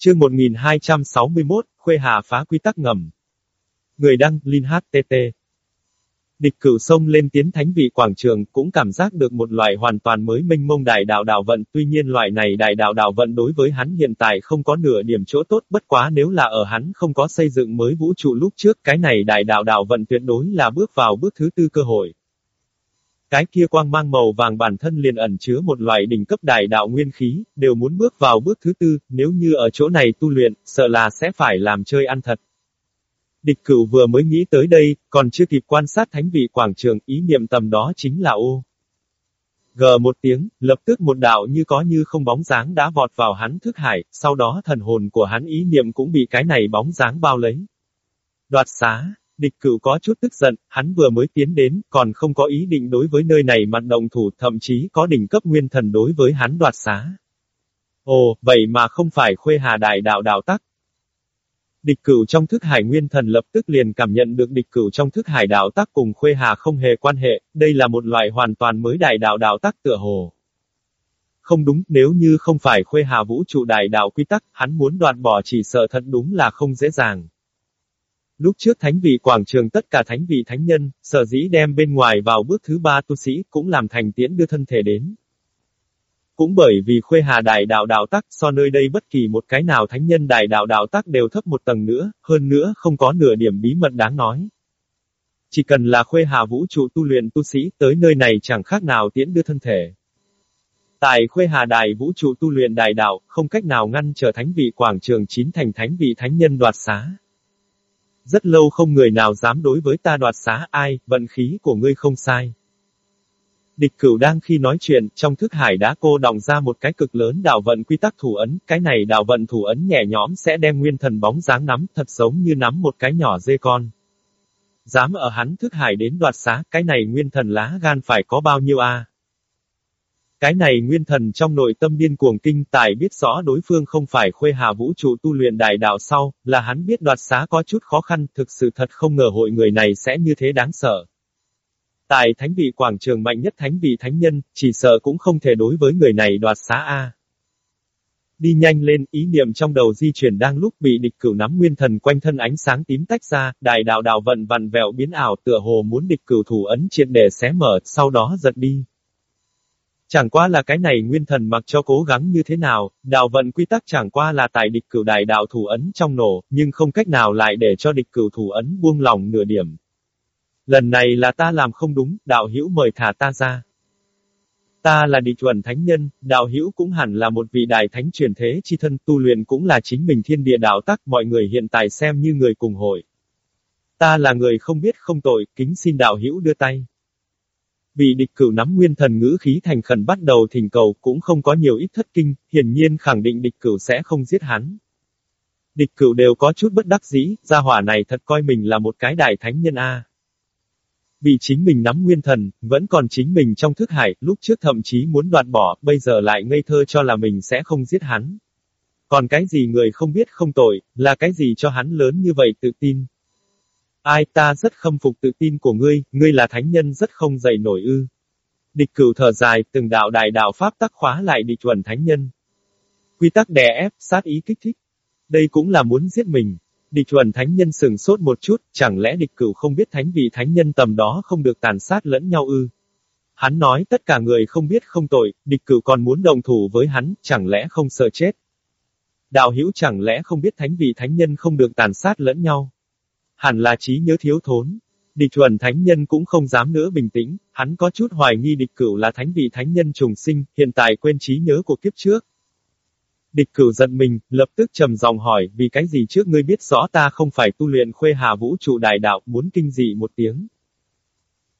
Chương 1261, Khuê Hà phá quy tắc ngầm. Người đăng, Linh HTT. Địch cửu sông lên tiến thánh vị quảng trường, cũng cảm giác được một loại hoàn toàn mới minh mông đại đạo đạo vận, tuy nhiên loại này đại đạo đạo vận đối với hắn hiện tại không có nửa điểm chỗ tốt, bất quá nếu là ở hắn không có xây dựng mới vũ trụ lúc trước, cái này đại đạo đạo vận tuyệt đối là bước vào bước thứ tư cơ hội. Cái kia quang mang màu vàng bản thân liền ẩn chứa một loại đỉnh cấp đại đạo nguyên khí, đều muốn bước vào bước thứ tư, nếu như ở chỗ này tu luyện, sợ là sẽ phải làm chơi ăn thật. Địch cửu vừa mới nghĩ tới đây, còn chưa kịp quan sát thánh vị quảng trường, ý niệm tầm đó chính là ô. Gờ một tiếng, lập tức một đạo như có như không bóng dáng đã vọt vào hắn thức hải, sau đó thần hồn của hắn ý niệm cũng bị cái này bóng dáng bao lấy. Đoạt xá, địch cửu có chút tức giận, hắn vừa mới tiến đến, còn không có ý định đối với nơi này mặt động thủ, thậm chí có đỉnh cấp nguyên thần đối với hắn đoạt xá. Ồ, vậy mà không phải khuê hà đại đạo đạo tắc. Địch cửu trong thức hải nguyên thần lập tức liền cảm nhận được địch cửu trong thức hải đạo tắc cùng khuê hà không hề quan hệ, đây là một loại hoàn toàn mới đại đạo đạo tắc tựa hồ. Không đúng, nếu như không phải khuê hà vũ trụ đại đạo quy tắc, hắn muốn đoạt bỏ chỉ sợ thật đúng là không dễ dàng. Lúc trước thánh vị quảng trường tất cả thánh vị thánh nhân, sở dĩ đem bên ngoài vào bước thứ ba tu sĩ cũng làm thành tiễn đưa thân thể đến. Cũng bởi vì khuê hà đại đạo đạo tắc so nơi đây bất kỳ một cái nào thánh nhân đại đạo đạo tắc đều thấp một tầng nữa, hơn nữa không có nửa điểm bí mật đáng nói. Chỉ cần là khuê hà vũ trụ tu luyện tu sĩ tới nơi này chẳng khác nào tiễn đưa thân thể. Tại khuê hà đại vũ trụ tu luyện đại đạo, không cách nào ngăn trở thánh vị quảng trường chín thành thánh vị thánh nhân đoạt xá. Rất lâu không người nào dám đối với ta đoạt xá ai, vận khí của ngươi không sai. Địch cửu đang khi nói chuyện, trong thức hải đã cô đọng ra một cái cực lớn đạo vận quy tắc thủ ấn, cái này đạo vận thủ ấn nhẹ nhõm sẽ đem nguyên thần bóng dáng nắm, thật giống như nắm một cái nhỏ dê con. Dám ở hắn thức hải đến đoạt xá, cái này nguyên thần lá gan phải có bao nhiêu a? Cái này nguyên thần trong nội tâm điên cuồng kinh tài biết rõ đối phương không phải khuê hà vũ trụ tu luyện đại đạo sau, là hắn biết đoạt xá có chút khó khăn, thực sự thật không ngờ hội người này sẽ như thế đáng sợ. Tại thánh vị quảng trường mạnh nhất thánh vị thánh nhân, chỉ sợ cũng không thể đối với người này đoạt xá A. Đi nhanh lên, ý niệm trong đầu di chuyển đang lúc bị địch cửu nắm nguyên thần quanh thân ánh sáng tím tách ra, đại đạo đạo vận vằn vẹo biến ảo tựa hồ muốn địch cửu thủ ấn triệt để xé mở, sau đó giật đi. Chẳng qua là cái này nguyên thần mặc cho cố gắng như thế nào, đạo vận quy tắc chẳng qua là tại địch cửu đại đạo thủ ấn trong nổ, nhưng không cách nào lại để cho địch cửu thủ ấn buông lỏng nửa điểm. Lần này là ta làm không đúng, đạo hữu mời thả ta ra. Ta là địch chuẩn thánh nhân, đạo hữu cũng hẳn là một vị đại thánh truyền thế chi thân tu luyện cũng là chính mình thiên địa đạo tắc mọi người hiện tại xem như người cùng hội. Ta là người không biết không tội, kính xin đạo hữu đưa tay. Vị địch cửu nắm nguyên thần ngữ khí thành khẩn bắt đầu thỉnh cầu cũng không có nhiều ít thất kinh, hiển nhiên khẳng định địch cửu sẽ không giết hắn. Địch cửu đều có chút bất đắc dĩ, gia hỏa này thật coi mình là một cái đại thánh nhân A. Vì chính mình nắm nguyên thần, vẫn còn chính mình trong thức hải, lúc trước thậm chí muốn đoạt bỏ, bây giờ lại ngây thơ cho là mình sẽ không giết hắn. Còn cái gì người không biết không tội, là cái gì cho hắn lớn như vậy tự tin. Ai ta rất khâm phục tự tin của ngươi, ngươi là thánh nhân rất không dậy nổi ư. Địch cửu thở dài, từng đạo đại đạo pháp tắc khóa lại địch chuẩn thánh nhân. Quy tắc đè ép, sát ý kích thích. Đây cũng là muốn giết mình. Địch chuẩn thánh nhân sừng sốt một chút, chẳng lẽ địch cửu không biết thánh vị thánh nhân tầm đó không được tàn sát lẫn nhau ư? Hắn nói tất cả người không biết không tội, địch cửu còn muốn đồng thủ với hắn, chẳng lẽ không sợ chết? Đạo hữu chẳng lẽ không biết thánh vị thánh nhân không được tàn sát lẫn nhau? Hẳn là trí nhớ thiếu thốn. Địch chuẩn thánh nhân cũng không dám nữa bình tĩnh, hắn có chút hoài nghi địch cửu là thánh vị thánh nhân trùng sinh, hiện tại quên trí nhớ của kiếp trước. Địch cửu giận mình, lập tức trầm giọng hỏi, vì cái gì trước ngươi biết rõ ta không phải tu luyện khuê hà vũ trụ đại đạo, muốn kinh dị một tiếng.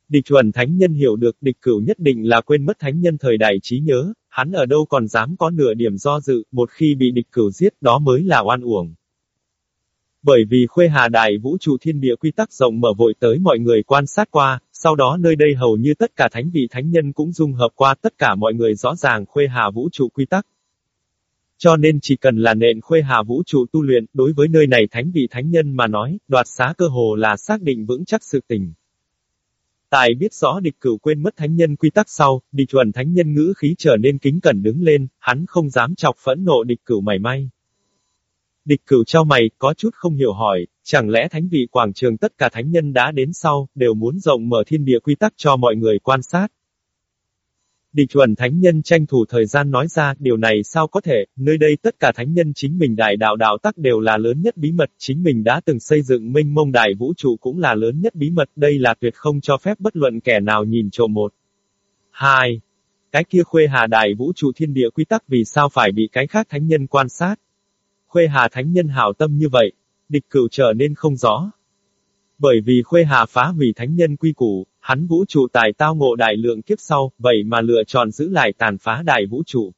Địch chuẩn thánh nhân hiểu được địch cửu nhất định là quên mất thánh nhân thời đại trí nhớ, hắn ở đâu còn dám có nửa điểm do dự, một khi bị địch cửu giết đó mới là oan uổng. Bởi vì khuê hà đại vũ trụ thiên địa quy tắc rộng mở vội tới mọi người quan sát qua, sau đó nơi đây hầu như tất cả thánh vị thánh nhân cũng dung hợp qua tất cả mọi người rõ ràng khuê hà vũ trụ quy tắc. Cho nên chỉ cần là nền khuê hà vũ trụ tu luyện, đối với nơi này thánh vị thánh nhân mà nói, đoạt xá cơ hồ là xác định vững chắc sự tình. Tại biết rõ địch cửu quên mất thánh nhân quy tắc sau, địch chuẩn thánh nhân ngữ khí trở nên kính cẩn đứng lên, hắn không dám chọc phẫn nộ địch cửu mảy may. Địch cửu trao mày, có chút không hiểu hỏi, chẳng lẽ thánh vị quảng trường tất cả thánh nhân đã đến sau, đều muốn rộng mở thiên địa quy tắc cho mọi người quan sát. Địch chuẩn thánh nhân tranh thủ thời gian nói ra, điều này sao có thể, nơi đây tất cả thánh nhân chính mình đại đạo đạo tắc đều là lớn nhất bí mật, chính mình đã từng xây dựng minh mông đại vũ trụ cũng là lớn nhất bí mật, đây là tuyệt không cho phép bất luận kẻ nào nhìn trộm một. Hai. Cái kia khuê hà đại vũ trụ thiên địa quy tắc vì sao phải bị cái khác thánh nhân quan sát? Khuê hà thánh nhân hảo tâm như vậy, địch cửu trở nên không rõ. Bởi vì khuê hà phá hủy thánh nhân quy củ, hắn vũ trụ tài tao ngộ đại lượng kiếp sau, vậy mà lựa chọn giữ lại tàn phá đại vũ trụ.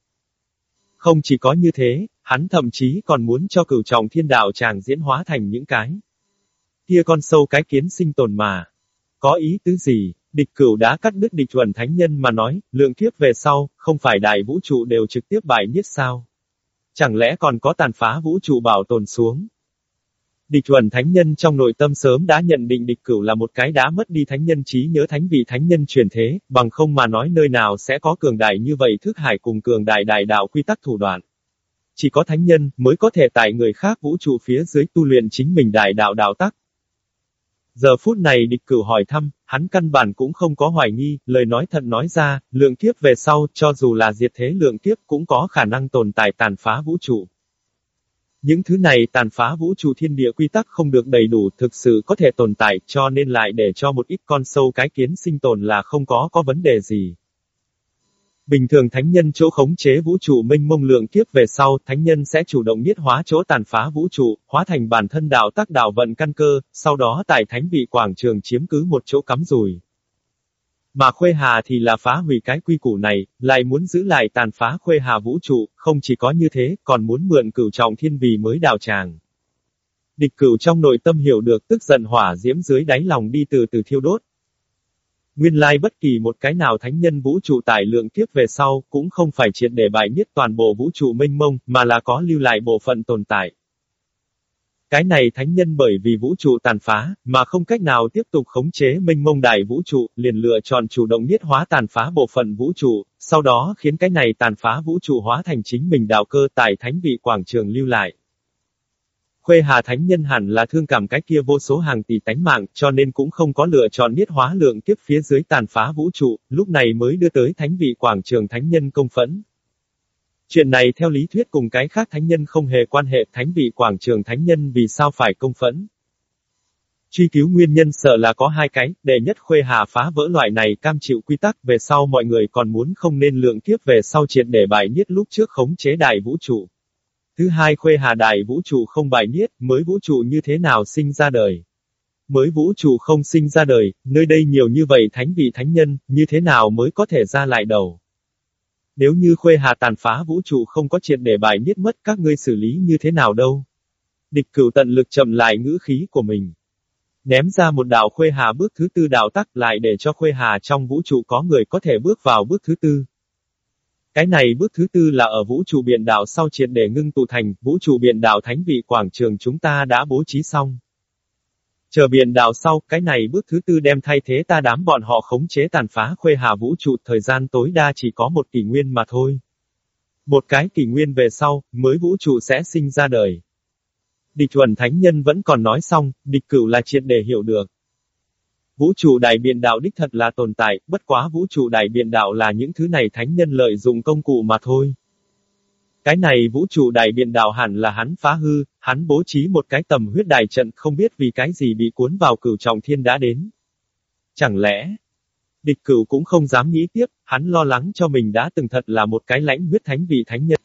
Không chỉ có như thế, hắn thậm chí còn muốn cho cửu trọng thiên đạo chàng diễn hóa thành những cái. Kia con sâu cái kiến sinh tồn mà. Có ý tứ gì, địch cửu đã cắt đứt địch chuẩn thánh nhân mà nói, lượng kiếp về sau, không phải đại vũ trụ đều trực tiếp bại nhất sao. Chẳng lẽ còn có tàn phá vũ trụ bảo tồn xuống? Địch chuẩn thánh nhân trong nội tâm sớm đã nhận định địch cửu là một cái đã mất đi thánh nhân trí nhớ thánh vị thánh nhân truyền thế, bằng không mà nói nơi nào sẽ có cường đại như vậy thức hải cùng cường đại đại đạo quy tắc thủ đoạn. Chỉ có thánh nhân mới có thể tại người khác vũ trụ phía dưới tu luyện chính mình đại đạo đạo tắc. Giờ phút này địch cửu hỏi thăm, hắn căn bản cũng không có hoài nghi, lời nói thật nói ra, lượng kiếp về sau, cho dù là diệt thế lượng kiếp cũng có khả năng tồn tại tàn phá vũ trụ. Những thứ này tàn phá vũ trụ thiên địa quy tắc không được đầy đủ thực sự có thể tồn tại cho nên lại để cho một ít con sâu cái kiến sinh tồn là không có có vấn đề gì. Bình thường thánh nhân chỗ khống chế vũ trụ minh mông lượng kiếp về sau, thánh nhân sẽ chủ động niết hóa chỗ tàn phá vũ trụ, hóa thành bản thân đạo tác đạo vận căn cơ, sau đó tại thánh vị quảng trường chiếm cứ một chỗ cắm rùi. Mà Khuê Hà thì là phá hủy cái quy củ này, lại muốn giữ lại tàn phá Khuê Hà vũ trụ, không chỉ có như thế, còn muốn mượn cửu trọng thiên vì mới đào tràng. Địch cửu trong nội tâm hiểu được tức giận hỏa diễm dưới đáy lòng đi từ từ thiêu đốt. Nguyên lai bất kỳ một cái nào thánh nhân vũ trụ tải lượng kiếp về sau, cũng không phải triệt để bài nhất toàn bộ vũ trụ mênh mông, mà là có lưu lại bộ phận tồn tại. Cái này thánh nhân bởi vì vũ trụ tàn phá, mà không cách nào tiếp tục khống chế minh mông đại vũ trụ, liền lựa chọn chủ động niết hóa tàn phá bộ phận vũ trụ, sau đó khiến cái này tàn phá vũ trụ hóa thành chính mình đạo cơ tại thánh vị quảng trường lưu lại. Khuê Hà Thánh Nhân hẳn là thương cảm cái kia vô số hàng tỷ tánh mạng, cho nên cũng không có lựa chọn niết hóa lượng kiếp phía dưới tàn phá vũ trụ, lúc này mới đưa tới thánh vị quảng trường Thánh Nhân công phẫn. Chuyện này theo lý thuyết cùng cái khác thánh nhân không hề quan hệ thánh vị quảng trường thánh nhân vì sao phải công phẫn. Truy cứu nguyên nhân sợ là có hai cái, đệ nhất khuê hà phá vỡ loại này cam chịu quy tắc về sau mọi người còn muốn không nên lượng kiếp về sau triệt để bài niết lúc trước khống chế đại vũ trụ. Thứ hai khuê hà đại vũ trụ không bài niết, mới vũ trụ như thế nào sinh ra đời. Mới vũ trụ không sinh ra đời, nơi đây nhiều như vậy thánh vị thánh nhân, như thế nào mới có thể ra lại đầu. Nếu như khuê hà tàn phá vũ trụ không có triệt để bài niết mất các ngươi xử lý như thế nào đâu. Địch cửu tận lực chậm lại ngữ khí của mình. Ném ra một đạo khuê hà bước thứ tư đạo tắc lại để cho khuê hà trong vũ trụ có người có thể bước vào bước thứ tư. Cái này bước thứ tư là ở vũ trụ biển đảo sau triệt để ngưng tụ thành, vũ trụ biển đảo thánh vị quảng trường chúng ta đã bố trí xong. Chờ biển đảo sau, cái này bước thứ tư đem thay thế ta đám bọn họ khống chế tàn phá khuê hà vũ trụ thời gian tối đa chỉ có một kỷ nguyên mà thôi. Một cái kỷ nguyên về sau, mới vũ trụ sẽ sinh ra đời. Địch chuẩn thánh nhân vẫn còn nói xong, địch cửu là triệt để hiểu được. Vũ trụ đại biện đạo đích thật là tồn tại, bất quá vũ trụ đại biện đạo là những thứ này thánh nhân lợi dụng công cụ mà thôi. Cái này vũ trụ đại biện đạo hẳn là hắn phá hư, hắn bố trí một cái tầm huyết đại trận không biết vì cái gì bị cuốn vào cửu trọng thiên đã đến. Chẳng lẽ, địch cửu cũng không dám nghĩ tiếp, hắn lo lắng cho mình đã từng thật là một cái lãnh huyết thánh vị thánh nhân.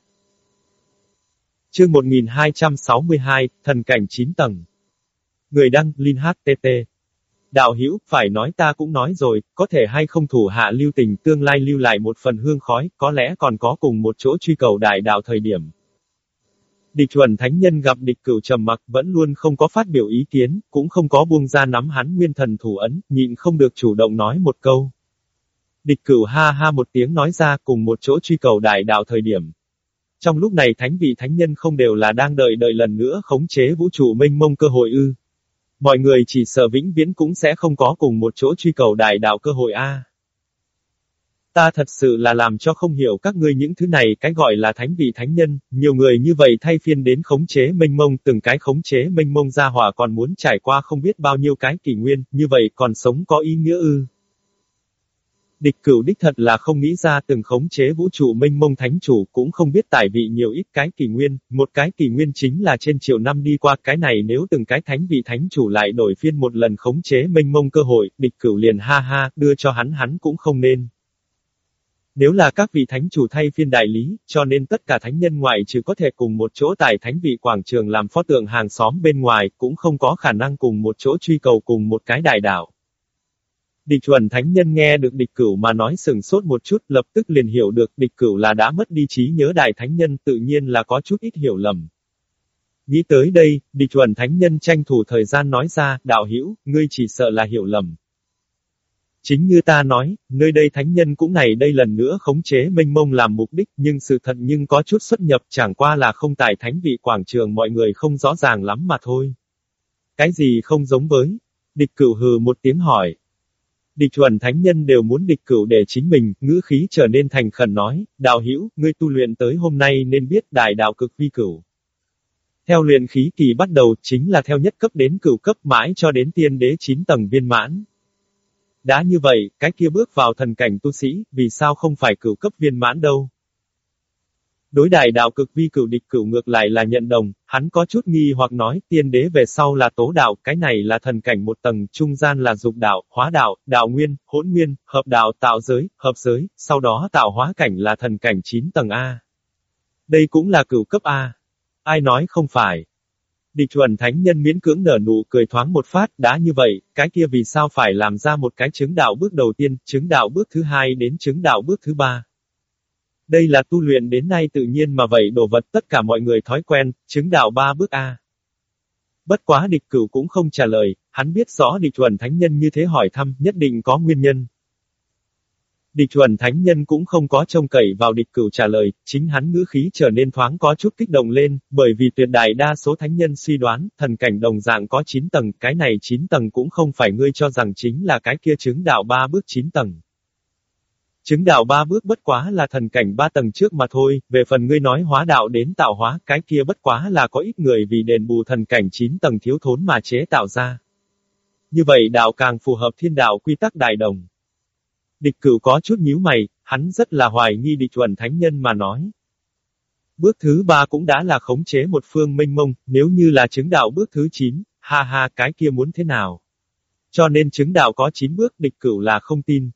Chương 1262, Thần cảnh 9 tầng. Người đăng, Linh HTT. Đạo hữu phải nói ta cũng nói rồi, có thể hay không thủ hạ lưu tình tương lai lưu lại một phần hương khói, có lẽ còn có cùng một chỗ truy cầu đại đạo thời điểm. Địch chuẩn thánh nhân gặp địch cửu trầm mặc vẫn luôn không có phát biểu ý kiến, cũng không có buông ra nắm hắn nguyên thần thủ ấn, nhịn không được chủ động nói một câu. Địch cửu ha ha một tiếng nói ra cùng một chỗ truy cầu đại đạo thời điểm. Trong lúc này thánh vị thánh nhân không đều là đang đợi đợi lần nữa khống chế vũ trụ minh mông cơ hội ư. Mọi người chỉ sợ vĩnh viễn cũng sẽ không có cùng một chỗ truy cầu đại đạo cơ hội A. Ta thật sự là làm cho không hiểu các ngươi những thứ này cái gọi là thánh vị thánh nhân, nhiều người như vậy thay phiên đến khống chế mênh mông, từng cái khống chế mênh mông ra hỏa còn muốn trải qua không biết bao nhiêu cái kỷ nguyên, như vậy còn sống có ý nghĩa ư. Địch cửu đích thật là không nghĩ ra từng khống chế vũ trụ Minh mông thánh chủ cũng không biết tải vị nhiều ít cái kỳ nguyên, một cái kỳ nguyên chính là trên triệu năm đi qua cái này nếu từng cái thánh vị thánh chủ lại đổi phiên một lần khống chế Minh mông cơ hội, địch cửu liền ha ha, đưa cho hắn hắn cũng không nên. Nếu là các vị thánh chủ thay phiên đại lý, cho nên tất cả thánh nhân ngoại trừ có thể cùng một chỗ tại thánh vị quảng trường làm phó tượng hàng xóm bên ngoài, cũng không có khả năng cùng một chỗ truy cầu cùng một cái đại đạo. Địch chuẩn thánh nhân nghe được địch cửu mà nói sừng sốt một chút, lập tức liền hiểu được địch cửu là đã mất đi trí nhớ đại thánh nhân tự nhiên là có chút ít hiểu lầm. Nghĩ tới đây, địch chuẩn thánh nhân tranh thủ thời gian nói ra, đạo hữu ngươi chỉ sợ là hiểu lầm. Chính như ta nói, nơi đây thánh nhân cũng này đây lần nữa khống chế Minh mông làm mục đích, nhưng sự thật nhưng có chút xuất nhập chẳng qua là không tại thánh vị quảng trường mọi người không rõ ràng lắm mà thôi. Cái gì không giống với? Địch cửu hừ một tiếng hỏi. Địch chuẩn thánh nhân đều muốn địch cửu để chính mình, ngữ khí trở nên thành khẩn nói, đạo hữu ngươi tu luyện tới hôm nay nên biết đại đạo cực vi cửu. Theo luyện khí kỳ bắt đầu chính là theo nhất cấp đến cửu cấp mãi cho đến tiên đế 9 tầng viên mãn. Đã như vậy, cái kia bước vào thần cảnh tu sĩ, vì sao không phải cửu cấp viên mãn đâu? Đối đại đạo cực vi cửu địch cửu ngược lại là nhận đồng, hắn có chút nghi hoặc nói tiên đế về sau là tố đạo, cái này là thần cảnh một tầng, trung gian là dục đạo, hóa đạo, đạo nguyên, hỗn nguyên, hợp đạo tạo giới, hợp giới, sau đó tạo hóa cảnh là thần cảnh 9 tầng A. Đây cũng là cửu cấp A. Ai nói không phải. Địch chuẩn thánh nhân miễn cưỡng nở nụ cười thoáng một phát, đã như vậy, cái kia vì sao phải làm ra một cái chứng đạo bước đầu tiên, chứng đạo bước thứ hai đến chứng đạo bước thứ ba. Đây là tu luyện đến nay tự nhiên mà vậy đồ vật tất cả mọi người thói quen, chứng đạo ba bước A. Bất quá địch cửu cũng không trả lời, hắn biết rõ địch chuẩn thánh nhân như thế hỏi thăm, nhất định có nguyên nhân. Địch chuẩn thánh nhân cũng không có trông cậy vào địch cửu trả lời, chính hắn ngữ khí trở nên thoáng có chút kích động lên, bởi vì tuyệt đại đa số thánh nhân suy đoán, thần cảnh đồng dạng có 9 tầng, cái này 9 tầng cũng không phải ngươi cho rằng chính là cái kia chứng đạo ba bước 9 tầng. Chứng đạo ba bước bất quá là thần cảnh ba tầng trước mà thôi, về phần ngươi nói hóa đạo đến tạo hóa, cái kia bất quá là có ít người vì đền bù thần cảnh chín tầng thiếu thốn mà chế tạo ra. Như vậy đạo càng phù hợp thiên đạo quy tắc đại đồng. Địch cửu có chút nhíu mày, hắn rất là hoài nghi địch chuẩn thánh nhân mà nói. Bước thứ ba cũng đã là khống chế một phương minh mông, nếu như là chứng đạo bước thứ chín, ha ha cái kia muốn thế nào? Cho nên chứng đạo có chín bước địch cửu là không tin.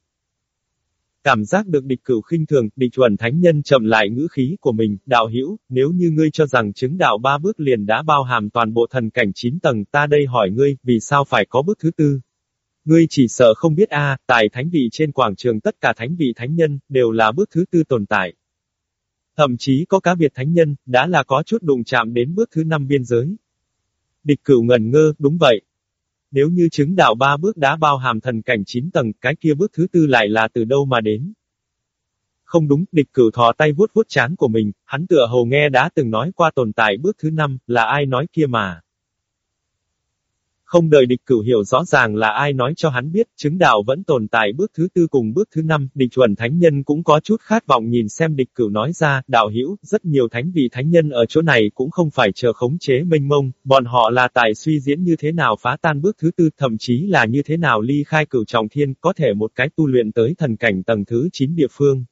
Cảm giác được địch cửu khinh thường, địch chuẩn thánh nhân chậm lại ngữ khí của mình, đạo hữu nếu như ngươi cho rằng chứng đạo ba bước liền đã bao hàm toàn bộ thần cảnh 9 tầng, ta đây hỏi ngươi, vì sao phải có bước thứ tư? Ngươi chỉ sợ không biết a, tại thánh vị trên quảng trường tất cả thánh vị thánh nhân, đều là bước thứ tư tồn tại. Thậm chí có cá biệt thánh nhân, đã là có chút đụng chạm đến bước thứ năm biên giới. Địch cửu ngần ngơ, đúng vậy. Nếu như chứng đạo ba bước đã bao hàm thần cảnh 9 tầng, cái kia bước thứ tư lại là từ đâu mà đến? Không đúng, địch cửu thò tay vuốt vuốt chán của mình, hắn tựa hồ nghe đã từng nói qua tồn tại bước thứ năm, là ai nói kia mà. Không đợi địch cửu hiểu rõ ràng là ai nói cho hắn biết, chứng đạo vẫn tồn tại bước thứ tư cùng bước thứ năm, địch chuẩn thánh nhân cũng có chút khát vọng nhìn xem địch cửu nói ra, đạo hữu rất nhiều thánh vị thánh nhân ở chỗ này cũng không phải chờ khống chế mênh mông, bọn họ là tài suy diễn như thế nào phá tan bước thứ tư, thậm chí là như thế nào ly khai cửu trọng thiên, có thể một cái tu luyện tới thần cảnh tầng thứ 9 địa phương.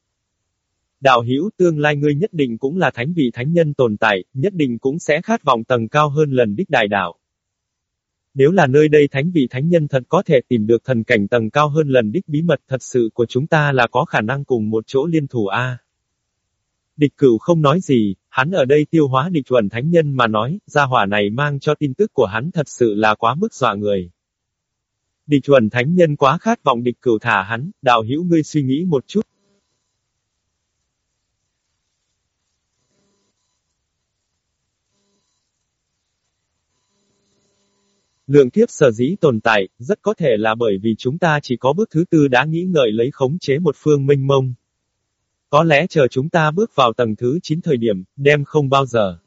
Đạo hữu tương lai ngươi nhất định cũng là thánh vị thánh nhân tồn tại, nhất định cũng sẽ khát vọng tầng cao hơn lần đích đại đạo. Nếu là nơi đây thánh vị thánh nhân thật có thể tìm được thần cảnh tầng cao hơn lần đích bí mật thật sự của chúng ta là có khả năng cùng một chỗ liên thủ A. Địch cửu không nói gì, hắn ở đây tiêu hóa địch chuẩn thánh nhân mà nói, gia hỏa này mang cho tin tức của hắn thật sự là quá mức dọa người. Địch chuẩn thánh nhân quá khát vọng địch cửu thả hắn, đạo hữu ngươi suy nghĩ một chút, Lượng kiếp sở dĩ tồn tại, rất có thể là bởi vì chúng ta chỉ có bước thứ tư đã nghĩ ngợi lấy khống chế một phương minh mông. Có lẽ chờ chúng ta bước vào tầng thứ 9 thời điểm, đem không bao giờ.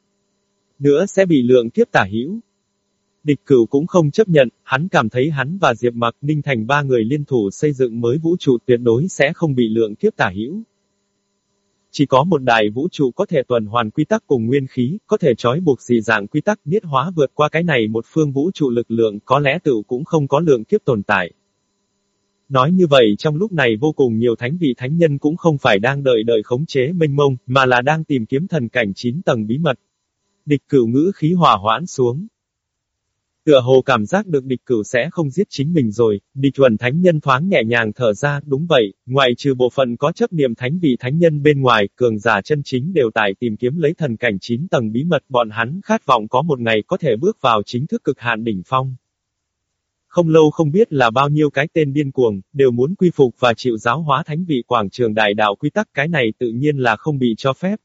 Nữa sẽ bị lượng kiếp tả hữu. Địch cửu cũng không chấp nhận, hắn cảm thấy hắn và Diệp Mặc Ninh thành ba người liên thủ xây dựng mới vũ trụ tuyệt đối sẽ không bị lượng kiếp tả hữu. Chỉ có một đại vũ trụ có thể tuần hoàn quy tắc cùng nguyên khí, có thể trói buộc dị dạng quy tắc niết hóa vượt qua cái này một phương vũ trụ lực lượng có lẽ tự cũng không có lượng kiếp tồn tại. Nói như vậy trong lúc này vô cùng nhiều thánh vị thánh nhân cũng không phải đang đợi đợi khống chế mênh mông, mà là đang tìm kiếm thần cảnh 9 tầng bí mật. Địch cửu ngữ khí hòa hoãn xuống. Tựa hồ cảm giác được địch cửu sẽ không giết chính mình rồi, địch chuẩn thánh nhân thoáng nhẹ nhàng thở ra, đúng vậy, ngoại trừ bộ phận có chấp niệm thánh vị thánh nhân bên ngoài, cường giả chân chính đều tại tìm kiếm lấy thần cảnh 9 tầng bí mật bọn hắn khát vọng có một ngày có thể bước vào chính thức cực hạn đỉnh phong. Không lâu không biết là bao nhiêu cái tên điên cuồng, đều muốn quy phục và chịu giáo hóa thánh vị quảng trường đại đạo quy tắc cái này tự nhiên là không bị cho phép.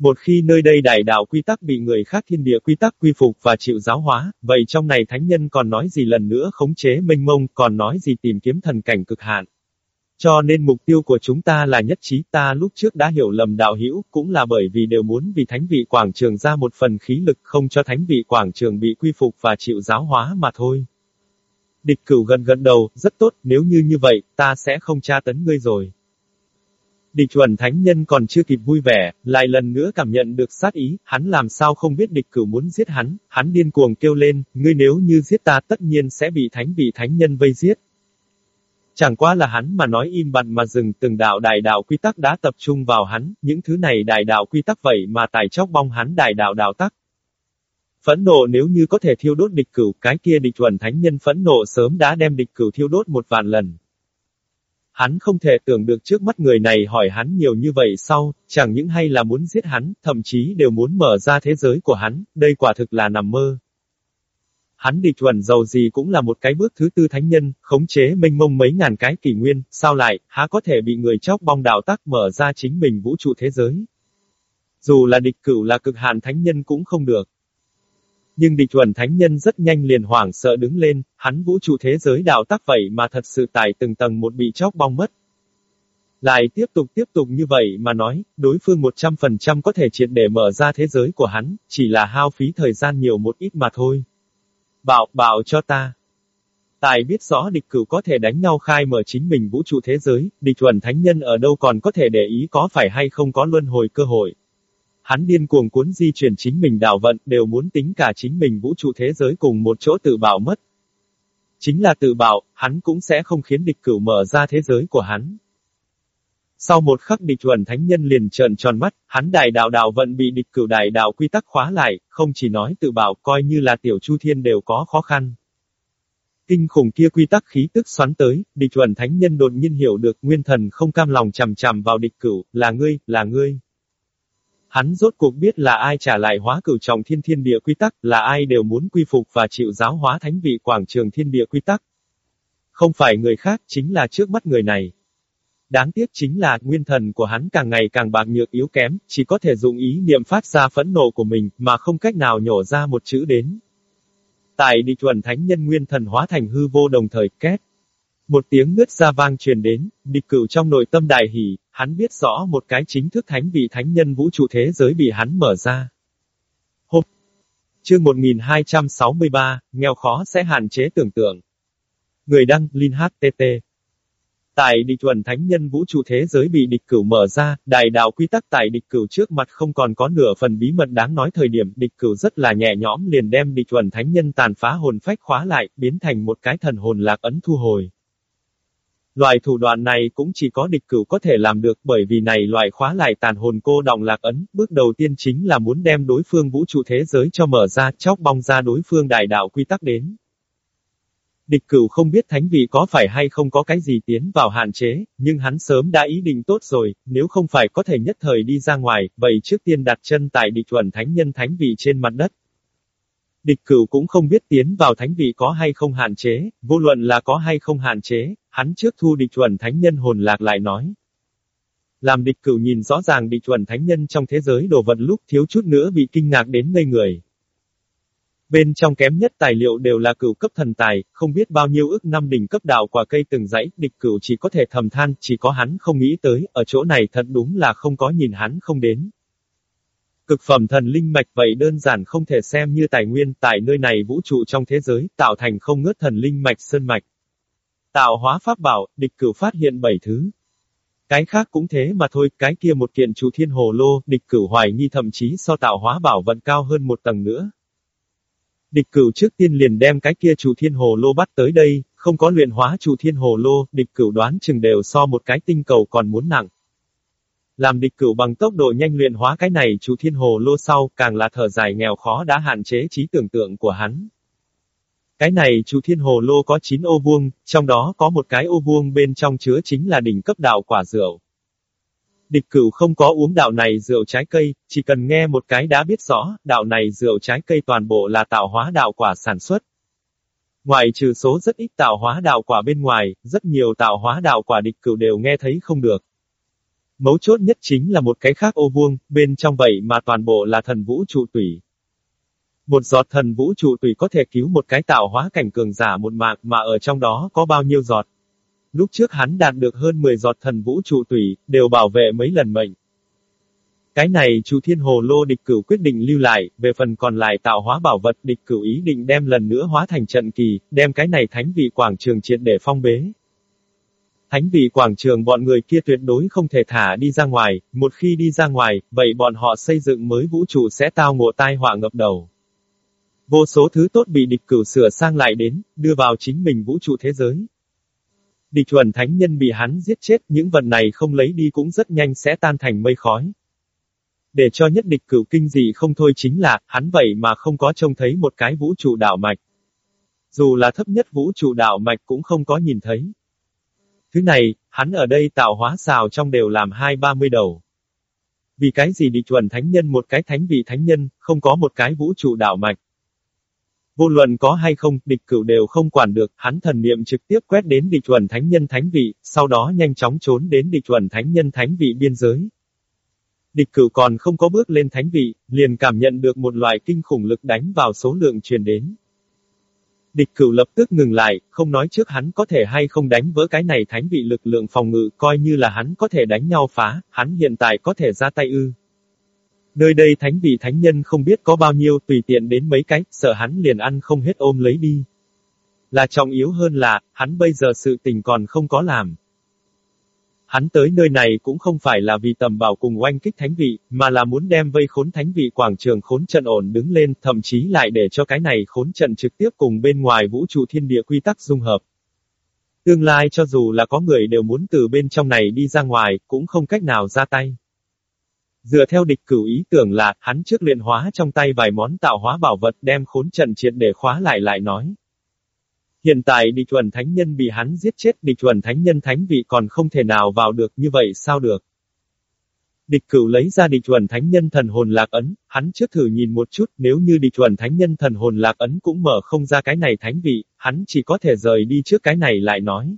Một khi nơi đây đại đạo quy tắc bị người khác thiên địa quy tắc quy phục và chịu giáo hóa, vậy trong này thánh nhân còn nói gì lần nữa khống chế mênh mông, còn nói gì tìm kiếm thần cảnh cực hạn. Cho nên mục tiêu của chúng ta là nhất trí ta lúc trước đã hiểu lầm đạo hữu cũng là bởi vì đều muốn vì thánh vị quảng trường ra một phần khí lực không cho thánh vị quảng trường bị quy phục và chịu giáo hóa mà thôi. Địch cửu gần gần đầu, rất tốt, nếu như như vậy, ta sẽ không tra tấn ngươi rồi. Địch chuẩn thánh nhân còn chưa kịp vui vẻ, lại lần nữa cảm nhận được sát ý, hắn làm sao không biết địch cửu muốn giết hắn, hắn điên cuồng kêu lên, ngươi nếu như giết ta tất nhiên sẽ bị thánh vị thánh nhân vây giết. Chẳng qua là hắn mà nói im bặt mà dừng từng đạo đại đạo quy tắc đã tập trung vào hắn, những thứ này đại đạo quy tắc vậy mà tài chóc bong hắn đại đạo đạo tắc. Phẫn nộ nếu như có thể thiêu đốt địch cửu, cái kia địch chuẩn thánh nhân phẫn nộ sớm đã đem địch cửu thiêu đốt một vạn lần. Hắn không thể tưởng được trước mắt người này hỏi hắn nhiều như vậy sau, chẳng những hay là muốn giết hắn, thậm chí đều muốn mở ra thế giới của hắn, đây quả thực là nằm mơ. Hắn địch chuẩn giàu gì cũng là một cái bước thứ tư thánh nhân, khống chế mênh mông mấy ngàn cái kỷ nguyên, sao lại, há có thể bị người chóc bong đạo tắc mở ra chính mình vũ trụ thế giới. Dù là địch cửu là cực hạn thánh nhân cũng không được. Nhưng địch thuần thánh nhân rất nhanh liền hoảng sợ đứng lên, hắn vũ trụ thế giới đạo tắc vậy mà thật sự tại từng tầng một bị chóc bong mất. Lại tiếp tục tiếp tục như vậy mà nói, đối phương 100% có thể triệt để mở ra thế giới của hắn, chỉ là hao phí thời gian nhiều một ít mà thôi. Bảo, bảo cho ta. Tài biết rõ địch cửu có thể đánh nhau khai mở chính mình vũ trụ thế giới, địch thuần thánh nhân ở đâu còn có thể để ý có phải hay không có luân hồi cơ hội. Hắn điên cuồng cuốn di chuyển chính mình đạo vận, đều muốn tính cả chính mình vũ trụ thế giới cùng một chỗ tự bảo mất. Chính là tự bảo, hắn cũng sẽ không khiến địch cửu mở ra thế giới của hắn. Sau một khắc địch chuẩn thánh nhân liền trợn tròn mắt, hắn đại đạo đạo vận bị địch cửu đại đạo quy tắc khóa lại, không chỉ nói tự bảo coi như là tiểu chu thiên đều có khó khăn. Kinh khủng kia quy tắc khí tức xoắn tới, địch chuẩn thánh nhân đột nhiên hiểu được nguyên thần không cam lòng chằm chằm vào địch cửu, là ngươi, là ngươi. Hắn rốt cuộc biết là ai trả lại hóa cửu trọng thiên thiên địa quy tắc, là ai đều muốn quy phục và chịu giáo hóa thánh vị quảng trường thiên địa quy tắc. Không phải người khác, chính là trước mắt người này. Đáng tiếc chính là, nguyên thần của hắn càng ngày càng bạc nhược yếu kém, chỉ có thể dùng ý niệm phát ra phẫn nộ của mình, mà không cách nào nhổ ra một chữ đến. Tại địch chuẩn thánh nhân nguyên thần hóa thành hư vô đồng thời, két. Một tiếng ngứt ra vang truyền đến, địch cửu trong nội tâm đại hỉ, hắn biết rõ một cái chính thức thánh vị thánh nhân vũ trụ thế giới bị hắn mở ra. Hộp. Chương 1263, nghèo khó sẽ hạn chế tưởng tượng. Người đăng, Linh HTT. Tại địch chuẩn thánh nhân vũ trụ thế giới bị địch cửu mở ra, đại đạo quy tắc tại địch cửu trước mặt không còn có nửa phần bí mật đáng nói thời điểm địch cửu rất là nhẹ nhõm liền đem địch chuẩn thánh nhân tàn phá hồn phách khóa lại, biến thành một cái thần hồn lạc ấn thu hồi. Loại thủ đoạn này cũng chỉ có địch cửu có thể làm được bởi vì này loại khóa lại tàn hồn cô động lạc ấn, bước đầu tiên chính là muốn đem đối phương vũ trụ thế giới cho mở ra, chóc bong ra đối phương đại đạo quy tắc đến. Địch cửu không biết thánh vị có phải hay không có cái gì tiến vào hạn chế, nhưng hắn sớm đã ý định tốt rồi, nếu không phải có thể nhất thời đi ra ngoài, vậy trước tiên đặt chân tại địch chuẩn thánh nhân thánh vị trên mặt đất. Địch cửu cũng không biết tiến vào thánh vị có hay không hạn chế, vô luận là có hay không hạn chế, hắn trước thu địch chuẩn thánh nhân hồn lạc lại nói. Làm địch cửu nhìn rõ ràng địch chuẩn thánh nhân trong thế giới đồ vật lúc thiếu chút nữa bị kinh ngạc đến ngây người. Bên trong kém nhất tài liệu đều là cửu cấp thần tài, không biết bao nhiêu ước năm đỉnh cấp đạo quả cây từng dãy, địch cửu chỉ có thể thầm than, chỉ có hắn không nghĩ tới, ở chỗ này thật đúng là không có nhìn hắn không đến. Cực phẩm thần linh mạch vậy đơn giản không thể xem như tài nguyên tại nơi này vũ trụ trong thế giới, tạo thành không ngớt thần linh mạch sơn mạch. Tạo hóa pháp bảo, địch cửu phát hiện bảy thứ. Cái khác cũng thế mà thôi, cái kia một kiện chủ thiên hồ lô, địch cửu hoài nghi thậm chí so tạo hóa bảo vận cao hơn một tầng nữa. Địch cửu trước tiên liền đem cái kia chủ thiên hồ lô bắt tới đây, không có luyện hóa chủ thiên hồ lô, địch cửu đoán chừng đều so một cái tinh cầu còn muốn nặng. Làm địch cửu bằng tốc độ nhanh luyện hóa cái này chú thiên hồ lô sau, càng là thở dài nghèo khó đã hạn chế trí tưởng tượng của hắn. Cái này chú thiên hồ lô có 9 ô vuông, trong đó có một cái ô vuông bên trong chứa chính là đỉnh cấp đạo quả rượu. Địch cửu không có uống đạo này rượu trái cây, chỉ cần nghe một cái đã biết rõ, đạo này rượu trái cây toàn bộ là tạo hóa đạo quả sản xuất. Ngoài trừ số rất ít tạo hóa đạo quả bên ngoài, rất nhiều tạo hóa đạo quả địch cửu đều nghe thấy không được. Mấu chốt nhất chính là một cái khác ô vuông, bên trong vậy mà toàn bộ là thần vũ trụ tủy. Một giọt thần vũ trụ tùy có thể cứu một cái tạo hóa cảnh cường giả một mạng mà ở trong đó có bao nhiêu giọt. Lúc trước hắn đạt được hơn 10 giọt thần vũ trụ tùy, đều bảo vệ mấy lần mệnh. Cái này chủ thiên hồ lô địch cửu quyết định lưu lại, về phần còn lại tạo hóa bảo vật địch cửu ý định đem lần nữa hóa thành trận kỳ, đem cái này thánh vị quảng trường triệt để phong bế. Thánh vị quảng trường bọn người kia tuyệt đối không thể thả đi ra ngoài, một khi đi ra ngoài, vậy bọn họ xây dựng mới vũ trụ sẽ tao ngộ tai họa ngập đầu. Vô số thứ tốt bị địch cửu sửa sang lại đến, đưa vào chính mình vũ trụ thế giới. Địch chuẩn thánh nhân bị hắn giết chết, những vật này không lấy đi cũng rất nhanh sẽ tan thành mây khói. Để cho nhất địch cửu kinh dị không thôi chính là, hắn vậy mà không có trông thấy một cái vũ trụ đạo mạch. Dù là thấp nhất vũ trụ đạo mạch cũng không có nhìn thấy. Thứ này, hắn ở đây tạo hóa xào trong đều làm hai ba mươi đầu. Vì cái gì địch chuẩn thánh nhân một cái thánh vị thánh nhân, không có một cái vũ trụ đạo mạch. Vô luận có hay không, địch cửu đều không quản được, hắn thần niệm trực tiếp quét đến địch chuẩn thánh nhân thánh vị, sau đó nhanh chóng trốn đến địch chuẩn thánh nhân thánh vị biên giới. Địch cửu còn không có bước lên thánh vị, liền cảm nhận được một loại kinh khủng lực đánh vào số lượng truyền đến. Địch cửu lập tức ngừng lại, không nói trước hắn có thể hay không đánh vỡ cái này thánh vị lực lượng phòng ngự, coi như là hắn có thể đánh nhau phá, hắn hiện tại có thể ra tay ư. Nơi đây thánh vị thánh nhân không biết có bao nhiêu tùy tiện đến mấy cái, sợ hắn liền ăn không hết ôm lấy đi. Là trọng yếu hơn là, hắn bây giờ sự tình còn không có làm. Hắn tới nơi này cũng không phải là vì tầm bảo cùng oanh kích thánh vị, mà là muốn đem vây khốn thánh vị quảng trường khốn trận ổn đứng lên, thậm chí lại để cho cái này khốn trận trực tiếp cùng bên ngoài vũ trụ thiên địa quy tắc dung hợp. Tương lai cho dù là có người đều muốn từ bên trong này đi ra ngoài, cũng không cách nào ra tay. Dựa theo địch cửu ý tưởng là, hắn trước luyện hóa trong tay vài món tạo hóa bảo vật đem khốn trận triệt để khóa lại lại nói. Hiện tại địch chuẩn thánh nhân bị hắn giết chết, địch chuẩn thánh nhân thánh vị còn không thể nào vào được như vậy sao được. Địch cửu lấy ra địch chuẩn thánh nhân thần hồn lạc ấn, hắn trước thử nhìn một chút, nếu như địch chuẩn thánh nhân thần hồn lạc ấn cũng mở không ra cái này thánh vị, hắn chỉ có thể rời đi trước cái này lại nói.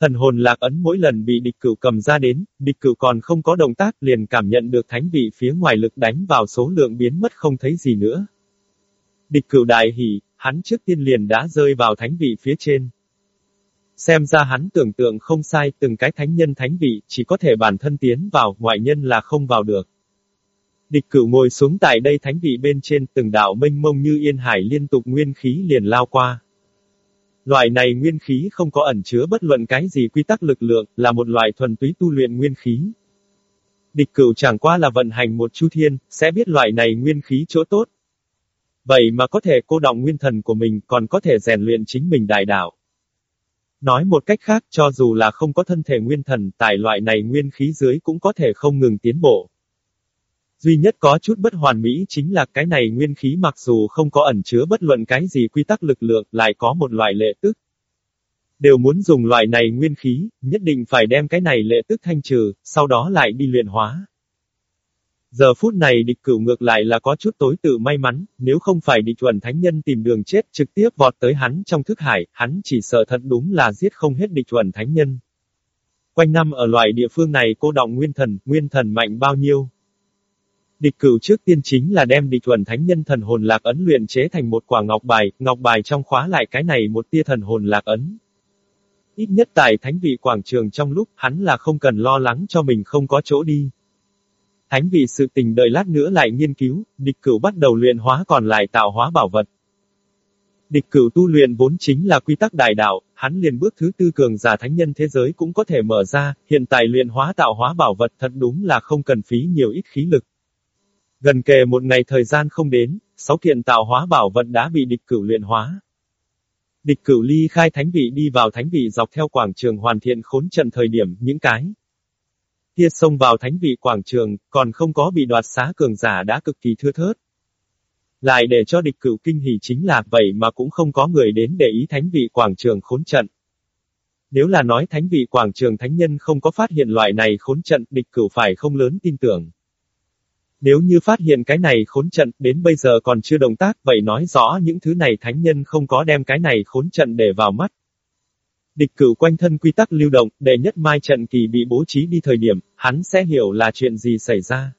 Thần hồn lạc ấn mỗi lần bị địch cửu cầm ra đến, địch cửu còn không có động tác liền cảm nhận được thánh vị phía ngoài lực đánh vào số lượng biến mất không thấy gì nữa. Địch cửu đại hỉ, hắn trước tiên liền đã rơi vào thánh vị phía trên. Xem ra hắn tưởng tượng không sai, từng cái thánh nhân thánh vị, chỉ có thể bản thân tiến vào, ngoại nhân là không vào được. Địch cửu ngồi xuống tại đây thánh vị bên trên, từng đạo mênh mông như yên hải liên tục nguyên khí liền lao qua. Loại này nguyên khí không có ẩn chứa bất luận cái gì quy tắc lực lượng, là một loại thuần túy tu luyện nguyên khí. Địch cửu chẳng qua là vận hành một chu thiên, sẽ biết loại này nguyên khí chỗ tốt. Vậy mà có thể cô động nguyên thần của mình, còn có thể rèn luyện chính mình đại đạo. Nói một cách khác, cho dù là không có thân thể nguyên thần, tại loại này nguyên khí dưới cũng có thể không ngừng tiến bộ. Duy nhất có chút bất hoàn mỹ chính là cái này nguyên khí mặc dù không có ẩn chứa bất luận cái gì quy tắc lực lượng, lại có một loại lệ tức. Đều muốn dùng loại này nguyên khí, nhất định phải đem cái này lệ tức thanh trừ, sau đó lại đi luyện hóa. Giờ phút này địch cửu ngược lại là có chút tối tự may mắn, nếu không phải địch chuẩn thánh nhân tìm đường chết trực tiếp vọt tới hắn trong thức hải, hắn chỉ sợ thật đúng là giết không hết địch chuẩn thánh nhân. Quanh năm ở loại địa phương này cô động nguyên thần, nguyên thần mạnh bao nhiêu, Địch cửu trước tiên chính là đem địch thuần thánh nhân thần hồn lạc ấn luyện chế thành một quả ngọc bài, ngọc bài trong khóa lại cái này một tia thần hồn lạc ấn. Ít nhất tại thánh vị quảng trường trong lúc hắn là không cần lo lắng cho mình không có chỗ đi. Thánh vị sự tình đợi lát nữa lại nghiên cứu, địch cửu bắt đầu luyện hóa còn lại tạo hóa bảo vật. Địch cửu tu luyện vốn chính là quy tắc đại đạo, hắn liền bước thứ tư cường giả thánh nhân thế giới cũng có thể mở ra, hiện tại luyện hóa tạo hóa bảo vật thật đúng là không cần phí nhiều ít khí lực. Gần kề một ngày thời gian không đến, sáu kiện tạo hóa bảo vật đã bị địch cửu luyện hóa. Địch cửu ly khai thánh vị đi vào thánh vị dọc theo quảng trường hoàn thiện khốn trận thời điểm, những cái kia xông vào thánh vị quảng trường, còn không có bị đoạt xá cường giả đã cực kỳ thưa thớt. Lại để cho địch cửu kinh hỉ chính là vậy mà cũng không có người đến để ý thánh vị quảng trường khốn trận. Nếu là nói thánh vị quảng trường thánh nhân không có phát hiện loại này khốn trận, địch cửu phải không lớn tin tưởng. Nếu như phát hiện cái này khốn trận, đến bây giờ còn chưa động tác, vậy nói rõ những thứ này thánh nhân không có đem cái này khốn trận để vào mắt. Địch cửu quanh thân quy tắc lưu động, để nhất mai trận kỳ bị bố trí đi thời điểm, hắn sẽ hiểu là chuyện gì xảy ra.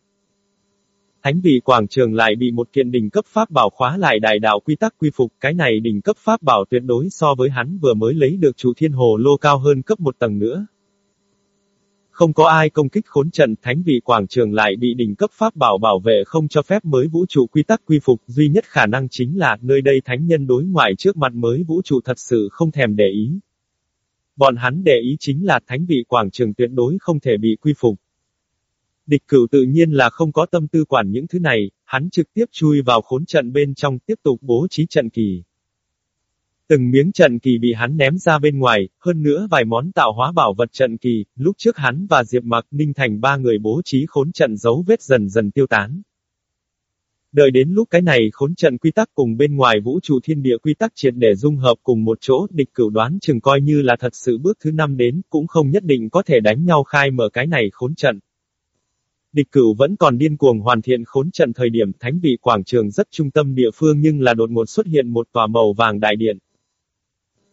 Thánh vị quảng trường lại bị một kiện đỉnh cấp pháp bảo khóa lại đại đạo quy tắc quy phục, cái này đỉnh cấp pháp bảo tuyệt đối so với hắn vừa mới lấy được chủ thiên hồ lô cao hơn cấp một tầng nữa. Không có ai công kích khốn trận, thánh vị quảng trường lại bị đỉnh cấp pháp bảo bảo vệ không cho phép mới vũ trụ quy tắc quy phục, duy nhất khả năng chính là, nơi đây thánh nhân đối ngoại trước mặt mới vũ trụ thật sự không thèm để ý. Bọn hắn để ý chính là thánh vị quảng trường tuyệt đối không thể bị quy phục. Địch cửu tự nhiên là không có tâm tư quản những thứ này, hắn trực tiếp chui vào khốn trận bên trong tiếp tục bố trí trận kỳ. Từng miếng trận kỳ bị hắn ném ra bên ngoài, hơn nữa vài món tạo hóa bảo vật trận kỳ, lúc trước hắn và Diệp Mặc Ninh Thành ba người bố trí khốn trận dấu vết dần dần tiêu tán. Đợi đến lúc cái này khốn trận quy tắc cùng bên ngoài vũ trụ thiên địa quy tắc triệt để dung hợp cùng một chỗ, địch cửu đoán chừng coi như là thật sự bước thứ năm đến, cũng không nhất định có thể đánh nhau khai mở cái này khốn trận. Địch cửu vẫn còn điên cuồng hoàn thiện khốn trận thời điểm thánh vị quảng trường rất trung tâm địa phương nhưng là đột ngột xuất hiện một tòa màu vàng đại điện.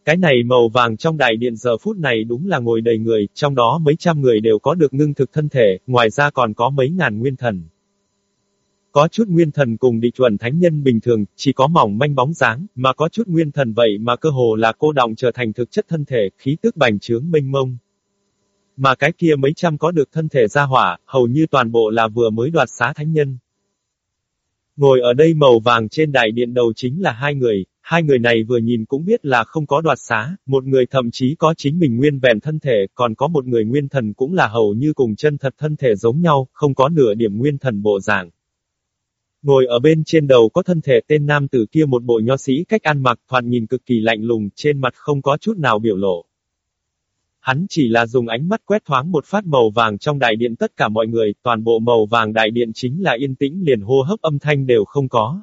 Cái này màu vàng trong đại điện giờ phút này đúng là ngồi đầy người, trong đó mấy trăm người đều có được ngưng thực thân thể, ngoài ra còn có mấy ngàn nguyên thần. Có chút nguyên thần cùng địch chuẩn thánh nhân bình thường, chỉ có mỏng manh bóng dáng, mà có chút nguyên thần vậy mà cơ hồ là cô động trở thành thực chất thân thể, khí tức bành trướng mênh mông. Mà cái kia mấy trăm có được thân thể ra hỏa, hầu như toàn bộ là vừa mới đoạt xá thánh nhân. Ngồi ở đây màu vàng trên đại điện đầu chính là hai người, hai người này vừa nhìn cũng biết là không có đoạt xá, một người thậm chí có chính mình nguyên vẹn thân thể, còn có một người nguyên thần cũng là hầu như cùng chân thật thân thể giống nhau, không có nửa điểm nguyên thần bộ dạng. Ngồi ở bên trên đầu có thân thể tên nam tử kia một bộ nho sĩ cách ăn mặc thoạt nhìn cực kỳ lạnh lùng, trên mặt không có chút nào biểu lộ. Hắn chỉ là dùng ánh mắt quét thoáng một phát màu vàng trong đại điện tất cả mọi người, toàn bộ màu vàng đại điện chính là yên tĩnh liền hô hấp âm thanh đều không có.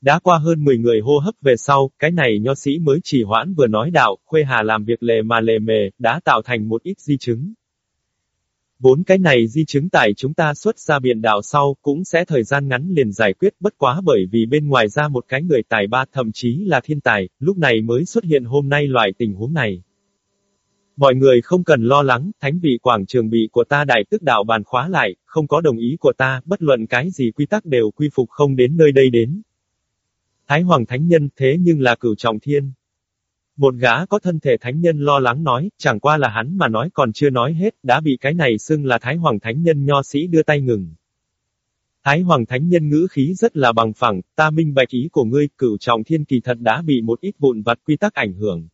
Đã qua hơn 10 người hô hấp về sau, cái này nho sĩ mới chỉ hoãn vừa nói đạo, khuê hà làm việc lề mà lề mề, đã tạo thành một ít di chứng. Bốn cái này di chứng tại chúng ta xuất ra biển đảo sau, cũng sẽ thời gian ngắn liền giải quyết bất quá bởi vì bên ngoài ra một cái người tài ba thậm chí là thiên tài, lúc này mới xuất hiện hôm nay loại tình huống này. Mọi người không cần lo lắng, thánh vị quảng trường bị của ta đại tức đạo bàn khóa lại, không có đồng ý của ta, bất luận cái gì quy tắc đều quy phục không đến nơi đây đến. Thái Hoàng Thánh Nhân thế nhưng là cửu trọng thiên. Một gã có thân thể thánh nhân lo lắng nói, chẳng qua là hắn mà nói còn chưa nói hết, đã bị cái này xưng là Thái Hoàng Thánh Nhân nho sĩ đưa tay ngừng. Thái Hoàng Thánh Nhân ngữ khí rất là bằng phẳng, ta minh bạch ý của ngươi, cửu trọng thiên kỳ thật đã bị một ít vụn vặt quy tắc ảnh hưởng.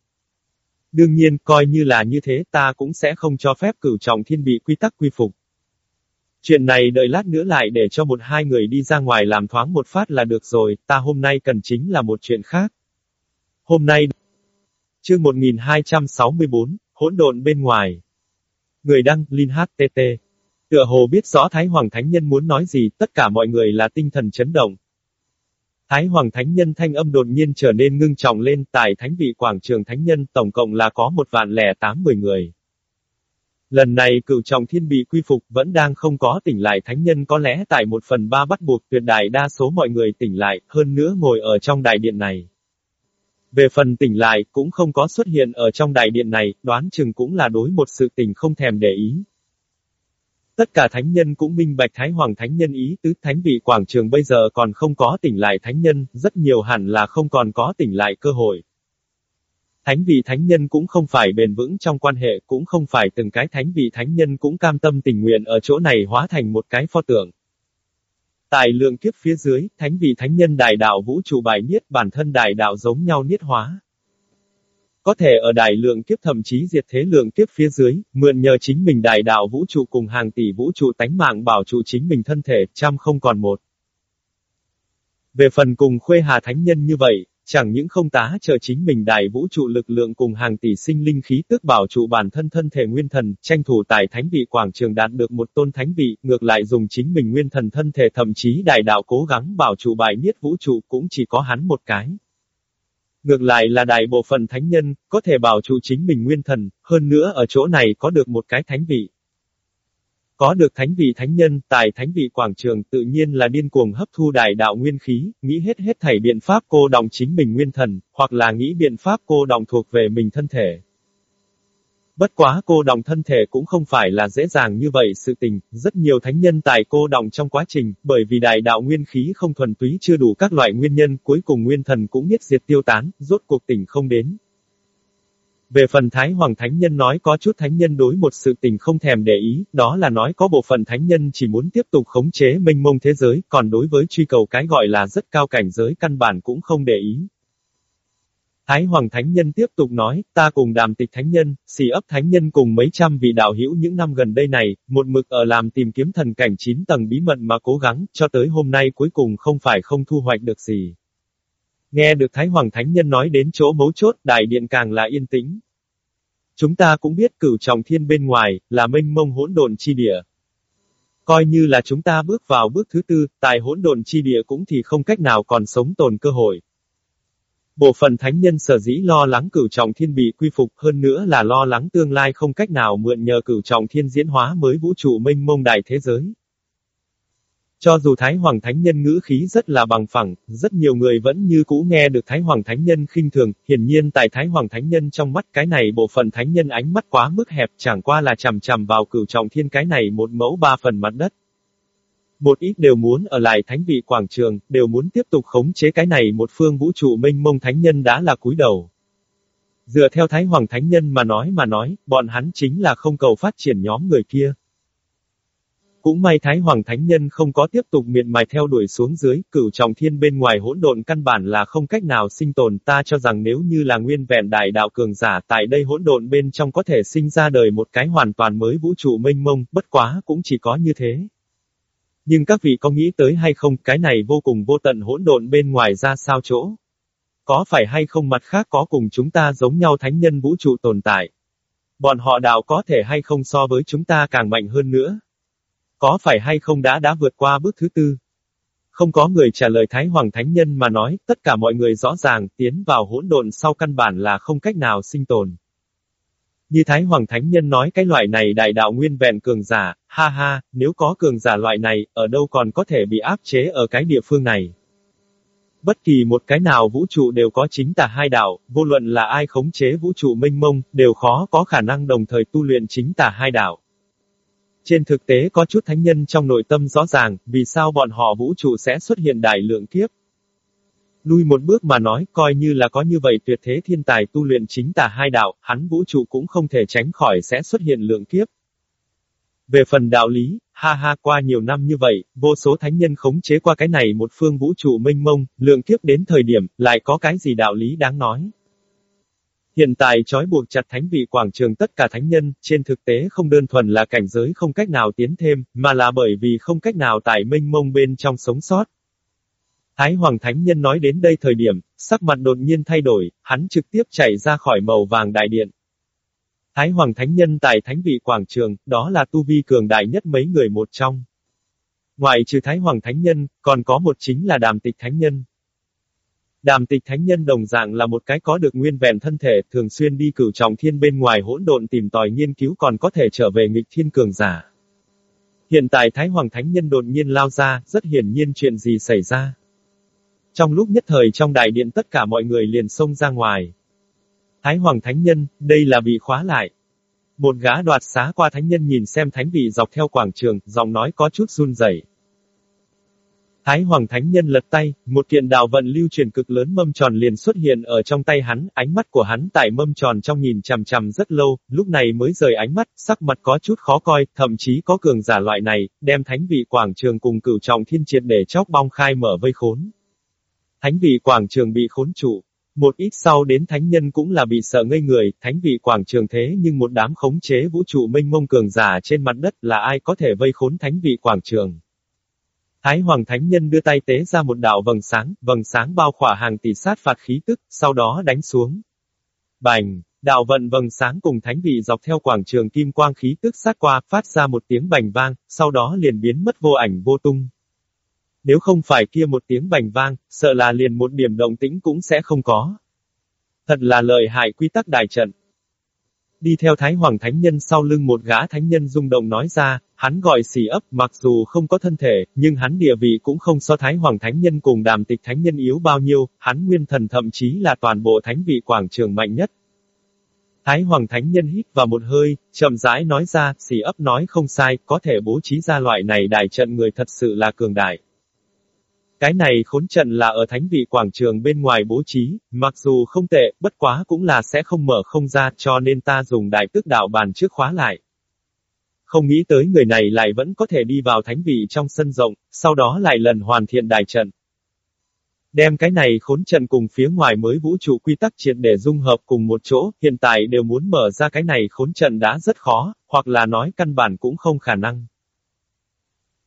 Đương nhiên, coi như là như thế ta cũng sẽ không cho phép cửu trọng thiên bị quy tắc quy phục. Chuyện này đợi lát nữa lại để cho một hai người đi ra ngoài làm thoáng một phát là được rồi, ta hôm nay cần chính là một chuyện khác. Hôm nay, chương 1264, hỗn độn bên ngoài. Người đăng, Linh HTT. Tựa hồ biết rõ Thái Hoàng Thánh Nhân muốn nói gì, tất cả mọi người là tinh thần chấn động. Thái Hoàng Thánh Nhân thanh âm đột nhiên trở nên ngưng trọng lên, tại Thánh vị Quảng Trường Thánh Nhân tổng cộng là có một vạn lẻ tám mười người. Lần này cựu trọng thiên bị quy phục vẫn đang không có tỉnh lại thánh nhân có lẽ tại một phần ba bắt buộc tuyệt đại đa số mọi người tỉnh lại, hơn nữa ngồi ở trong đại điện này. Về phần tỉnh lại, cũng không có xuất hiện ở trong đại điện này, đoán chừng cũng là đối một sự tình không thèm để ý. Tất cả thánh nhân cũng minh bạch Thái Hoàng Thánh Nhân ý tứ thánh vị quảng trường bây giờ còn không có tỉnh lại thánh nhân, rất nhiều hẳn là không còn có tỉnh lại cơ hội. Thánh vị thánh nhân cũng không phải bền vững trong quan hệ, cũng không phải từng cái thánh vị thánh nhân cũng cam tâm tình nguyện ở chỗ này hóa thành một cái pho tượng. Tại lượng kiếp phía dưới, thánh vị thánh nhân đại đạo vũ trụ bài niết bản thân đại đạo giống nhau niết hóa. Có thể ở đại lượng kiếp thậm chí diệt thế lượng kiếp phía dưới, mượn nhờ chính mình đại đạo vũ trụ cùng hàng tỷ vũ trụ tánh mạng bảo trụ chính mình thân thể, trăm không còn một. Về phần cùng khuê hà thánh nhân như vậy, chẳng những không tá chờ chính mình đại vũ trụ lực lượng cùng hàng tỷ sinh linh khí tức bảo trụ bản thân thân thể nguyên thần, tranh thủ tại thánh vị quảng trường đạt được một tôn thánh vị, ngược lại dùng chính mình nguyên thần thân thể thậm chí đại đạo cố gắng bảo trụ bài niết vũ trụ cũng chỉ có hắn một cái. Ngược lại là đại bộ phận thánh nhân, có thể bảo trụ chính mình nguyên thần, hơn nữa ở chỗ này có được một cái thánh vị. Có được thánh vị thánh nhân, tại thánh vị quảng trường tự nhiên là điên cuồng hấp thu đại đạo nguyên khí, nghĩ hết hết thảy biện pháp cô đồng chính mình nguyên thần, hoặc là nghĩ biện pháp cô đồng thuộc về mình thân thể. Bất quá cô đồng thân thể cũng không phải là dễ dàng như vậy sự tình, rất nhiều thánh nhân tại cô đồng trong quá trình, bởi vì đại đạo nguyên khí không thuần túy chưa đủ các loại nguyên nhân, cuối cùng nguyên thần cũng biết diệt tiêu tán, rốt cuộc tỉnh không đến. Về phần Thái Hoàng Thánh Nhân nói có chút Thánh Nhân đối một sự tình không thèm để ý, đó là nói có bộ phận Thánh Nhân chỉ muốn tiếp tục khống chế mênh mông thế giới, còn đối với truy cầu cái gọi là rất cao cảnh giới căn bản cũng không để ý. Thái Hoàng Thánh Nhân tiếp tục nói, ta cùng đàm tịch Thánh Nhân, xì ấp Thánh Nhân cùng mấy trăm vị đạo hữu những năm gần đây này, một mực ở làm tìm kiếm thần cảnh 9 tầng bí mật mà cố gắng, cho tới hôm nay cuối cùng không phải không thu hoạch được gì. Nghe được Thái Hoàng Thánh Nhân nói đến chỗ mấu chốt, đại điện càng là yên tĩnh. Chúng ta cũng biết cửu trọng thiên bên ngoài, là mênh mông hỗn độn chi địa. Coi như là chúng ta bước vào bước thứ tư, tại hỗn độn chi địa cũng thì không cách nào còn sống tồn cơ hội. Bộ phận thánh nhân sở dĩ lo lắng cửu trọng thiên bị quy phục hơn nữa là lo lắng tương lai không cách nào mượn nhờ cửu trọng thiên diễn hóa mới vũ trụ mênh mông đại thế giới. Cho dù Thái Hoàng Thánh Nhân ngữ khí rất là bằng phẳng, rất nhiều người vẫn như cũ nghe được Thái Hoàng Thánh Nhân khinh thường, hiển nhiên tại Thái Hoàng Thánh Nhân trong mắt cái này bộ phận Thánh Nhân ánh mắt quá mức hẹp chẳng qua là chằm chằm vào cửu trọng thiên cái này một mẫu ba phần mặt đất. Một ít đều muốn ở lại thánh vị quảng trường, đều muốn tiếp tục khống chế cái này một phương vũ trụ Minh mông thánh nhân đã là cúi đầu. Dựa theo Thái Hoàng Thánh Nhân mà nói mà nói, bọn hắn chính là không cầu phát triển nhóm người kia. Cũng may Thái Hoàng Thánh Nhân không có tiếp tục miệt mài theo đuổi xuống dưới, cửu trọng thiên bên ngoài hỗn độn căn bản là không cách nào sinh tồn, ta cho rằng nếu như là nguyên vẹn đại đạo cường giả tại đây hỗn độn bên trong có thể sinh ra đời một cái hoàn toàn mới vũ trụ mênh mông, bất quá cũng chỉ có như thế. Nhưng các vị có nghĩ tới hay không, cái này vô cùng vô tận hỗn độn bên ngoài ra sao chỗ? Có phải hay không mặt khác có cùng chúng ta giống nhau thánh nhân vũ trụ tồn tại? Bọn họ đạo có thể hay không so với chúng ta càng mạnh hơn nữa? Có phải hay không đã đã vượt qua bước thứ tư? Không có người trả lời Thái Hoàng Thánh Nhân mà nói, tất cả mọi người rõ ràng, tiến vào hỗn độn sau căn bản là không cách nào sinh tồn. Như Thái Hoàng Thánh Nhân nói cái loại này đại đạo nguyên vẹn cường giả, ha ha, nếu có cường giả loại này, ở đâu còn có thể bị áp chế ở cái địa phương này. Bất kỳ một cái nào vũ trụ đều có chính tà hai đạo, vô luận là ai khống chế vũ trụ minh mông, đều khó có khả năng đồng thời tu luyện chính tà hai đạo. Trên thực tế có chút thánh nhân trong nội tâm rõ ràng, vì sao bọn họ vũ trụ sẽ xuất hiện đại lượng kiếp. Lui một bước mà nói, coi như là có như vậy tuyệt thế thiên tài tu luyện chính tà hai đạo, hắn vũ trụ cũng không thể tránh khỏi sẽ xuất hiện lượng kiếp. Về phần đạo lý, ha ha qua nhiều năm như vậy, vô số thánh nhân khống chế qua cái này một phương vũ trụ mênh mông, lượng kiếp đến thời điểm, lại có cái gì đạo lý đáng nói. Hiện tại trói buộc chặt thánh vị quảng trường tất cả thánh nhân, trên thực tế không đơn thuần là cảnh giới không cách nào tiến thêm, mà là bởi vì không cách nào tại minh mông bên trong sống sót. Thái Hoàng Thánh Nhân nói đến đây thời điểm, sắc mặt đột nhiên thay đổi, hắn trực tiếp chạy ra khỏi màu vàng đại điện. Thái Hoàng Thánh Nhân tại Thánh vị Quảng Trường, đó là tu vi cường đại nhất mấy người một trong. Ngoài trừ Thái Hoàng Thánh Nhân, còn có một chính là Đàm Tịch Thánh Nhân. Đàm tịch thánh nhân đồng dạng là một cái có được nguyên vẹn thân thể, thường xuyên đi cửu trọng thiên bên ngoài hỗn độn tìm tòi nghiên cứu còn có thể trở về nghịch thiên cường giả. Hiện tại Thái Hoàng Thánh Nhân đột nhiên lao ra, rất hiển nhiên chuyện gì xảy ra. Trong lúc nhất thời trong đại điện tất cả mọi người liền xông ra ngoài. Thái Hoàng Thánh Nhân, đây là bị khóa lại. Một gã đoạt xá qua Thánh Nhân nhìn xem Thánh vị dọc theo quảng trường, giọng nói có chút run rẩy. Thái Hoàng Thánh Nhân lật tay, một kiện đạo vận lưu truyền cực lớn mâm tròn liền xuất hiện ở trong tay hắn, ánh mắt của hắn tại mâm tròn trong nhìn chằm chằm rất lâu, lúc này mới rời ánh mắt, sắc mặt có chút khó coi, thậm chí có cường giả loại này, đem thánh vị quảng trường cùng cửu trọng thiên triệt để chóc bong khai mở vây khốn. Thánh vị quảng trường bị khốn trụ. Một ít sau đến thánh nhân cũng là bị sợ ngây người, thánh vị quảng trường thế nhưng một đám khống chế vũ trụ mênh mông cường giả trên mặt đất là ai có thể vây khốn thánh vị quảng trường. Thái Hoàng Thánh Nhân đưa tay tế ra một đạo vầng sáng, vầng sáng bao khỏa hàng tỷ sát phạt khí tức, sau đó đánh xuống. Bành, đạo vận vầng sáng cùng thánh vị dọc theo quảng trường kim quang khí tức sát qua, phát ra một tiếng bành vang, sau đó liền biến mất vô ảnh vô tung. Nếu không phải kia một tiếng bành vang, sợ là liền một điểm động tĩnh cũng sẽ không có. Thật là lợi hại quy tắc đại trận. Đi theo Thái Hoàng Thánh Nhân sau lưng một gã Thánh Nhân rung động nói ra, hắn gọi xì ấp, mặc dù không có thân thể, nhưng hắn địa vị cũng không so Thái Hoàng Thánh Nhân cùng đàm tịch Thánh Nhân yếu bao nhiêu, hắn nguyên thần thậm chí là toàn bộ Thánh vị quảng trường mạnh nhất. Thái Hoàng Thánh Nhân hít vào một hơi, chậm rãi nói ra, xì ấp nói không sai, có thể bố trí ra loại này đại trận người thật sự là cường đại. Cái này khốn trận là ở thánh vị quảng trường bên ngoài bố trí, mặc dù không tệ, bất quá cũng là sẽ không mở không ra cho nên ta dùng đại tức đạo bàn trước khóa lại. Không nghĩ tới người này lại vẫn có thể đi vào thánh vị trong sân rộng, sau đó lại lần hoàn thiện đại trận. Đem cái này khốn trận cùng phía ngoài mới vũ trụ quy tắc triệt để dung hợp cùng một chỗ, hiện tại đều muốn mở ra cái này khốn trận đã rất khó, hoặc là nói căn bản cũng không khả năng.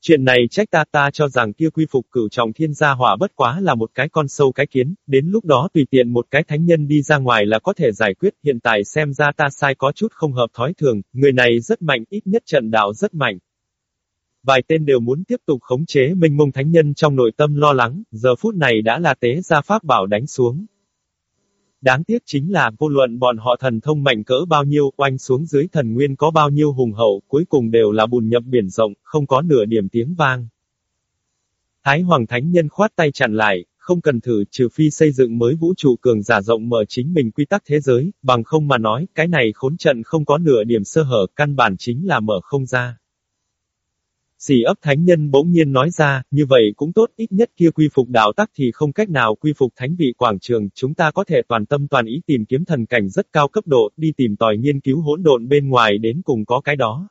Chuyện này trách ta ta cho rằng kia quy phục cửu trọng thiên gia hỏa bất quá là một cái con sâu cái kiến, đến lúc đó tùy tiện một cái thánh nhân đi ra ngoài là có thể giải quyết, hiện tại xem ra ta sai có chút không hợp thói thường, người này rất mạnh, ít nhất trận đạo rất mạnh. Vài tên đều muốn tiếp tục khống chế minh mông thánh nhân trong nội tâm lo lắng, giờ phút này đã là tế gia pháp bảo đánh xuống. Đáng tiếc chính là vô luận bọn họ thần thông mạnh cỡ bao nhiêu, oanh xuống dưới thần nguyên có bao nhiêu hùng hậu, cuối cùng đều là bùn nhập biển rộng, không có nửa điểm tiếng vang. Thái Hoàng Thánh Nhân khoát tay chặn lại, không cần thử trừ phi xây dựng mới vũ trụ cường giả rộng mở chính mình quy tắc thế giới, bằng không mà nói, cái này khốn trận không có nửa điểm sơ hở, căn bản chính là mở không ra. Sỉ ấp thánh nhân bỗng nhiên nói ra, như vậy cũng tốt, ít nhất kia quy phục đạo tắc thì không cách nào quy phục thánh vị quảng trường, chúng ta có thể toàn tâm toàn ý tìm kiếm thần cảnh rất cao cấp độ, đi tìm tòi nghiên cứu hỗn độn bên ngoài đến cùng có cái đó.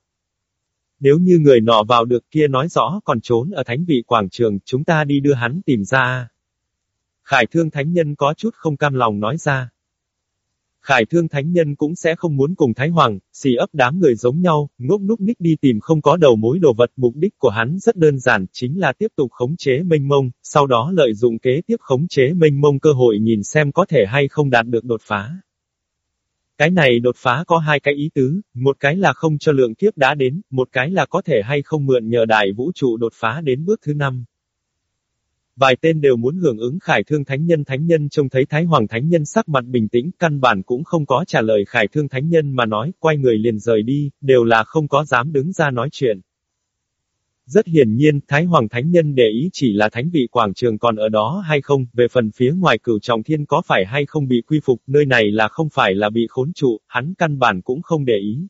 Nếu như người nọ vào được kia nói rõ còn trốn ở thánh vị quảng trường, chúng ta đi đưa hắn tìm ra. Khải thương thánh nhân có chút không cam lòng nói ra. Khải thương thánh nhân cũng sẽ không muốn cùng Thái Hoàng, xì ấp đám người giống nhau, ngốc núc ních đi tìm không có đầu mối đồ vật. Mục đích của hắn rất đơn giản, chính là tiếp tục khống chế mênh mông, sau đó lợi dụng kế tiếp khống chế mênh mông cơ hội nhìn xem có thể hay không đạt được đột phá. Cái này đột phá có hai cái ý tứ, một cái là không cho lượng kiếp đã đến, một cái là có thể hay không mượn nhờ đại vũ trụ đột phá đến bước thứ năm. Vài tên đều muốn hưởng ứng khải thương thánh nhân thánh nhân trông thấy thái hoàng thánh nhân sắc mặt bình tĩnh, căn bản cũng không có trả lời khải thương thánh nhân mà nói, quay người liền rời đi, đều là không có dám đứng ra nói chuyện. Rất hiển nhiên, Thái Hoàng Thánh Nhân để ý chỉ là thánh vị quảng trường còn ở đó hay không, về phần phía ngoài cửu trọng thiên có phải hay không bị quy phục, nơi này là không phải là bị khốn trụ, hắn căn bản cũng không để ý.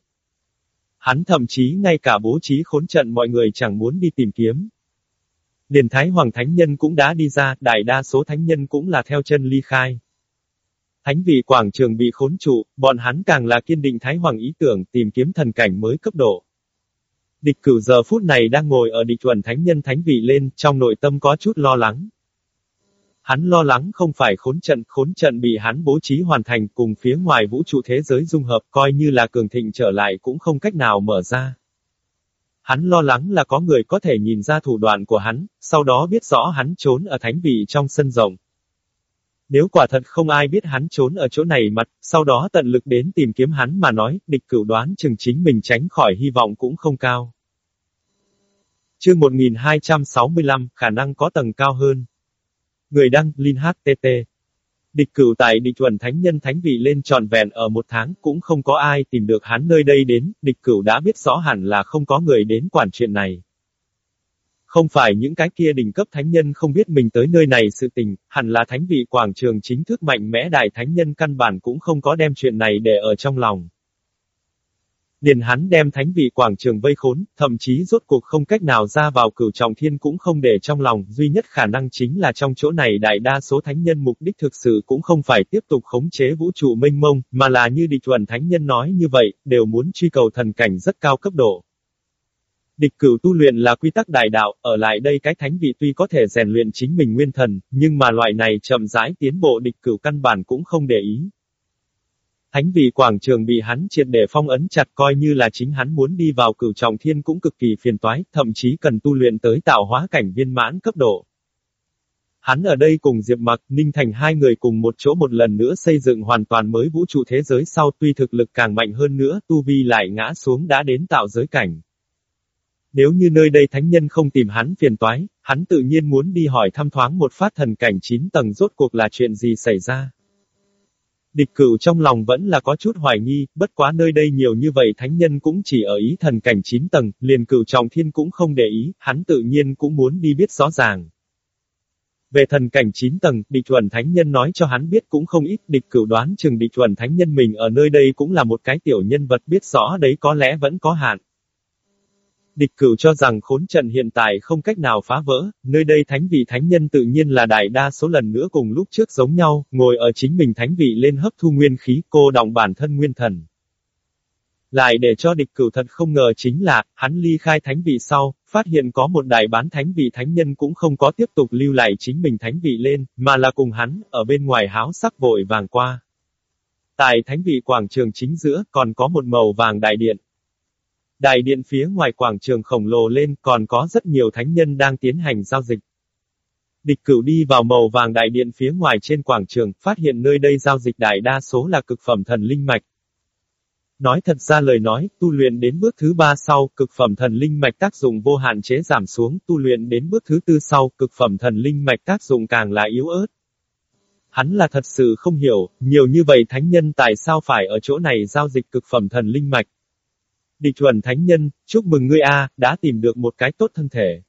Hắn thậm chí ngay cả bố trí khốn trận mọi người chẳng muốn đi tìm kiếm. Liền Thái Hoàng Thánh Nhân cũng đã đi ra, đại đa số Thánh Nhân cũng là theo chân ly khai. Thánh vị quảng trường bị khốn trụ, bọn hắn càng là kiên định Thái Hoàng ý tưởng tìm kiếm thần cảnh mới cấp độ. Địch cửu giờ phút này đang ngồi ở địch chuẩn thánh nhân thánh vị lên, trong nội tâm có chút lo lắng. Hắn lo lắng không phải khốn trận, khốn trận bị hắn bố trí hoàn thành cùng phía ngoài vũ trụ thế giới dung hợp coi như là cường thịnh trở lại cũng không cách nào mở ra. Hắn lo lắng là có người có thể nhìn ra thủ đoạn của hắn, sau đó biết rõ hắn trốn ở thánh vị trong sân rộng. Nếu quả thật không ai biết hắn trốn ở chỗ này mặt, sau đó tận lực đến tìm kiếm hắn mà nói, địch cửu đoán chừng chính mình tránh khỏi hy vọng cũng không cao. Chương 1265, khả năng có tầng cao hơn. Người đăng, Linh HTT. Địch cửu tại địch Thuần thánh nhân thánh vị lên tròn vẹn ở một tháng cũng không có ai tìm được hắn nơi đây đến, địch cửu đã biết rõ hẳn là không có người đến quản chuyện này. Không phải những cái kia đỉnh cấp thánh nhân không biết mình tới nơi này sự tình, hẳn là thánh vị quảng trường chính thức mạnh mẽ đại thánh nhân căn bản cũng không có đem chuyện này để ở trong lòng. Liền hắn đem thánh vị quảng trường vây khốn, thậm chí rốt cuộc không cách nào ra vào cửu trọng thiên cũng không để trong lòng, duy nhất khả năng chính là trong chỗ này đại đa số thánh nhân mục đích thực sự cũng không phải tiếp tục khống chế vũ trụ mênh mông, mà là như địch chuẩn thánh nhân nói như vậy, đều muốn truy cầu thần cảnh rất cao cấp độ. Địch cửu tu luyện là quy tắc đại đạo, ở lại đây cái thánh vị tuy có thể rèn luyện chính mình nguyên thần, nhưng mà loại này chậm rãi tiến bộ địch cửu căn bản cũng không để ý. Thánh vị quảng trường bị hắn triệt để phong ấn chặt coi như là chính hắn muốn đi vào cửu trọng thiên cũng cực kỳ phiền toái, thậm chí cần tu luyện tới tạo hóa cảnh viên mãn cấp độ. Hắn ở đây cùng Diệp Mặc, Ninh Thành hai người cùng một chỗ một lần nữa xây dựng hoàn toàn mới vũ trụ thế giới sau tuy thực lực càng mạnh hơn nữa, tu vi lại ngã xuống đã đến tạo giới cảnh. Nếu như nơi đây thánh nhân không tìm hắn phiền toái, hắn tự nhiên muốn đi hỏi thăm thoáng một phát thần cảnh 9 tầng rốt cuộc là chuyện gì xảy ra. Địch cửu trong lòng vẫn là có chút hoài nghi, bất quá nơi đây nhiều như vậy thánh nhân cũng chỉ ở ý thần cảnh 9 tầng, liền cửu trọng thiên cũng không để ý, hắn tự nhiên cũng muốn đi biết rõ ràng. Về thần cảnh 9 tầng, địch chuẩn thánh nhân nói cho hắn biết cũng không ít, địch cửu đoán chừng địch chuẩn thánh nhân mình ở nơi đây cũng là một cái tiểu nhân vật biết rõ đấy có lẽ vẫn có hạn. Địch cửu cho rằng khốn trận hiện tại không cách nào phá vỡ, nơi đây thánh vị thánh nhân tự nhiên là đại đa số lần nữa cùng lúc trước giống nhau, ngồi ở chính mình thánh vị lên hấp thu nguyên khí cô động bản thân nguyên thần. Lại để cho địch cửu thật không ngờ chính là, hắn ly khai thánh vị sau, phát hiện có một đại bán thánh vị thánh nhân cũng không có tiếp tục lưu lại chính mình thánh vị lên, mà là cùng hắn, ở bên ngoài háo sắc vội vàng qua. Tại thánh vị quảng trường chính giữa, còn có một màu vàng đại điện. Đại điện phía ngoài quảng trường khổng lồ lên còn có rất nhiều thánh nhân đang tiến hành giao dịch. Địch cửu đi vào màu vàng đại điện phía ngoài trên quảng trường, phát hiện nơi đây giao dịch đại đa số là cực phẩm thần linh mạch. Nói thật ra lời nói, tu luyện đến bước thứ ba sau, cực phẩm thần linh mạch tác dụng vô hạn chế giảm xuống, tu luyện đến bước thứ tư sau, cực phẩm thần linh mạch tác dụng càng là yếu ớt. Hắn là thật sự không hiểu, nhiều như vậy thánh nhân tại sao phải ở chỗ này giao dịch cực phẩm thần linh mạch. Địch chuẩn thánh nhân, chúc mừng ngươi a, đã tìm được một cái tốt thân thể.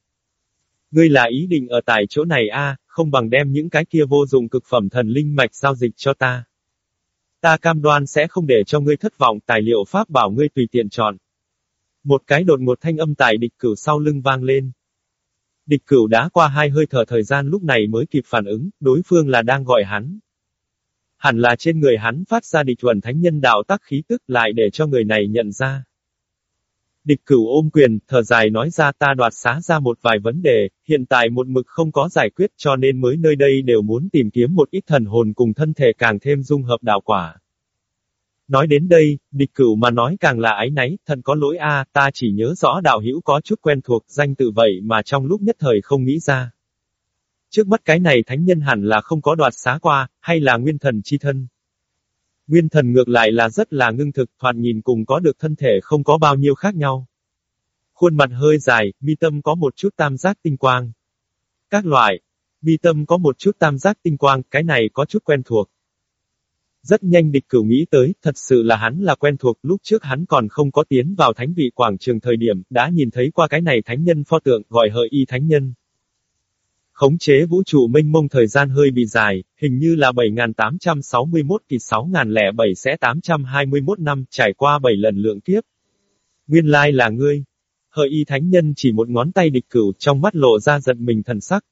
Ngươi là ý định ở tại chỗ này a, không bằng đem những cái kia vô dụng cực phẩm thần linh mạch giao dịch cho ta. Ta cam đoan sẽ không để cho ngươi thất vọng, tài liệu pháp bảo ngươi tùy tiện chọn. Một cái đột ngột thanh âm tại địch cửu sau lưng vang lên. Địch cửu đã qua hai hơi thở thời gian lúc này mới kịp phản ứng, đối phương là đang gọi hắn. Hẳn là trên người hắn phát ra địch chuẩn thánh nhân đạo tắc khí tức lại để cho người này nhận ra. Địch cửu ôm quyền, thở dài nói ra ta đoạt xá ra một vài vấn đề, hiện tại một mực không có giải quyết cho nên mới nơi đây đều muốn tìm kiếm một ít thần hồn cùng thân thể càng thêm dung hợp đạo quả. Nói đến đây, địch cửu mà nói càng là ái náy, thần có lỗi a, ta chỉ nhớ rõ đạo hữu có chút quen thuộc, danh tự vậy mà trong lúc nhất thời không nghĩ ra. Trước mắt cái này thánh nhân hẳn là không có đoạt xá qua, hay là nguyên thần chi thân. Nguyên thần ngược lại là rất là ngưng thực, thoạt nhìn cùng có được thân thể không có bao nhiêu khác nhau. Khuôn mặt hơi dài, mi tâm có một chút tam giác tinh quang. Các loại, mi tâm có một chút tam giác tinh quang, cái này có chút quen thuộc. Rất nhanh địch cửu nghĩ tới, thật sự là hắn là quen thuộc, lúc trước hắn còn không có tiến vào thánh vị quảng trường thời điểm, đã nhìn thấy qua cái này thánh nhân pho tượng, gọi hợi y thánh nhân. Khống chế vũ trụ mênh mông thời gian hơi bị dài, hình như là 7861 kỳ 6007 sẽ 821 năm, trải qua 7 lần lượng kiếp. Nguyên lai là ngươi. Hợi y thánh nhân chỉ một ngón tay địch cửu trong mắt lộ ra giận mình thần sắc.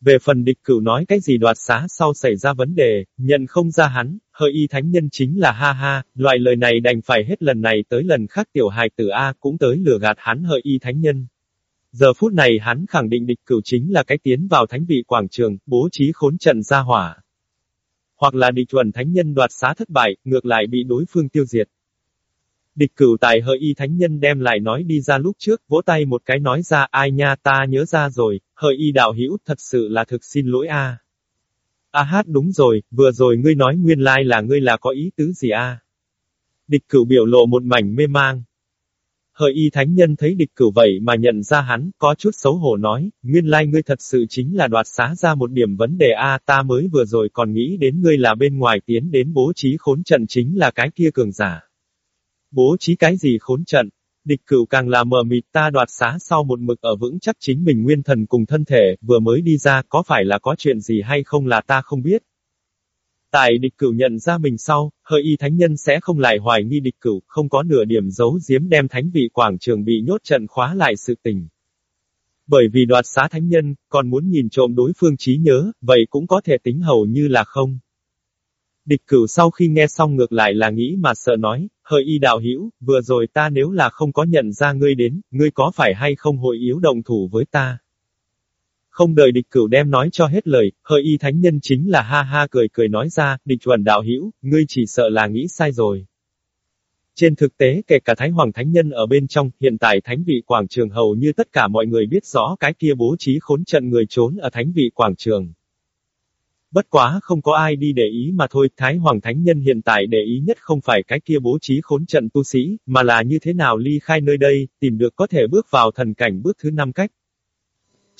Về phần địch cửu nói cái gì đoạt xá sau xảy ra vấn đề, nhận không ra hắn, hợi y thánh nhân chính là ha ha, loại lời này đành phải hết lần này tới lần khác tiểu hài tử A cũng tới lừa gạt hắn hợi y thánh nhân. Giờ phút này hắn khẳng định địch cửu chính là cái tiến vào thánh vị quảng trường, bố trí khốn trận ra hỏa. Hoặc là địch chuẩn thánh nhân đoạt xá thất bại, ngược lại bị đối phương tiêu diệt. Địch cửu tài hợi y thánh nhân đem lại nói đi ra lúc trước, vỗ tay một cái nói ra ai nha ta nhớ ra rồi, hợi y đạo hữu thật sự là thực xin lỗi a. A hát đúng rồi, vừa rồi ngươi nói nguyên lai là ngươi là có ý tứ gì a? Địch cửu biểu lộ một mảnh mê mang. Hợi y thánh nhân thấy địch cửu vậy mà nhận ra hắn, có chút xấu hổ nói, nguyên lai ngươi thật sự chính là đoạt xá ra một điểm vấn đề a ta mới vừa rồi còn nghĩ đến ngươi là bên ngoài tiến đến bố trí khốn trận chính là cái kia cường giả. Bố trí cái gì khốn trận? Địch cửu càng là mờ mịt ta đoạt xá sau một mực ở vững chắc chính mình nguyên thần cùng thân thể, vừa mới đi ra có phải là có chuyện gì hay không là ta không biết. Tại địch cửu nhận ra mình sau, hơi y thánh nhân sẽ không lại hoài nghi địch cửu, không có nửa điểm giấu giếm đem thánh vị quảng trường bị nhốt trận khóa lại sự tình. Bởi vì đoạt xá thánh nhân, còn muốn nhìn trộm đối phương trí nhớ, vậy cũng có thể tính hầu như là không. Địch cửu sau khi nghe xong ngược lại là nghĩ mà sợ nói, hơi y đạo hữu vừa rồi ta nếu là không có nhận ra ngươi đến, ngươi có phải hay không hội yếu động thủ với ta. Không đợi địch cửu đem nói cho hết lời, hơi y thánh nhân chính là ha ha cười cười nói ra, địch chuẩn đạo hữu ngươi chỉ sợ là nghĩ sai rồi. Trên thực tế kể cả Thái Hoàng Thánh Nhân ở bên trong, hiện tại Thánh vị Quảng Trường hầu như tất cả mọi người biết rõ cái kia bố trí khốn trận người trốn ở Thánh vị Quảng Trường. Bất quá không có ai đi để ý mà thôi, Thái Hoàng Thánh Nhân hiện tại để ý nhất không phải cái kia bố trí khốn trận tu sĩ, mà là như thế nào ly khai nơi đây, tìm được có thể bước vào thần cảnh bước thứ năm cách.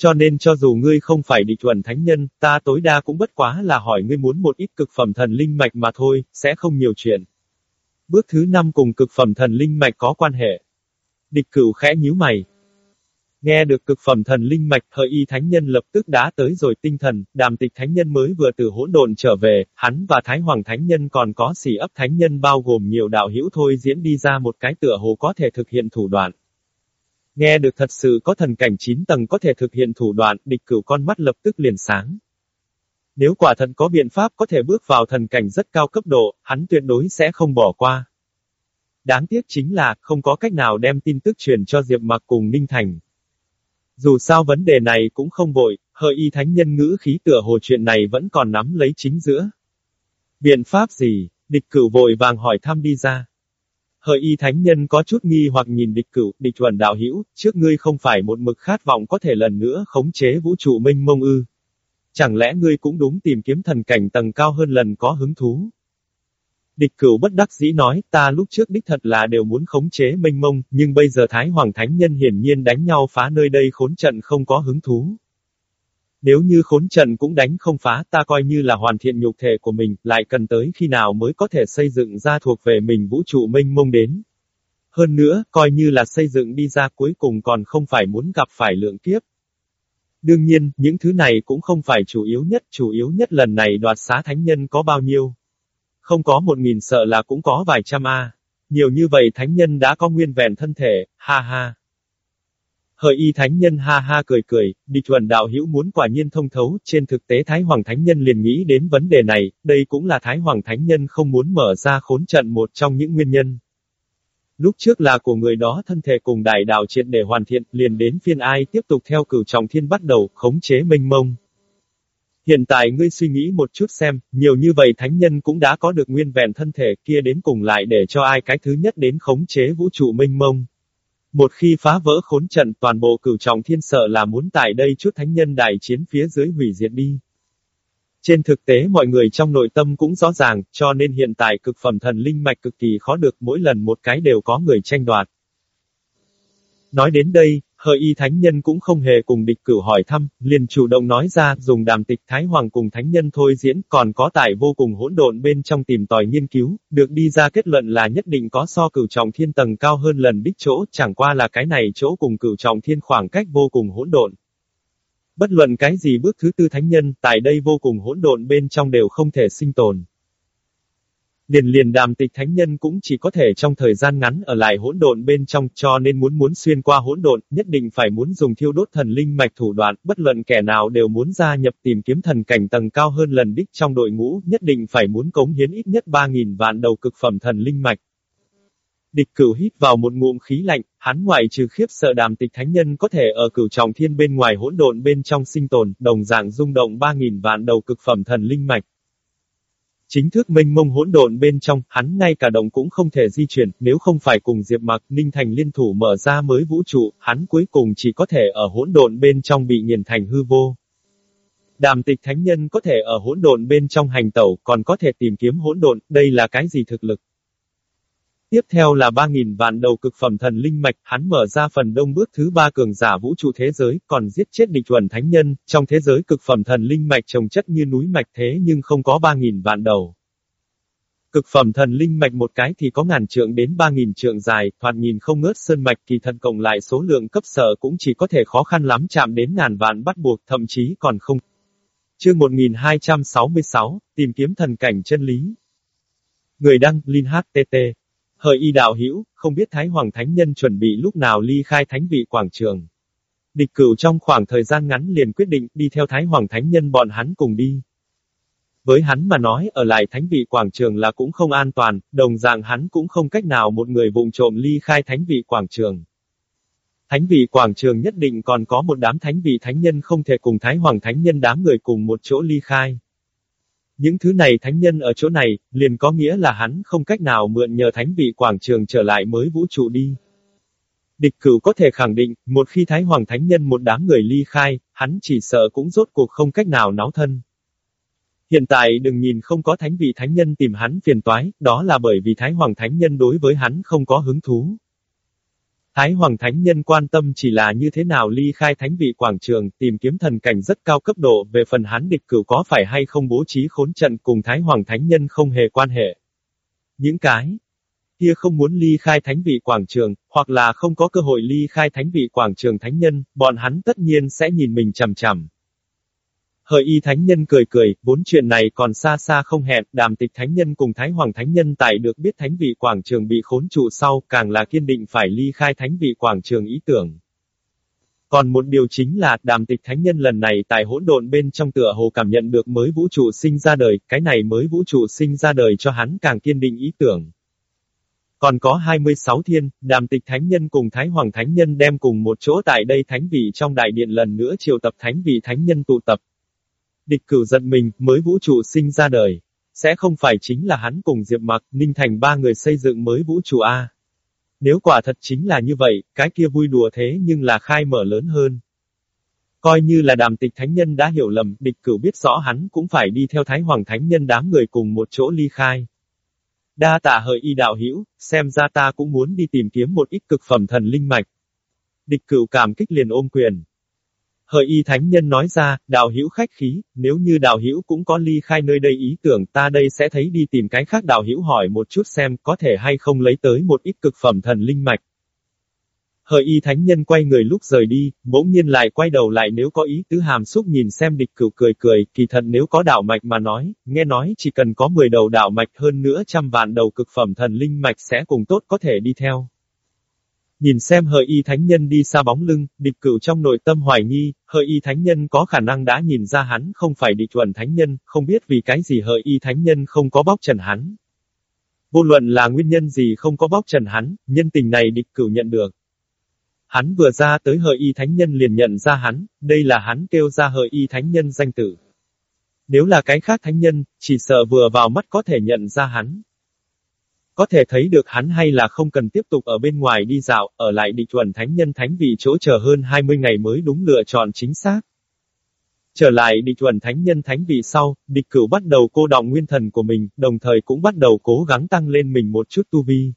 Cho nên cho dù ngươi không phải địch chuẩn thánh nhân, ta tối đa cũng bất quá là hỏi ngươi muốn một ít cực phẩm thần linh mạch mà thôi, sẽ không nhiều chuyện. Bước thứ năm cùng cực phẩm thần linh mạch có quan hệ. Địch cửu khẽ nhíu mày. Nghe được cực phẩm thần linh mạch, hợi y thánh nhân lập tức đã tới rồi tinh thần, đàm tịch thánh nhân mới vừa từ hỗn độn trở về, hắn và thái hoàng thánh nhân còn có xỉ ấp thánh nhân bao gồm nhiều đạo hữu thôi diễn đi ra một cái tựa hồ có thể thực hiện thủ đoạn. Nghe được thật sự có thần cảnh 9 tầng có thể thực hiện thủ đoạn, địch cửu con mắt lập tức liền sáng. Nếu quả thật có biện pháp có thể bước vào thần cảnh rất cao cấp độ, hắn tuyệt đối sẽ không bỏ qua. Đáng tiếc chính là, không có cách nào đem tin tức truyền cho Diệp Mặc cùng Ninh Thành. Dù sao vấn đề này cũng không vội, hợi y thánh nhân ngữ khí tựa hồ chuyện này vẫn còn nắm lấy chính giữa. Biện pháp gì? Địch cửu vội vàng hỏi thăm đi ra. Hợi y thánh nhân có chút nghi hoặc nhìn địch cửu, địch chuẩn đạo hữu trước ngươi không phải một mực khát vọng có thể lần nữa khống chế vũ trụ minh mông ư. Chẳng lẽ ngươi cũng đúng tìm kiếm thần cảnh tầng cao hơn lần có hứng thú? Địch cửu bất đắc dĩ nói, ta lúc trước đích thật là đều muốn khống chế minh mông, nhưng bây giờ Thái Hoàng Thánh Nhân hiển nhiên đánh nhau phá nơi đây khốn trận không có hứng thú. Nếu như khốn trận cũng đánh không phá ta coi như là hoàn thiện nhục thể của mình, lại cần tới khi nào mới có thể xây dựng ra thuộc về mình vũ trụ minh mông đến. Hơn nữa, coi như là xây dựng đi ra cuối cùng còn không phải muốn gặp phải lượng kiếp. Đương nhiên, những thứ này cũng không phải chủ yếu nhất, chủ yếu nhất lần này đoạt xá thánh nhân có bao nhiêu. Không có một nghìn sợ là cũng có vài trăm A. Nhiều như vậy thánh nhân đã có nguyên vẹn thân thể, ha ha. Hợi y thánh nhân ha ha cười cười, đi chuẩn đạo hữu muốn quả nhiên thông thấu, trên thực tế Thái Hoàng Thánh Nhân liền nghĩ đến vấn đề này, đây cũng là Thái Hoàng Thánh Nhân không muốn mở ra khốn trận một trong những nguyên nhân. Lúc trước là của người đó thân thể cùng đại đạo triệt để hoàn thiện, liền đến phiên ai tiếp tục theo cửu trọng thiên bắt đầu, khống chế minh mông. Hiện tại ngươi suy nghĩ một chút xem, nhiều như vậy thánh nhân cũng đã có được nguyên vẹn thân thể kia đến cùng lại để cho ai cái thứ nhất đến khống chế vũ trụ minh mông. Một khi phá vỡ khốn trận toàn bộ cửu trọng thiên sợ là muốn tại đây chút thánh nhân đại chiến phía dưới hủy diệt đi. Trên thực tế mọi người trong nội tâm cũng rõ ràng, cho nên hiện tại cực phẩm thần linh mạch cực kỳ khó được mỗi lần một cái đều có người tranh đoạt. Nói đến đây, hợi y thánh nhân cũng không hề cùng địch cửu hỏi thăm, liền chủ động nói ra, dùng đàm tịch thái hoàng cùng thánh nhân thôi diễn, còn có tài vô cùng hỗn độn bên trong tìm tòi nghiên cứu, được đi ra kết luận là nhất định có so cửu trọng thiên tầng cao hơn lần đích chỗ, chẳng qua là cái này chỗ cùng cửu trọng thiên khoảng cách vô cùng hỗn độn. Bất luận cái gì bước thứ tư thánh nhân, tại đây vô cùng hỗn độn bên trong đều không thể sinh tồn. Liền liền đàm tịch thánh nhân cũng chỉ có thể trong thời gian ngắn ở lại hỗn độn bên trong, cho nên muốn muốn xuyên qua hỗn độn, nhất định phải muốn dùng thiêu đốt thần linh mạch thủ đoạn, bất luận kẻ nào đều muốn gia nhập tìm kiếm thần cảnh tầng cao hơn lần đích trong đội ngũ, nhất định phải muốn cống hiến ít nhất 3.000 vạn đầu cực phẩm thần linh mạch. Địch cửu hít vào một ngụm khí lạnh, hắn ngoại trừ khiếp sợ đàm tịch thánh nhân có thể ở cửu trọng thiên bên ngoài hỗn độn bên trong sinh tồn, đồng dạng rung động 3.000 vạn đầu cực phẩm thần linh mạch. Chính thức minh mông hỗn độn bên trong, hắn ngay cả động cũng không thể di chuyển, nếu không phải cùng Diệp Mặc, Ninh Thành liên thủ mở ra mới vũ trụ, hắn cuối cùng chỉ có thể ở hỗn độn bên trong bị nghiền thành hư vô. Đàm tịch thánh nhân có thể ở hỗn độn bên trong hành tẩu, còn có thể tìm kiếm hỗn độn, đây là cái gì thực lực? Tiếp theo là 3.000 vạn đầu cực phẩm thần linh mạch, hắn mở ra phần đông bước thứ ba cường giả vũ trụ thế giới, còn giết chết địch chuẩn thánh nhân, trong thế giới cực phẩm thần linh mạch trồng chất như núi mạch thế nhưng không có 3.000 vạn đầu. Cực phẩm thần linh mạch một cái thì có ngàn trượng đến 3.000 trượng dài, thoạt nhìn không ngớt sơn mạch kỳ thần cộng lại số lượng cấp sở cũng chỉ có thể khó khăn lắm chạm đến ngàn vạn bắt buộc, thậm chí còn không Chương 1266, tìm kiếm thần cảnh chân lý. Người đăng, Linh HTT. Hợi y đạo hữu không biết Thái Hoàng Thánh Nhân chuẩn bị lúc nào ly khai thánh vị quảng trường. Địch cửu trong khoảng thời gian ngắn liền quyết định đi theo Thái Hoàng Thánh Nhân bọn hắn cùng đi. Với hắn mà nói ở lại thánh vị quảng trường là cũng không an toàn, đồng dạng hắn cũng không cách nào một người vụng trộm ly khai thánh vị quảng trường. Thánh vị quảng trường nhất định còn có một đám thánh vị thánh nhân không thể cùng Thái Hoàng Thánh Nhân đám người cùng một chỗ ly khai. Những thứ này thánh nhân ở chỗ này, liền có nghĩa là hắn không cách nào mượn nhờ thánh vị quảng trường trở lại mới vũ trụ đi. Địch cửu có thể khẳng định, một khi Thái Hoàng Thánh Nhân một đám người ly khai, hắn chỉ sợ cũng rốt cuộc không cách nào náo thân. Hiện tại đừng nhìn không có thánh vị thánh nhân tìm hắn phiền toái, đó là bởi vì Thái Hoàng Thánh Nhân đối với hắn không có hứng thú. Thái Hoàng Thánh Nhân quan tâm chỉ là như thế nào ly khai thánh vị quảng trường, tìm kiếm thần cảnh rất cao cấp độ, về phần hắn địch cửu có phải hay không bố trí khốn trận cùng Thái Hoàng Thánh Nhân không hề quan hệ. Những cái kia không muốn ly khai thánh vị quảng trường, hoặc là không có cơ hội ly khai thánh vị quảng trường thánh nhân, bọn hắn tất nhiên sẽ nhìn mình chằm chằm. Hợi y thánh nhân cười cười, vốn chuyện này còn xa xa không hẹn, đàm tịch thánh nhân cùng thái hoàng thánh nhân tại được biết thánh vị quảng trường bị khốn trụ sau, càng là kiên định phải ly khai thánh vị quảng trường ý tưởng. Còn một điều chính là, đàm tịch thánh nhân lần này tại hỗn độn bên trong tựa hồ cảm nhận được mới vũ trụ sinh ra đời, cái này mới vũ trụ sinh ra đời cho hắn càng kiên định ý tưởng. Còn có 26 thiên, đàm tịch thánh nhân cùng Thái Hoàng thánh nhân đem cùng một chỗ tại đây thánh vị trong đại điện lần nữa triều tập thánh vị thánh nhân tụ tập. Địch cửu giận mình, mới vũ trụ sinh ra đời. Sẽ không phải chính là hắn cùng Diệp Mặc, Ninh Thành ba người xây dựng mới vũ trụ A. Nếu quả thật chính là như vậy, cái kia vui đùa thế nhưng là khai mở lớn hơn. Coi như là đàm tịch thánh nhân đã hiểu lầm, địch cửu biết rõ hắn cũng phải đi theo Thái Hoàng thánh nhân đám người cùng một chỗ ly khai. Đa tạ hợi y đạo hữu xem ra ta cũng muốn đi tìm kiếm một ít cực phẩm thần linh mạch. Địch cửu cảm kích liền ôm quyền. Hợi y thánh nhân nói ra, đạo hữu khách khí, nếu như đạo hữu cũng có ly khai nơi đây ý tưởng ta đây sẽ thấy đi tìm cái khác đạo hữu hỏi một chút xem có thể hay không lấy tới một ít cực phẩm thần linh mạch. Hợi y thánh nhân quay người lúc rời đi, bỗng nhiên lại quay đầu lại nếu có ý tứ hàm xúc nhìn xem địch cửu cười cười, kỳ thật nếu có đạo mạch mà nói, nghe nói chỉ cần có 10 đầu đạo mạch hơn nữa trăm vạn đầu cực phẩm thần linh mạch sẽ cùng tốt có thể đi theo. Nhìn xem hợi y thánh nhân đi xa bóng lưng, địch cửu trong nội tâm hoài nghi, hợi y thánh nhân có khả năng đã nhìn ra hắn không phải địch chuẩn thánh nhân, không biết vì cái gì hợi y thánh nhân không có bóc trần hắn. Vô luận là nguyên nhân gì không có bóc trần hắn, nhân tình này địch cửu nhận được. Hắn vừa ra tới hợi y thánh nhân liền nhận ra hắn, đây là hắn kêu ra hợi y thánh nhân danh tử. Nếu là cái khác thánh nhân, chỉ sợ vừa vào mắt có thể nhận ra hắn. Có thể thấy được hắn hay là không cần tiếp tục ở bên ngoài đi dạo, ở lại địch chuẩn thánh nhân thánh vị chỗ chờ hơn 20 ngày mới đúng lựa chọn chính xác. Trở lại địch chuẩn thánh nhân thánh vị sau, địch cửu bắt đầu cô đọng nguyên thần của mình, đồng thời cũng bắt đầu cố gắng tăng lên mình một chút tu vi.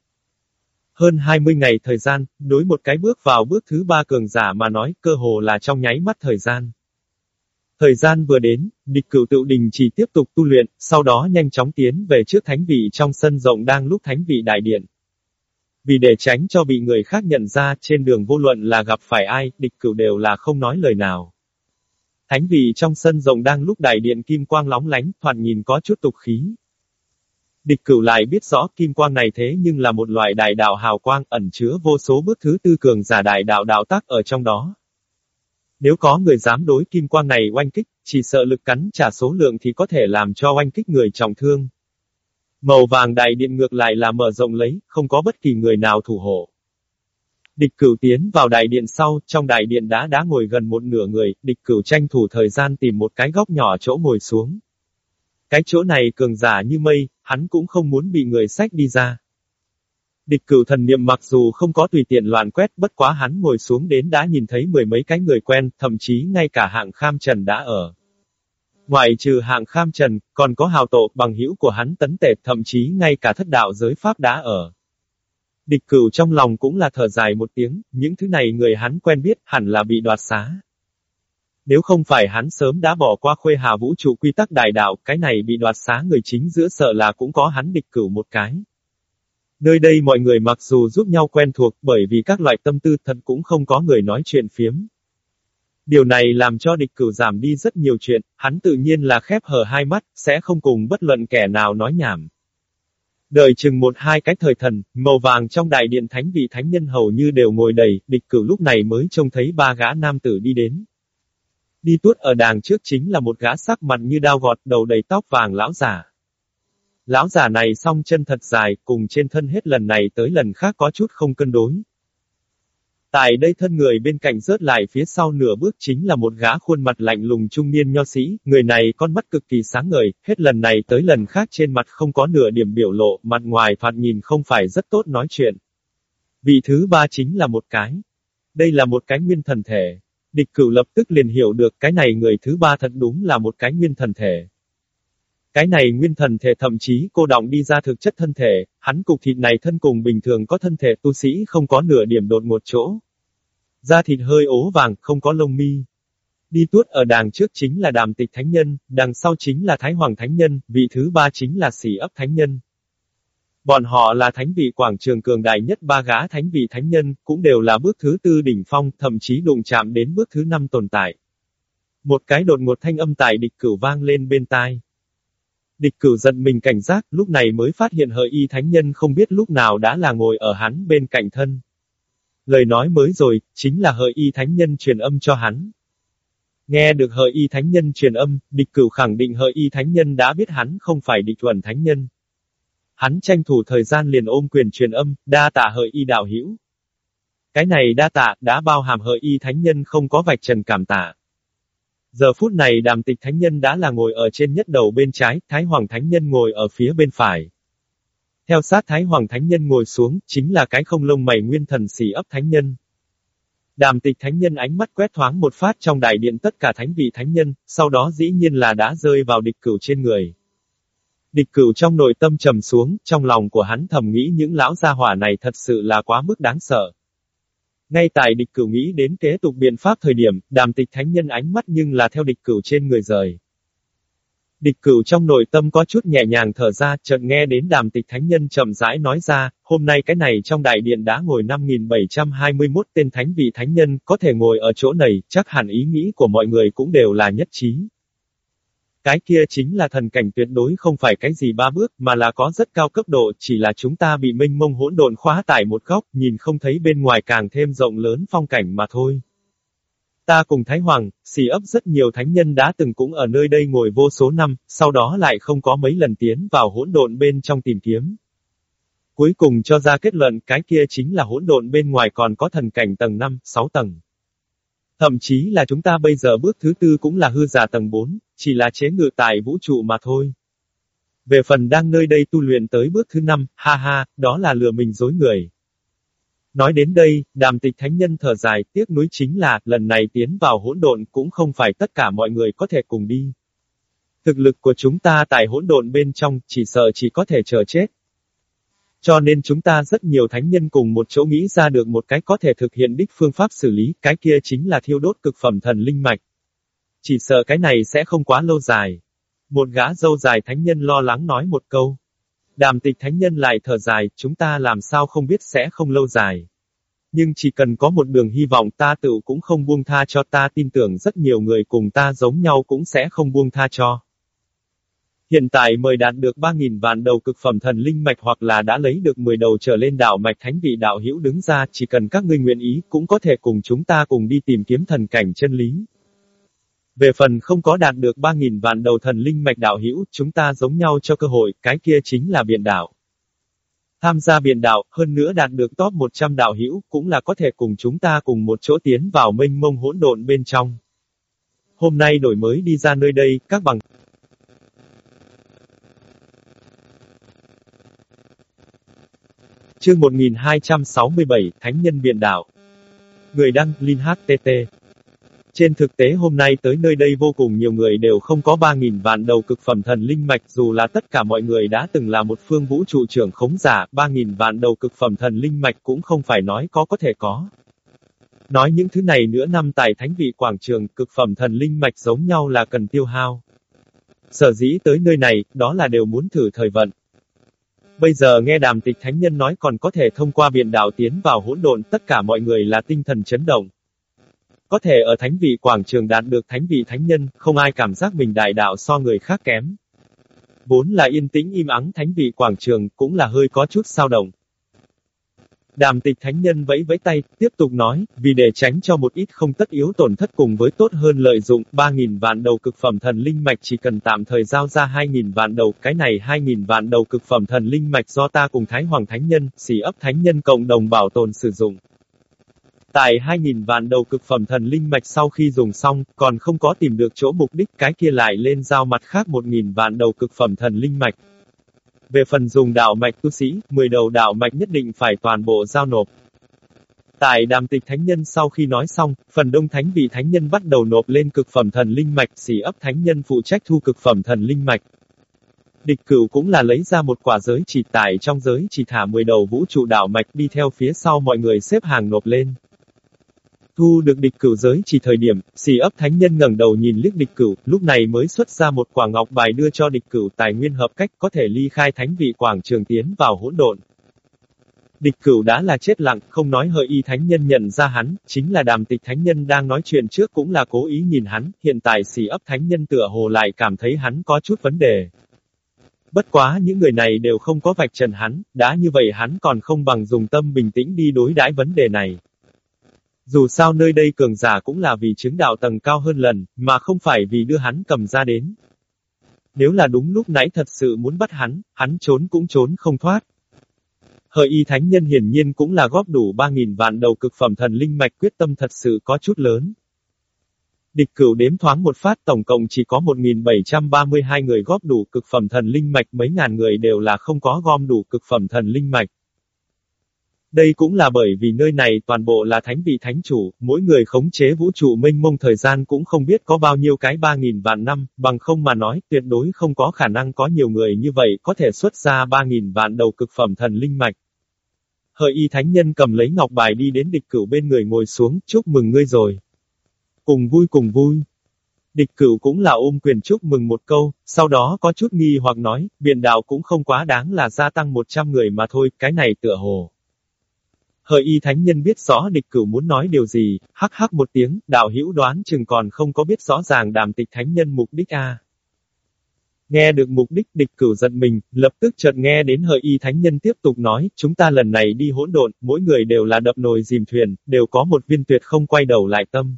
Hơn 20 ngày thời gian, đối một cái bước vào bước thứ ba cường giả mà nói, cơ hồ là trong nháy mắt thời gian. Thời gian vừa đến, địch cửu tự đình chỉ tiếp tục tu luyện, sau đó nhanh chóng tiến về trước thánh vị trong sân rộng đang lúc thánh vị đại điện. Vì để tránh cho bị người khác nhận ra trên đường vô luận là gặp phải ai, địch cửu đều là không nói lời nào. Thánh vị trong sân rộng đang lúc đại điện kim quang lóng lánh, thoạt nhìn có chút tục khí. Địch cửu lại biết rõ kim quang này thế nhưng là một loại đại đạo hào quang ẩn chứa vô số bước thứ tư cường giả đại đạo đạo tác ở trong đó. Nếu có người dám đối kim quang này oanh kích, chỉ sợ lực cắn trả số lượng thì có thể làm cho oanh kích người trọng thương. Màu vàng đại điện ngược lại là mở rộng lấy, không có bất kỳ người nào thủ hộ. Địch cửu tiến vào đại điện sau, trong đại điện đã đã ngồi gần một nửa người, địch cửu tranh thủ thời gian tìm một cái góc nhỏ chỗ ngồi xuống. Cái chỗ này cường giả như mây, hắn cũng không muốn bị người sách đi ra. Địch cửu thần niệm mặc dù không có tùy tiện loạn quét, bất quá hắn ngồi xuống đến đã nhìn thấy mười mấy cái người quen, thậm chí ngay cả hạng kham trần đã ở. Ngoài trừ hạng kham trần, còn có hào tổ bằng hữu của hắn tấn tệt, thậm chí ngay cả thất đạo giới pháp đã ở. Địch cửu trong lòng cũng là thở dài một tiếng, những thứ này người hắn quen biết hẳn là bị đoạt xá. Nếu không phải hắn sớm đã bỏ qua khuê hà vũ trụ quy tắc đại đạo, cái này bị đoạt xá người chính giữa sợ là cũng có hắn địch cửu một cái. Nơi đây mọi người mặc dù giúp nhau quen thuộc bởi vì các loại tâm tư thật cũng không có người nói chuyện phiếm. Điều này làm cho địch cửu giảm đi rất nhiều chuyện, hắn tự nhiên là khép hờ hai mắt, sẽ không cùng bất luận kẻ nào nói nhảm. Đợi chừng một hai cái thời thần, màu vàng trong đại điện thánh vị thánh nhân hầu như đều ngồi đầy, địch cửu lúc này mới trông thấy ba gã nam tử đi đến. Đi tuốt ở đàng trước chính là một gã sắc mặt như đao gọt, đầu đầy tóc vàng lão giả. Lão giả này song chân thật dài, cùng trên thân hết lần này tới lần khác có chút không cân đối. Tại đây thân người bên cạnh rớt lại phía sau nửa bước chính là một gã khuôn mặt lạnh lùng trung niên nho sĩ, người này con mắt cực kỳ sáng ngời, hết lần này tới lần khác trên mặt không có nửa điểm biểu lộ, mặt ngoài thoạt nhìn không phải rất tốt nói chuyện. Vị thứ ba chính là một cái. Đây là một cái nguyên thần thể. Địch cửu lập tức liền hiểu được cái này người thứ ba thật đúng là một cái nguyên thần thể. Cái này nguyên thần thể thậm chí cô động đi ra thực chất thân thể, hắn cục thịt này thân cùng bình thường có thân thể tu sĩ không có nửa điểm đột một chỗ. Da thịt hơi ố vàng, không có lông mi. Đi tuốt ở đàng trước chính là đàm tịch thánh nhân, đằng sau chính là thái hoàng thánh nhân, vị thứ ba chính là sỉ ấp thánh nhân. Bọn họ là thánh vị quảng trường cường đại nhất ba gã thánh vị thánh nhân, cũng đều là bước thứ tư đỉnh phong, thậm chí đụng chạm đến bước thứ năm tồn tại. Một cái đột một thanh âm tại địch cửu vang lên bên tai. Địch cửu giận mình cảnh giác, lúc này mới phát hiện hợi y thánh nhân không biết lúc nào đã là ngồi ở hắn bên cạnh thân. Lời nói mới rồi, chính là hợi y thánh nhân truyền âm cho hắn. Nghe được hợi y thánh nhân truyền âm, địch cửu khẳng định hợi y thánh nhân đã biết hắn không phải địch thuần thánh nhân. Hắn tranh thủ thời gian liền ôm quyền truyền âm, đa tạ hợi y đạo hữu. Cái này đa tạ, đã bao hàm hợi y thánh nhân không có vạch trần cảm tạ. Giờ phút này đàm tịch thánh nhân đã là ngồi ở trên nhất đầu bên trái, thái hoàng thánh nhân ngồi ở phía bên phải. Theo sát Thái Hoàng Thánh Nhân ngồi xuống, chính là cái không lông mày nguyên thần xỉ ấp Thánh Nhân. Đàm tịch Thánh Nhân ánh mắt quét thoáng một phát trong đại điện tất cả thánh vị Thánh Nhân, sau đó dĩ nhiên là đã rơi vào địch cửu trên người. Địch cửu trong nội tâm trầm xuống, trong lòng của hắn thầm nghĩ những lão gia hỏa này thật sự là quá mức đáng sợ. Ngay tại địch cửu nghĩ đến kế tục biện pháp thời điểm, đàm tịch thánh nhân ánh mắt nhưng là theo địch cửu trên người rời. Địch cửu trong nội tâm có chút nhẹ nhàng thở ra, chợt nghe đến đàm tịch thánh nhân chậm rãi nói ra, hôm nay cái này trong đại điện đã ngồi 5.721 tên thánh vị thánh nhân, có thể ngồi ở chỗ này, chắc hẳn ý nghĩ của mọi người cũng đều là nhất trí. Cái kia chính là thần cảnh tuyệt đối không phải cái gì ba bước, mà là có rất cao cấp độ, chỉ là chúng ta bị minh mông hỗn độn khóa tại một góc, nhìn không thấy bên ngoài càng thêm rộng lớn phong cảnh mà thôi. Ta cùng Thái Hoàng, xì ấp rất nhiều thánh nhân đã từng cũng ở nơi đây ngồi vô số năm, sau đó lại không có mấy lần tiến vào hỗn độn bên trong tìm kiếm. Cuối cùng cho ra kết luận cái kia chính là hỗn độn bên ngoài còn có thần cảnh tầng 5, 6 tầng. Thậm chí là chúng ta bây giờ bước thứ tư cũng là hư giả tầng 4, chỉ là chế ngự tại vũ trụ mà thôi. Về phần đang nơi đây tu luyện tới bước thứ năm, ha ha, đó là lừa mình dối người. Nói đến đây, đàm tịch thánh nhân thở dài, tiếc nuối chính là, lần này tiến vào hỗn độn cũng không phải tất cả mọi người có thể cùng đi. Thực lực của chúng ta tại hỗn độn bên trong, chỉ sợ chỉ có thể chờ chết. Cho nên chúng ta rất nhiều thánh nhân cùng một chỗ nghĩ ra được một cái có thể thực hiện đích phương pháp xử lý, cái kia chính là thiêu đốt cực phẩm thần linh mạch. Chỉ sợ cái này sẽ không quá lâu dài. Một gã dâu dài thánh nhân lo lắng nói một câu. Đàm tịch thánh nhân lại thở dài, chúng ta làm sao không biết sẽ không lâu dài. Nhưng chỉ cần có một đường hy vọng ta tự cũng không buông tha cho ta tin tưởng rất nhiều người cùng ta giống nhau cũng sẽ không buông tha cho. Hiện tại mời đạt được 3.000 vạn đầu cực phẩm thần linh mạch hoặc là đã lấy được 10 đầu trở lên đạo mạch thánh vị đạo hữu đứng ra chỉ cần các ngươi nguyện ý cũng có thể cùng chúng ta cùng đi tìm kiếm thần cảnh chân lý. Về phần không có đạt được 3.000 vạn đầu thần linh mạch đạo hữu, chúng ta giống nhau cho cơ hội, cái kia chính là biển đảo Tham gia biển đảo hơn nữa đạt được top 100 đạo hữu, cũng là có thể cùng chúng ta cùng một chỗ tiến vào mênh mông hỗn độn bên trong. Hôm nay đổi mới đi ra nơi đây, các bằng Chương 1267, Thánh nhân biển đảo Người đăng, Linh HTT. Trên thực tế hôm nay tới nơi đây vô cùng nhiều người đều không có 3.000 vạn đầu cực phẩm thần linh mạch dù là tất cả mọi người đã từng là một phương vũ trụ trưởng khống giả, 3.000 vạn đầu cực phẩm thần linh mạch cũng không phải nói có có thể có. Nói những thứ này nữa năm tại thánh vị quảng trường, cực phẩm thần linh mạch giống nhau là cần tiêu hao. Sở dĩ tới nơi này, đó là đều muốn thử thời vận. Bây giờ nghe đàm tịch thánh nhân nói còn có thể thông qua biện đạo tiến vào hỗn độn tất cả mọi người là tinh thần chấn động. Có thể ở thánh vị quảng trường đạt được thánh vị thánh nhân, không ai cảm giác mình đại đạo so người khác kém. Vốn là yên tĩnh im ắng thánh vị quảng trường, cũng là hơi có chút sao động. Đàm tịch thánh nhân vẫy vẫy tay, tiếp tục nói, vì để tránh cho một ít không tất yếu tổn thất cùng với tốt hơn lợi dụng, 3.000 vạn đầu cực phẩm thần linh mạch chỉ cần tạm thời giao ra 2.000 vạn đầu, cái này 2.000 vạn đầu cực phẩm thần linh mạch do ta cùng Thái Hoàng Thánh Nhân, xỉ ấp Thánh Nhân cộng đồng bảo tồn sử dụng. Tại 2.000 vạn đầu cực phẩm thần linh mạch sau khi dùng xong, còn không có tìm được chỗ mục đích cái kia lại lên giao mặt khác 1.000 vạn đầu cực phẩm thần linh mạch. Về phần dùng đạo mạch tu sĩ, 10 đầu đạo mạch nhất định phải toàn bộ giao nộp. Tại đàm tịch thánh nhân sau khi nói xong, phần đông thánh vị thánh nhân bắt đầu nộp lên cực phẩm thần linh mạch, xỉ ấp thánh nhân phụ trách thu cực phẩm thần linh mạch. Địch cửu cũng là lấy ra một quả giới chỉ tải trong giới chỉ thả 10 đầu vũ trụ đạo mạch đi theo phía sau mọi người xếp hàng nộp lên. Thu được địch cửu giới chỉ thời điểm, xì ấp thánh nhân ngẩng đầu nhìn liếc địch cửu, lúc này mới xuất ra một quả ngọc bài đưa cho địch cửu tài nguyên hợp cách có thể ly khai thánh vị quảng trường tiến vào hỗn độn. Địch cửu đã là chết lặng, không nói hợi y thánh nhân nhận ra hắn, chính là đàm tịch thánh nhân đang nói chuyện trước cũng là cố ý nhìn hắn, hiện tại xì ấp thánh nhân tựa hồ lại cảm thấy hắn có chút vấn đề. Bất quá những người này đều không có vạch trần hắn, đã như vậy hắn còn không bằng dùng tâm bình tĩnh đi đối đãi vấn đề này. Dù sao nơi đây cường giả cũng là vì chứng đạo tầng cao hơn lần, mà không phải vì đưa hắn cầm ra đến. Nếu là đúng lúc nãy thật sự muốn bắt hắn, hắn trốn cũng trốn không thoát. Hợi y thánh nhân hiển nhiên cũng là góp đủ 3.000 vạn đầu cực phẩm thần linh mạch quyết tâm thật sự có chút lớn. Địch cửu đếm thoáng một phát tổng cộng chỉ có 1.732 người góp đủ cực phẩm thần linh mạch mấy ngàn người đều là không có gom đủ cực phẩm thần linh mạch. Đây cũng là bởi vì nơi này toàn bộ là thánh vị thánh chủ, mỗi người khống chế vũ trụ mênh mông thời gian cũng không biết có bao nhiêu cái 3.000 vạn năm, bằng không mà nói, tuyệt đối không có khả năng có nhiều người như vậy có thể xuất ra 3.000 vạn đầu cực phẩm thần linh mạch. Hợi y thánh nhân cầm lấy ngọc bài đi đến địch cửu bên người ngồi xuống, chúc mừng ngươi rồi. Cùng vui cùng vui. Địch cửu cũng là ôm quyền chúc mừng một câu, sau đó có chút nghi hoặc nói, biện đạo cũng không quá đáng là gia tăng 100 người mà thôi, cái này tựa hồ. Hợi y thánh nhân biết rõ địch cửu muốn nói điều gì, hắc hắc một tiếng, đạo hữu đoán chừng còn không có biết rõ ràng đàm tịch thánh nhân mục đích a. Nghe được mục đích địch cửu giận mình, lập tức chợt nghe đến hợi y thánh nhân tiếp tục nói, chúng ta lần này đi hỗn độn, mỗi người đều là đập nồi dìm thuyền, đều có một viên tuyệt không quay đầu lại tâm.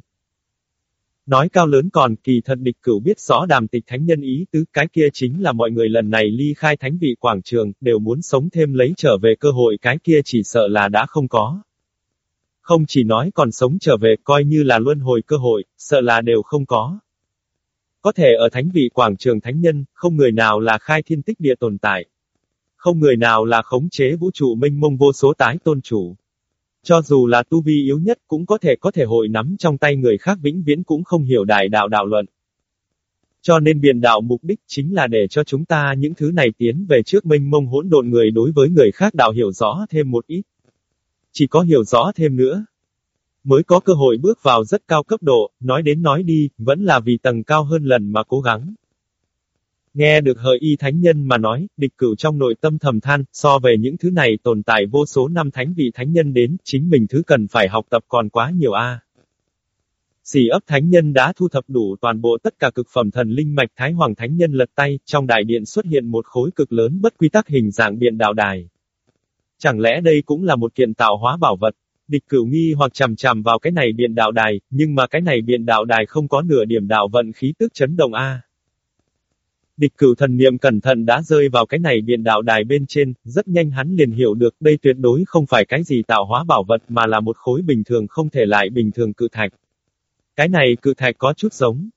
Nói cao lớn còn kỳ thật địch cửu biết rõ đàm tịch thánh nhân ý tứ cái kia chính là mọi người lần này ly khai thánh vị quảng trường, đều muốn sống thêm lấy trở về cơ hội cái kia chỉ sợ là đã không có. Không chỉ nói còn sống trở về coi như là luân hồi cơ hội, sợ là đều không có. Có thể ở thánh vị quảng trường thánh nhân, không người nào là khai thiên tích địa tồn tại. Không người nào là khống chế vũ trụ minh mông vô số tái tôn chủ. Cho dù là tu vi yếu nhất cũng có thể có thể hội nắm trong tay người khác vĩnh viễn cũng không hiểu đại đạo đạo luận. Cho nên biển đạo mục đích chính là để cho chúng ta những thứ này tiến về trước minh mông hỗn độn người đối với người khác đạo hiểu rõ thêm một ít. Chỉ có hiểu rõ thêm nữa, mới có cơ hội bước vào rất cao cấp độ, nói đến nói đi, vẫn là vì tầng cao hơn lần mà cố gắng. Nghe được hợi y thánh nhân mà nói, địch cửu trong nội tâm thầm than, so về những thứ này tồn tại vô số năm thánh vị thánh nhân đến, chính mình thứ cần phải học tập còn quá nhiều a. À. Xì ấp thánh nhân đã thu thập đủ toàn bộ tất cả cực phẩm thần linh mạch thái hoàng thánh nhân lật tay, trong đại điện xuất hiện một khối cực lớn bất quy tắc hình dạng điện đạo đài. Chẳng lẽ đây cũng là một kiện tạo hóa bảo vật? Địch cửu nghi hoặc chằm chằm vào cái này biện đạo đài, nhưng mà cái này biện đạo đài không có nửa điểm đạo vận khí tức chấn động a. Địch cửu thần niệm cẩn thận đã rơi vào cái này biện đạo đài bên trên, rất nhanh hắn liền hiểu được đây tuyệt đối không phải cái gì tạo hóa bảo vật mà là một khối bình thường không thể lại bình thường cự thạch. Cái này cự thạch có chút giống.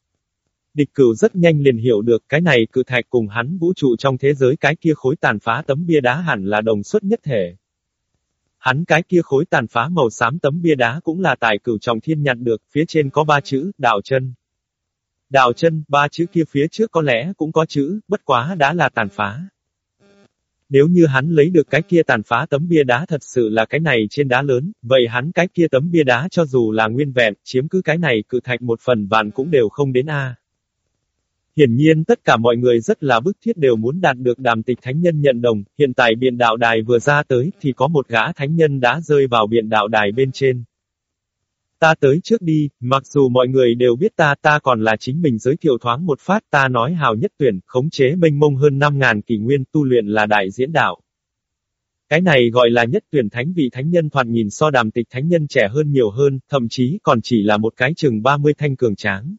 Địch cửu rất nhanh liền hiểu được cái này cự thạch cùng hắn vũ trụ trong thế giới cái kia khối tàn phá tấm bia đá hẳn là đồng xuất nhất thể. Hắn cái kia khối tàn phá màu xám tấm bia đá cũng là tài cửu trọng thiên nhặt được, phía trên có ba chữ, đạo chân. Đào chân, ba chữ kia phía trước có lẽ cũng có chữ, bất quá đã là tàn phá. Nếu như hắn lấy được cái kia tàn phá tấm bia đá thật sự là cái này trên đá lớn, vậy hắn cái kia tấm bia đá cho dù là nguyên vẹn, chiếm cứ cái này cự thạch một phần vạn cũng đều không đến A. Hiển nhiên tất cả mọi người rất là bức thiết đều muốn đạt được đàm tịch thánh nhân nhận đồng, hiện tại biện đạo đài vừa ra tới thì có một gã thánh nhân đã rơi vào biện đạo đài bên trên. Ta tới trước đi, mặc dù mọi người đều biết ta, ta còn là chính mình giới thiệu thoáng một phát, ta nói hào nhất tuyển, khống chế mênh mông hơn 5.000 kỷ nguyên tu luyện là đại diễn đạo. Cái này gọi là nhất tuyển thánh vị thánh nhân thoạt nhìn so đàm tịch thánh nhân trẻ hơn nhiều hơn, thậm chí còn chỉ là một cái chừng 30 thanh cường tráng.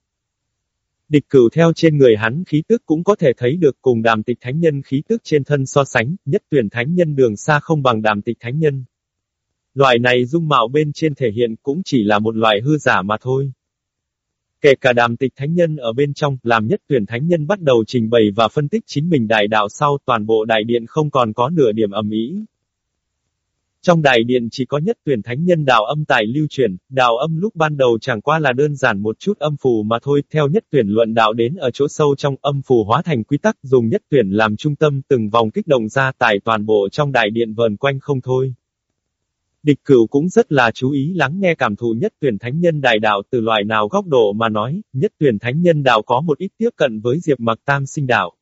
Địch cửu theo trên người hắn khí tức cũng có thể thấy được cùng đàm tịch thánh nhân khí tức trên thân so sánh, nhất tuyển thánh nhân đường xa không bằng đàm tịch thánh nhân. Loại này dung mạo bên trên thể hiện cũng chỉ là một loại hư giả mà thôi. Kể cả đàm tịch thánh nhân ở bên trong, làm nhất tuyển thánh nhân bắt đầu trình bày và phân tích chính mình đại đạo sau toàn bộ đại điện không còn có nửa điểm ầm ý. Trong đại điện chỉ có nhất tuyển thánh nhân đạo âm tài lưu truyền, đạo âm lúc ban đầu chẳng qua là đơn giản một chút âm phù mà thôi, theo nhất tuyển luận đạo đến ở chỗ sâu trong âm phù hóa thành quy tắc dùng nhất tuyển làm trung tâm từng vòng kích động ra tải toàn bộ trong đại điện vờn quanh không thôi. Địch cửu cũng rất là chú ý lắng nghe cảm thụ nhất tuyển thánh nhân đại đạo từ loại nào góc độ mà nói, nhất tuyển thánh nhân đạo có một ít tiếp cận với diệp mặc tam sinh đạo.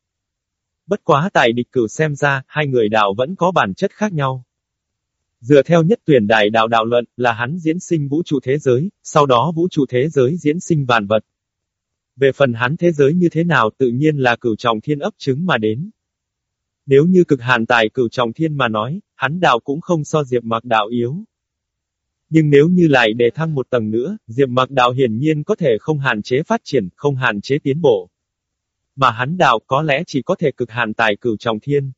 Bất quá tại địch cửu xem ra, hai người đạo vẫn có bản chất khác nhau. Dựa theo nhất tuyển đại đạo đạo luận, là hắn diễn sinh vũ trụ thế giới, sau đó vũ trụ thế giới diễn sinh vạn vật. Về phần hắn thế giới như thế nào tự nhiên là cửu trọng thiên ấp chứng mà đến. Nếu như cực hạn tài cửu trọng thiên mà nói, hắn đạo cũng không so diệp mặc đạo yếu. Nhưng nếu như lại để thăng một tầng nữa, diệp mặc đạo hiển nhiên có thể không hạn chế phát triển, không hạn chế tiến bộ. Mà hắn đạo có lẽ chỉ có thể cực hạn tài cửu trọng thiên.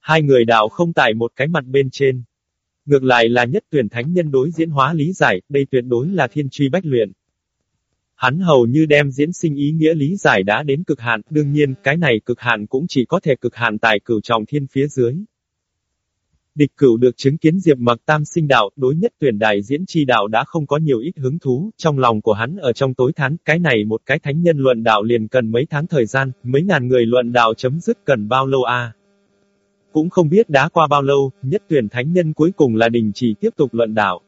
Hai người đạo không tại một cái mặt bên trên. Ngược lại là nhất tuyển thánh nhân đối diễn hóa lý giải, đây tuyệt đối là thiên truy bách luyện. Hắn hầu như đem diễn sinh ý nghĩa lý giải đã đến cực hạn, đương nhiên, cái này cực hạn cũng chỉ có thể cực hạn tại cửu trọng thiên phía dưới. Địch cửu được chứng kiến Diệp Mặc Tam sinh đạo, đối nhất tuyển đại diễn chi đạo đã không có nhiều ít hứng thú, trong lòng của hắn ở trong tối tháng, cái này một cái thánh nhân luận đạo liền cần mấy tháng thời gian, mấy ngàn người luận đạo chấm dứt cần bao lâu a? À? Cũng không biết đã qua bao lâu, nhất tuyển thánh nhân cuối cùng là đình chỉ tiếp tục luận đạo.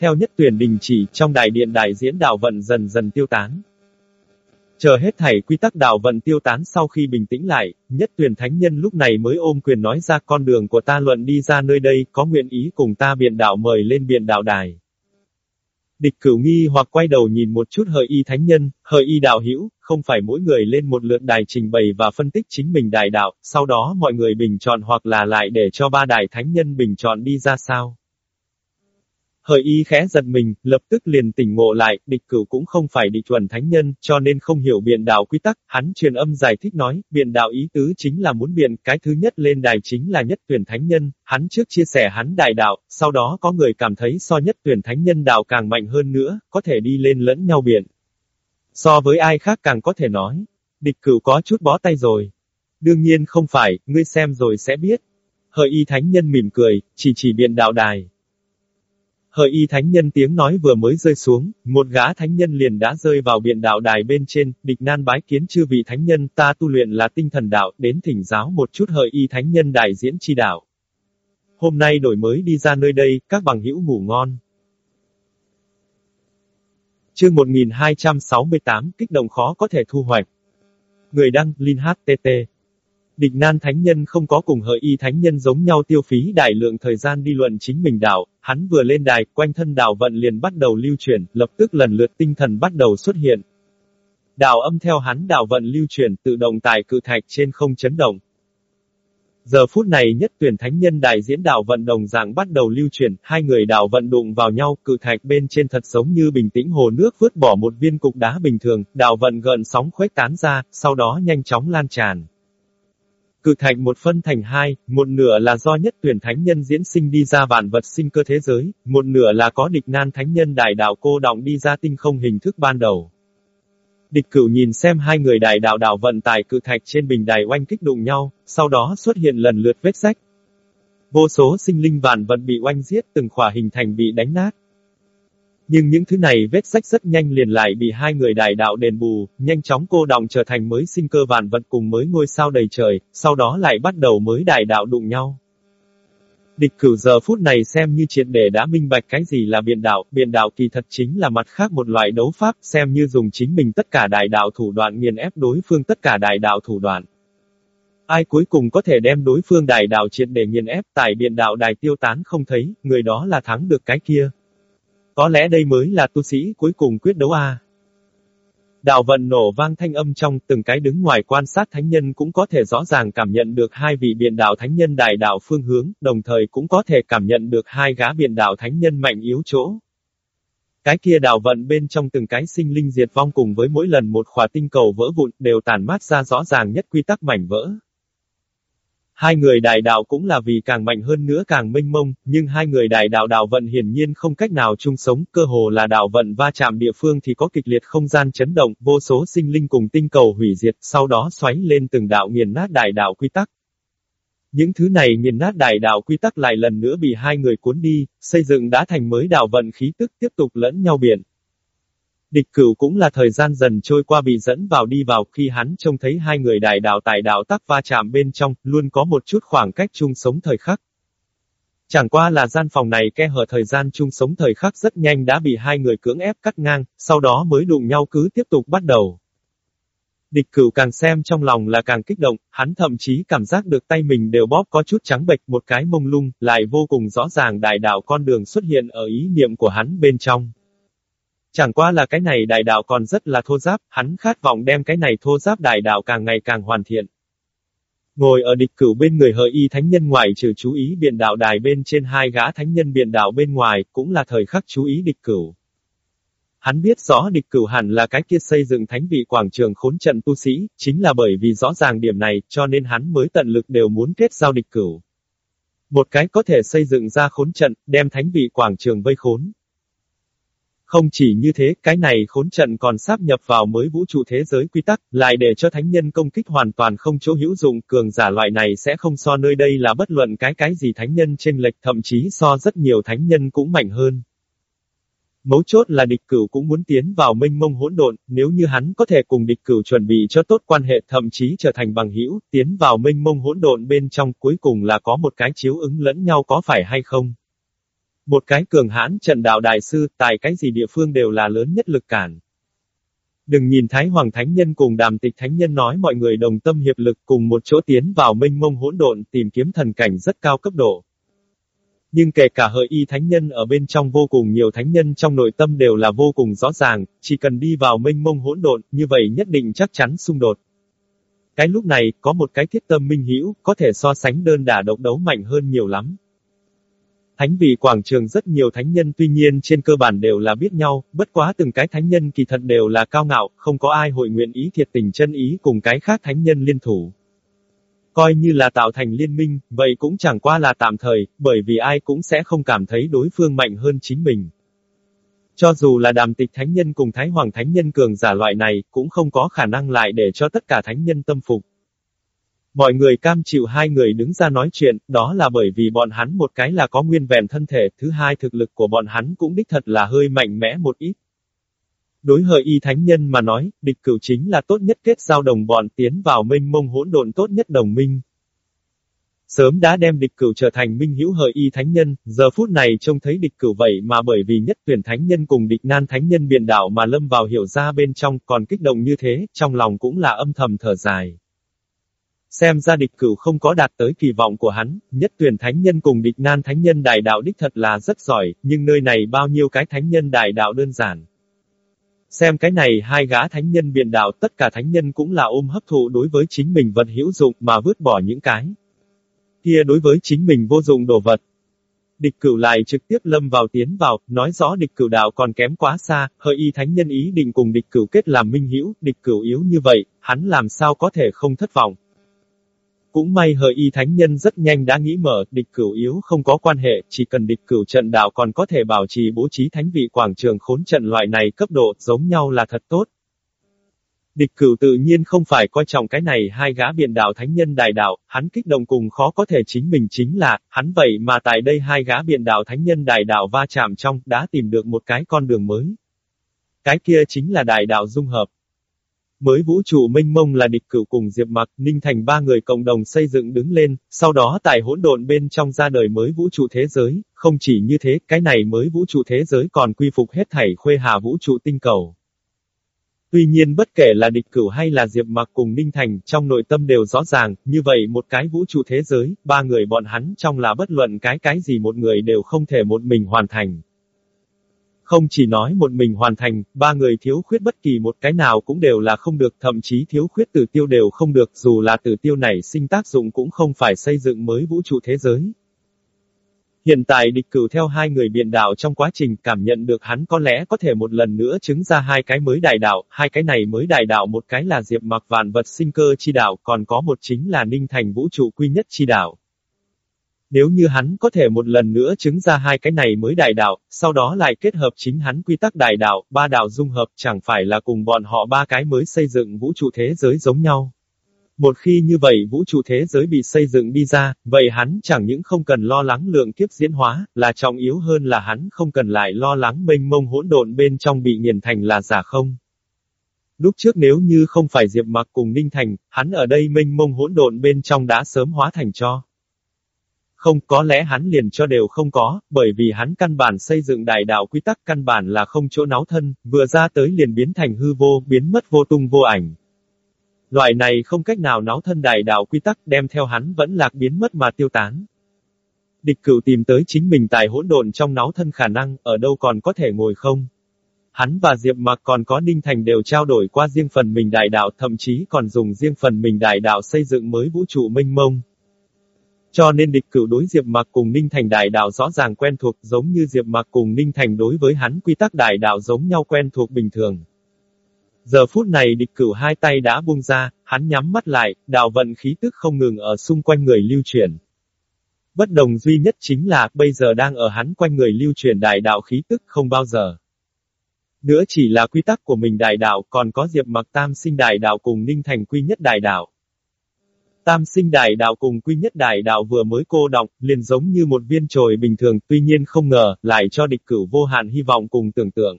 Theo nhất tuyển đình chỉ, trong đại điện đại diễn đạo vận dần dần tiêu tán. Chờ hết thảy quy tắc đạo vận tiêu tán sau khi bình tĩnh lại, nhất tuyển thánh nhân lúc này mới ôm quyền nói ra con đường của ta luận đi ra nơi đây, có nguyện ý cùng ta biện đạo mời lên biện đạo đài. Địch cửu nghi hoặc quay đầu nhìn một chút hợi y thánh nhân, hợi y đạo hữu không phải mỗi người lên một lượt đài trình bày và phân tích chính mình đại đạo, sau đó mọi người bình chọn hoặc là lại để cho ba đại thánh nhân bình chọn đi ra sao. Hợi y khẽ giật mình, lập tức liền tỉnh ngộ lại, địch cửu cũng không phải địch chuẩn thánh nhân, cho nên không hiểu biện đạo quy tắc, hắn truyền âm giải thích nói, biện đạo ý tứ chính là muốn biện, cái thứ nhất lên đài chính là nhất tuyển thánh nhân, hắn trước chia sẻ hắn đại đạo, sau đó có người cảm thấy so nhất tuyển thánh nhân đạo càng mạnh hơn nữa, có thể đi lên lẫn nhau biện. So với ai khác càng có thể nói, địch cửu có chút bó tay rồi. Đương nhiên không phải, ngươi xem rồi sẽ biết. Hợi y thánh nhân mỉm cười, chỉ chỉ biện đạo đài. Hợi y thánh nhân tiếng nói vừa mới rơi xuống, một gã thánh nhân liền đã rơi vào biện đạo đài bên trên, địch nan bái kiến chư vị thánh nhân, ta tu luyện là tinh thần đạo, đến thỉnh giáo một chút hợi y thánh nhân đại diễn chi đạo. Hôm nay đổi mới đi ra nơi đây, các bằng hữu ngủ ngon. Chương 1268, kích động khó có thể thu hoạch. Người đăng, Linh HTT. Địch nan thánh nhân không có cùng hợi y thánh nhân giống nhau tiêu phí đại lượng thời gian đi luận chính mình đạo, hắn vừa lên đài, quanh thân đạo vận liền bắt đầu lưu chuyển, lập tức lần lượt tinh thần bắt đầu xuất hiện. Đạo âm theo hắn đạo vận lưu chuyển tự động tại cự thạch trên không chấn động. Giờ phút này nhất tuyển thánh nhân đại diễn đạo vận đồng dạng bắt đầu lưu chuyển, hai người đạo vận đụng vào nhau, cự thạch bên trên thật giống như bình tĩnh hồ nước vứt bỏ một viên cục đá bình thường, đạo vận gợn sóng khuếch tán ra, sau đó nhanh chóng lan tràn. Cự thạch một phân thành hai, một nửa là do nhất tuyển thánh nhân diễn sinh đi ra vạn vật sinh cơ thế giới, một nửa là có địch nan thánh nhân đại đạo cô động đi ra tinh không hình thức ban đầu. Địch cửu nhìn xem hai người đại đạo đạo vận tải cự thạch trên bình đài oanh kích đụng nhau, sau đó xuất hiện lần lượt vết rách. Vô số sinh linh vạn vật bị oanh giết từng khỏa hình thành bị đánh nát. Nhưng những thứ này vết sách rất nhanh liền lại bị hai người đại đạo đền bù, nhanh chóng cô đồng trở thành mới sinh cơ vạn vật cùng mới ngôi sao đầy trời, sau đó lại bắt đầu mới đại đạo đụng nhau. Địch cửu giờ phút này xem như triệt để đã minh bạch cái gì là biện đạo, biện đạo kỳ thật chính là mặt khác một loại đấu pháp, xem như dùng chính mình tất cả đại đạo thủ đoạn nghiền ép đối phương tất cả đại đạo thủ đoạn. Ai cuối cùng có thể đem đối phương đại đạo triệt để nghiền ép, tại biện đạo đài tiêu tán không thấy, người đó là thắng được cái kia. Có lẽ đây mới là tu sĩ cuối cùng quyết đấu a. Đạo vận nổ vang thanh âm trong từng cái đứng ngoài quan sát thánh nhân cũng có thể rõ ràng cảm nhận được hai vị biện đạo thánh nhân đại đạo phương hướng, đồng thời cũng có thể cảm nhận được hai gã biện đạo thánh nhân mạnh yếu chỗ. Cái kia đạo vận bên trong từng cái sinh linh diệt vong cùng với mỗi lần một khỏa tinh cầu vỡ vụn đều tàn mát ra rõ ràng nhất quy tắc mảnh vỡ. Hai người đại đạo cũng là vì càng mạnh hơn nữa càng mênh mông, nhưng hai người đại đạo đạo vận hiển nhiên không cách nào chung sống, cơ hồ là đạo vận va chạm địa phương thì có kịch liệt không gian chấn động, vô số sinh linh cùng tinh cầu hủy diệt, sau đó xoáy lên từng đạo nghiền nát đại đạo quy tắc. Những thứ này nghiền nát đại đạo quy tắc lại lần nữa bị hai người cuốn đi, xây dựng đã thành mới đạo vận khí tức tiếp tục lẫn nhau biển. Địch cửu cũng là thời gian dần trôi qua bị dẫn vào đi vào khi hắn trông thấy hai người đại đạo tại đạo tắc va chạm bên trong, luôn có một chút khoảng cách chung sống thời khắc. Chẳng qua là gian phòng này ke hở thời gian chung sống thời khắc rất nhanh đã bị hai người cưỡng ép cắt ngang, sau đó mới đụng nhau cứ tiếp tục bắt đầu. Địch cửu càng xem trong lòng là càng kích động, hắn thậm chí cảm giác được tay mình đều bóp có chút trắng bệch một cái mông lung, lại vô cùng rõ ràng đại đạo con đường xuất hiện ở ý niệm của hắn bên trong. Chẳng qua là cái này đại đạo còn rất là thô giáp, hắn khát vọng đem cái này thô giáp đại đạo càng ngày càng hoàn thiện. Ngồi ở địch cửu bên người hợi y thánh nhân ngoài trừ chú ý biện đạo đài bên trên hai gã thánh nhân biện đạo bên ngoài, cũng là thời khắc chú ý địch cửu. Hắn biết rõ địch cửu hẳn là cái kia xây dựng thánh vị quảng trường khốn trận tu sĩ, chính là bởi vì rõ ràng điểm này, cho nên hắn mới tận lực đều muốn kết giao địch cửu. Một cái có thể xây dựng ra khốn trận, đem thánh vị quảng trường vây khốn. Không chỉ như thế, cái này khốn trận còn sáp nhập vào mới vũ trụ thế giới quy tắc, lại để cho thánh nhân công kích hoàn toàn không chỗ hữu dụng, cường giả loại này sẽ không so nơi đây là bất luận cái cái gì thánh nhân trên lệch, thậm chí so rất nhiều thánh nhân cũng mạnh hơn. Mấu chốt là địch cửu cũng muốn tiến vào mênh mông hỗn độn, nếu như hắn có thể cùng địch cửu chuẩn bị cho tốt quan hệ thậm chí trở thành bằng hữu, tiến vào mênh mông hỗn độn bên trong cuối cùng là có một cái chiếu ứng lẫn nhau có phải hay không. Một cái cường hãn trận đạo đại sư, tại cái gì địa phương đều là lớn nhất lực cản. Đừng nhìn Thái Hoàng Thánh Nhân cùng đàm tịch Thánh Nhân nói mọi người đồng tâm hiệp lực cùng một chỗ tiến vào mênh mông hỗn độn tìm kiếm thần cảnh rất cao cấp độ. Nhưng kể cả hợi y thánh nhân ở bên trong vô cùng nhiều thánh nhân trong nội tâm đều là vô cùng rõ ràng, chỉ cần đi vào mênh mông hỗn độn, như vậy nhất định chắc chắn xung đột. Cái lúc này, có một cái thiết tâm minh hiểu có thể so sánh đơn đả độc đấu mạnh hơn nhiều lắm. Thánh vị quảng trường rất nhiều thánh nhân tuy nhiên trên cơ bản đều là biết nhau, bất quá từng cái thánh nhân kỳ thật đều là cao ngạo, không có ai hội nguyện ý thiệt tình chân ý cùng cái khác thánh nhân liên thủ. Coi như là tạo thành liên minh, vậy cũng chẳng qua là tạm thời, bởi vì ai cũng sẽ không cảm thấy đối phương mạnh hơn chính mình. Cho dù là đàm tịch thánh nhân cùng thái hoàng thánh nhân cường giả loại này, cũng không có khả năng lại để cho tất cả thánh nhân tâm phục. Mọi người cam chịu hai người đứng ra nói chuyện, đó là bởi vì bọn hắn một cái là có nguyên vẹn thân thể, thứ hai thực lực của bọn hắn cũng đích thật là hơi mạnh mẽ một ít. Đối hợi y thánh nhân mà nói, địch cửu chính là tốt nhất kết giao đồng bọn tiến vào minh mông hỗn độn tốt nhất đồng minh. Sớm đã đem địch cửu trở thành minh hữu hợi y thánh nhân, giờ phút này trông thấy địch cửu vậy mà bởi vì nhất tuyển thánh nhân cùng địch nan thánh nhân biện đạo mà lâm vào hiểu ra bên trong còn kích động như thế, trong lòng cũng là âm thầm thở dài. Xem ra địch cửu không có đạt tới kỳ vọng của hắn, nhất tuyển thánh nhân cùng địch nan thánh nhân đại đạo đích thật là rất giỏi, nhưng nơi này bao nhiêu cái thánh nhân đại đạo đơn giản. Xem cái này hai gã thánh nhân biện đạo tất cả thánh nhân cũng là ôm hấp thụ đối với chính mình vật hữu dụng mà vứt bỏ những cái. Kia đối với chính mình vô dụng đồ vật. Địch cửu lại trực tiếp lâm vào tiến vào, nói rõ địch cửu đạo còn kém quá xa, hơi y thánh nhân ý định cùng địch cửu kết làm minh hữu, địch cửu yếu như vậy, hắn làm sao có thể không thất vọng. Cũng may hợi y thánh nhân rất nhanh đã nghĩ mở, địch cửu yếu không có quan hệ, chỉ cần địch cửu trận đạo còn có thể bảo trì bố trí thánh vị quảng trường khốn trận loại này cấp độ, giống nhau là thật tốt. Địch cửu tự nhiên không phải coi trọng cái này hai gã biện đạo thánh nhân đại đạo, hắn kích động cùng khó có thể chính mình chính là, hắn vậy mà tại đây hai gã biện đạo thánh nhân đại đạo va chạm trong, đã tìm được một cái con đường mới. Cái kia chính là đại đạo dung hợp. Mới vũ trụ minh mông là địch cửu cùng Diệp Mặc, Ninh Thành ba người cộng đồng xây dựng đứng lên, sau đó tại hỗn độn bên trong ra đời mới vũ trụ thế giới, không chỉ như thế, cái này mới vũ trụ thế giới còn quy phục hết thảy khuê hà vũ trụ tinh cầu. Tuy nhiên bất kể là địch cửu hay là Diệp Mặc cùng Ninh Thành, trong nội tâm đều rõ ràng, như vậy một cái vũ trụ thế giới, ba người bọn hắn trong là bất luận cái cái gì một người đều không thể một mình hoàn thành. Không chỉ nói một mình hoàn thành, ba người thiếu khuyết bất kỳ một cái nào cũng đều là không được, thậm chí thiếu khuyết tử tiêu đều không được, dù là tử tiêu này sinh tác dụng cũng không phải xây dựng mới vũ trụ thế giới. Hiện tại địch cửu theo hai người biện đạo trong quá trình cảm nhận được hắn có lẽ có thể một lần nữa chứng ra hai cái mới đại đạo, hai cái này mới đại đạo một cái là diệp mặc vạn vật sinh cơ chi đạo, còn có một chính là ninh thành vũ trụ quy nhất chi đạo. Nếu như hắn có thể một lần nữa chứng ra hai cái này mới đại đạo, sau đó lại kết hợp chính hắn quy tắc đại đạo, ba đạo dung hợp chẳng phải là cùng bọn họ ba cái mới xây dựng vũ trụ thế giới giống nhau. Một khi như vậy vũ trụ thế giới bị xây dựng đi ra, vậy hắn chẳng những không cần lo lắng lượng kiếp diễn hóa, là trọng yếu hơn là hắn không cần lại lo lắng mênh mông hỗn độn bên trong bị nghiền thành là giả không. Lúc trước nếu như không phải Diệp Mặc cùng Ninh Thành, hắn ở đây mênh mông hỗn độn bên trong đã sớm hóa thành cho. Không, có lẽ hắn liền cho đều không có, bởi vì hắn căn bản xây dựng đại đạo quy tắc căn bản là không chỗ náo thân, vừa ra tới liền biến thành hư vô, biến mất vô tung vô ảnh. Loại này không cách nào náo thân đại đạo quy tắc đem theo hắn vẫn lạc biến mất mà tiêu tán. Địch cửu tìm tới chính mình tại hỗn độn trong náo thân khả năng, ở đâu còn có thể ngồi không? Hắn và Diệp Mặc còn có Ninh Thành đều trao đổi qua riêng phần mình đại đạo, thậm chí còn dùng riêng phần mình đại đạo xây dựng mới vũ trụ minh mông. Cho nên địch cửu đối Diệp Mặc cùng Ninh Thành đại đạo rõ ràng quen thuộc giống như Diệp Mặc cùng Ninh Thành đối với hắn quy tắc đại đạo giống nhau quen thuộc bình thường. Giờ phút này địch cửu hai tay đã buông ra, hắn nhắm mắt lại, đạo vận khí tức không ngừng ở xung quanh người lưu truyền. Bất đồng duy nhất chính là, bây giờ đang ở hắn quanh người lưu truyền đại đạo khí tức không bao giờ. Nữa chỉ là quy tắc của mình đại đạo, còn có Diệp Mặc Tam sinh đại đạo cùng Ninh Thành quy nhất đại đạo. Tam sinh đại đạo cùng quy nhất đại đạo vừa mới cô động liền giống như một viên trồi bình thường, tuy nhiên không ngờ, lại cho địch cửu vô hạn hy vọng cùng tưởng tượng.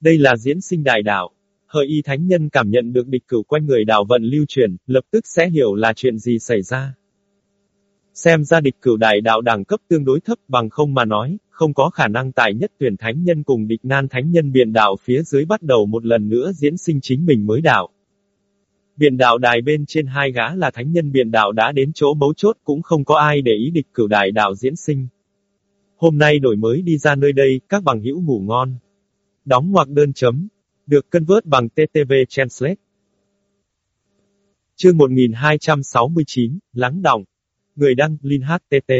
Đây là diễn sinh đại đạo. Hợi y thánh nhân cảm nhận được địch cửu quanh người đạo vận lưu truyền, lập tức sẽ hiểu là chuyện gì xảy ra. Xem ra địch cửu đại đạo đẳng cấp tương đối thấp bằng không mà nói, không có khả năng tại nhất tuyển thánh nhân cùng địch nan thánh nhân biện đạo phía dưới bắt đầu một lần nữa diễn sinh chính mình mới đạo. Biện đạo đài bên trên hai gã là thánh nhân biện đạo đã đến chỗ mấu chốt cũng không có ai để ý địch cửu đại đạo diễn sinh. Hôm nay đổi mới đi ra nơi đây, các bằng hữu ngủ ngon. Đóng hoặc đơn chấm. Được cân vớt bằng TTV Translate. Chương 1269, Lắng Đọng. Người đăng, Linh HTT.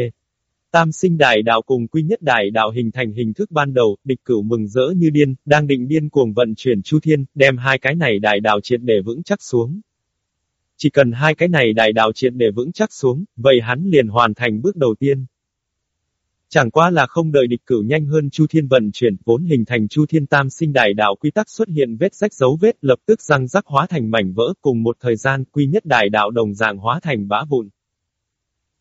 Tam sinh đại đạo cùng quy nhất đại đạo hình thành hình thức ban đầu, địch cửu mừng rỡ như điên, đang định điên cuồng vận chuyển chu thiên, đem hai cái này đại đạo triệt để vững chắc xuống. Chỉ cần hai cái này đại đạo triệt để vững chắc xuống, vậy hắn liền hoàn thành bước đầu tiên. Chẳng qua là không đợi địch cửu nhanh hơn Chu Thiên vận chuyển, vốn hình thành Chu Thiên Tam sinh đại đạo quy tắc xuất hiện vết rách dấu vết, lập tức răng rắc hóa thành mảnh vỡ, cùng một thời gian, quy nhất đại đạo đồng dạng hóa thành bã vụn.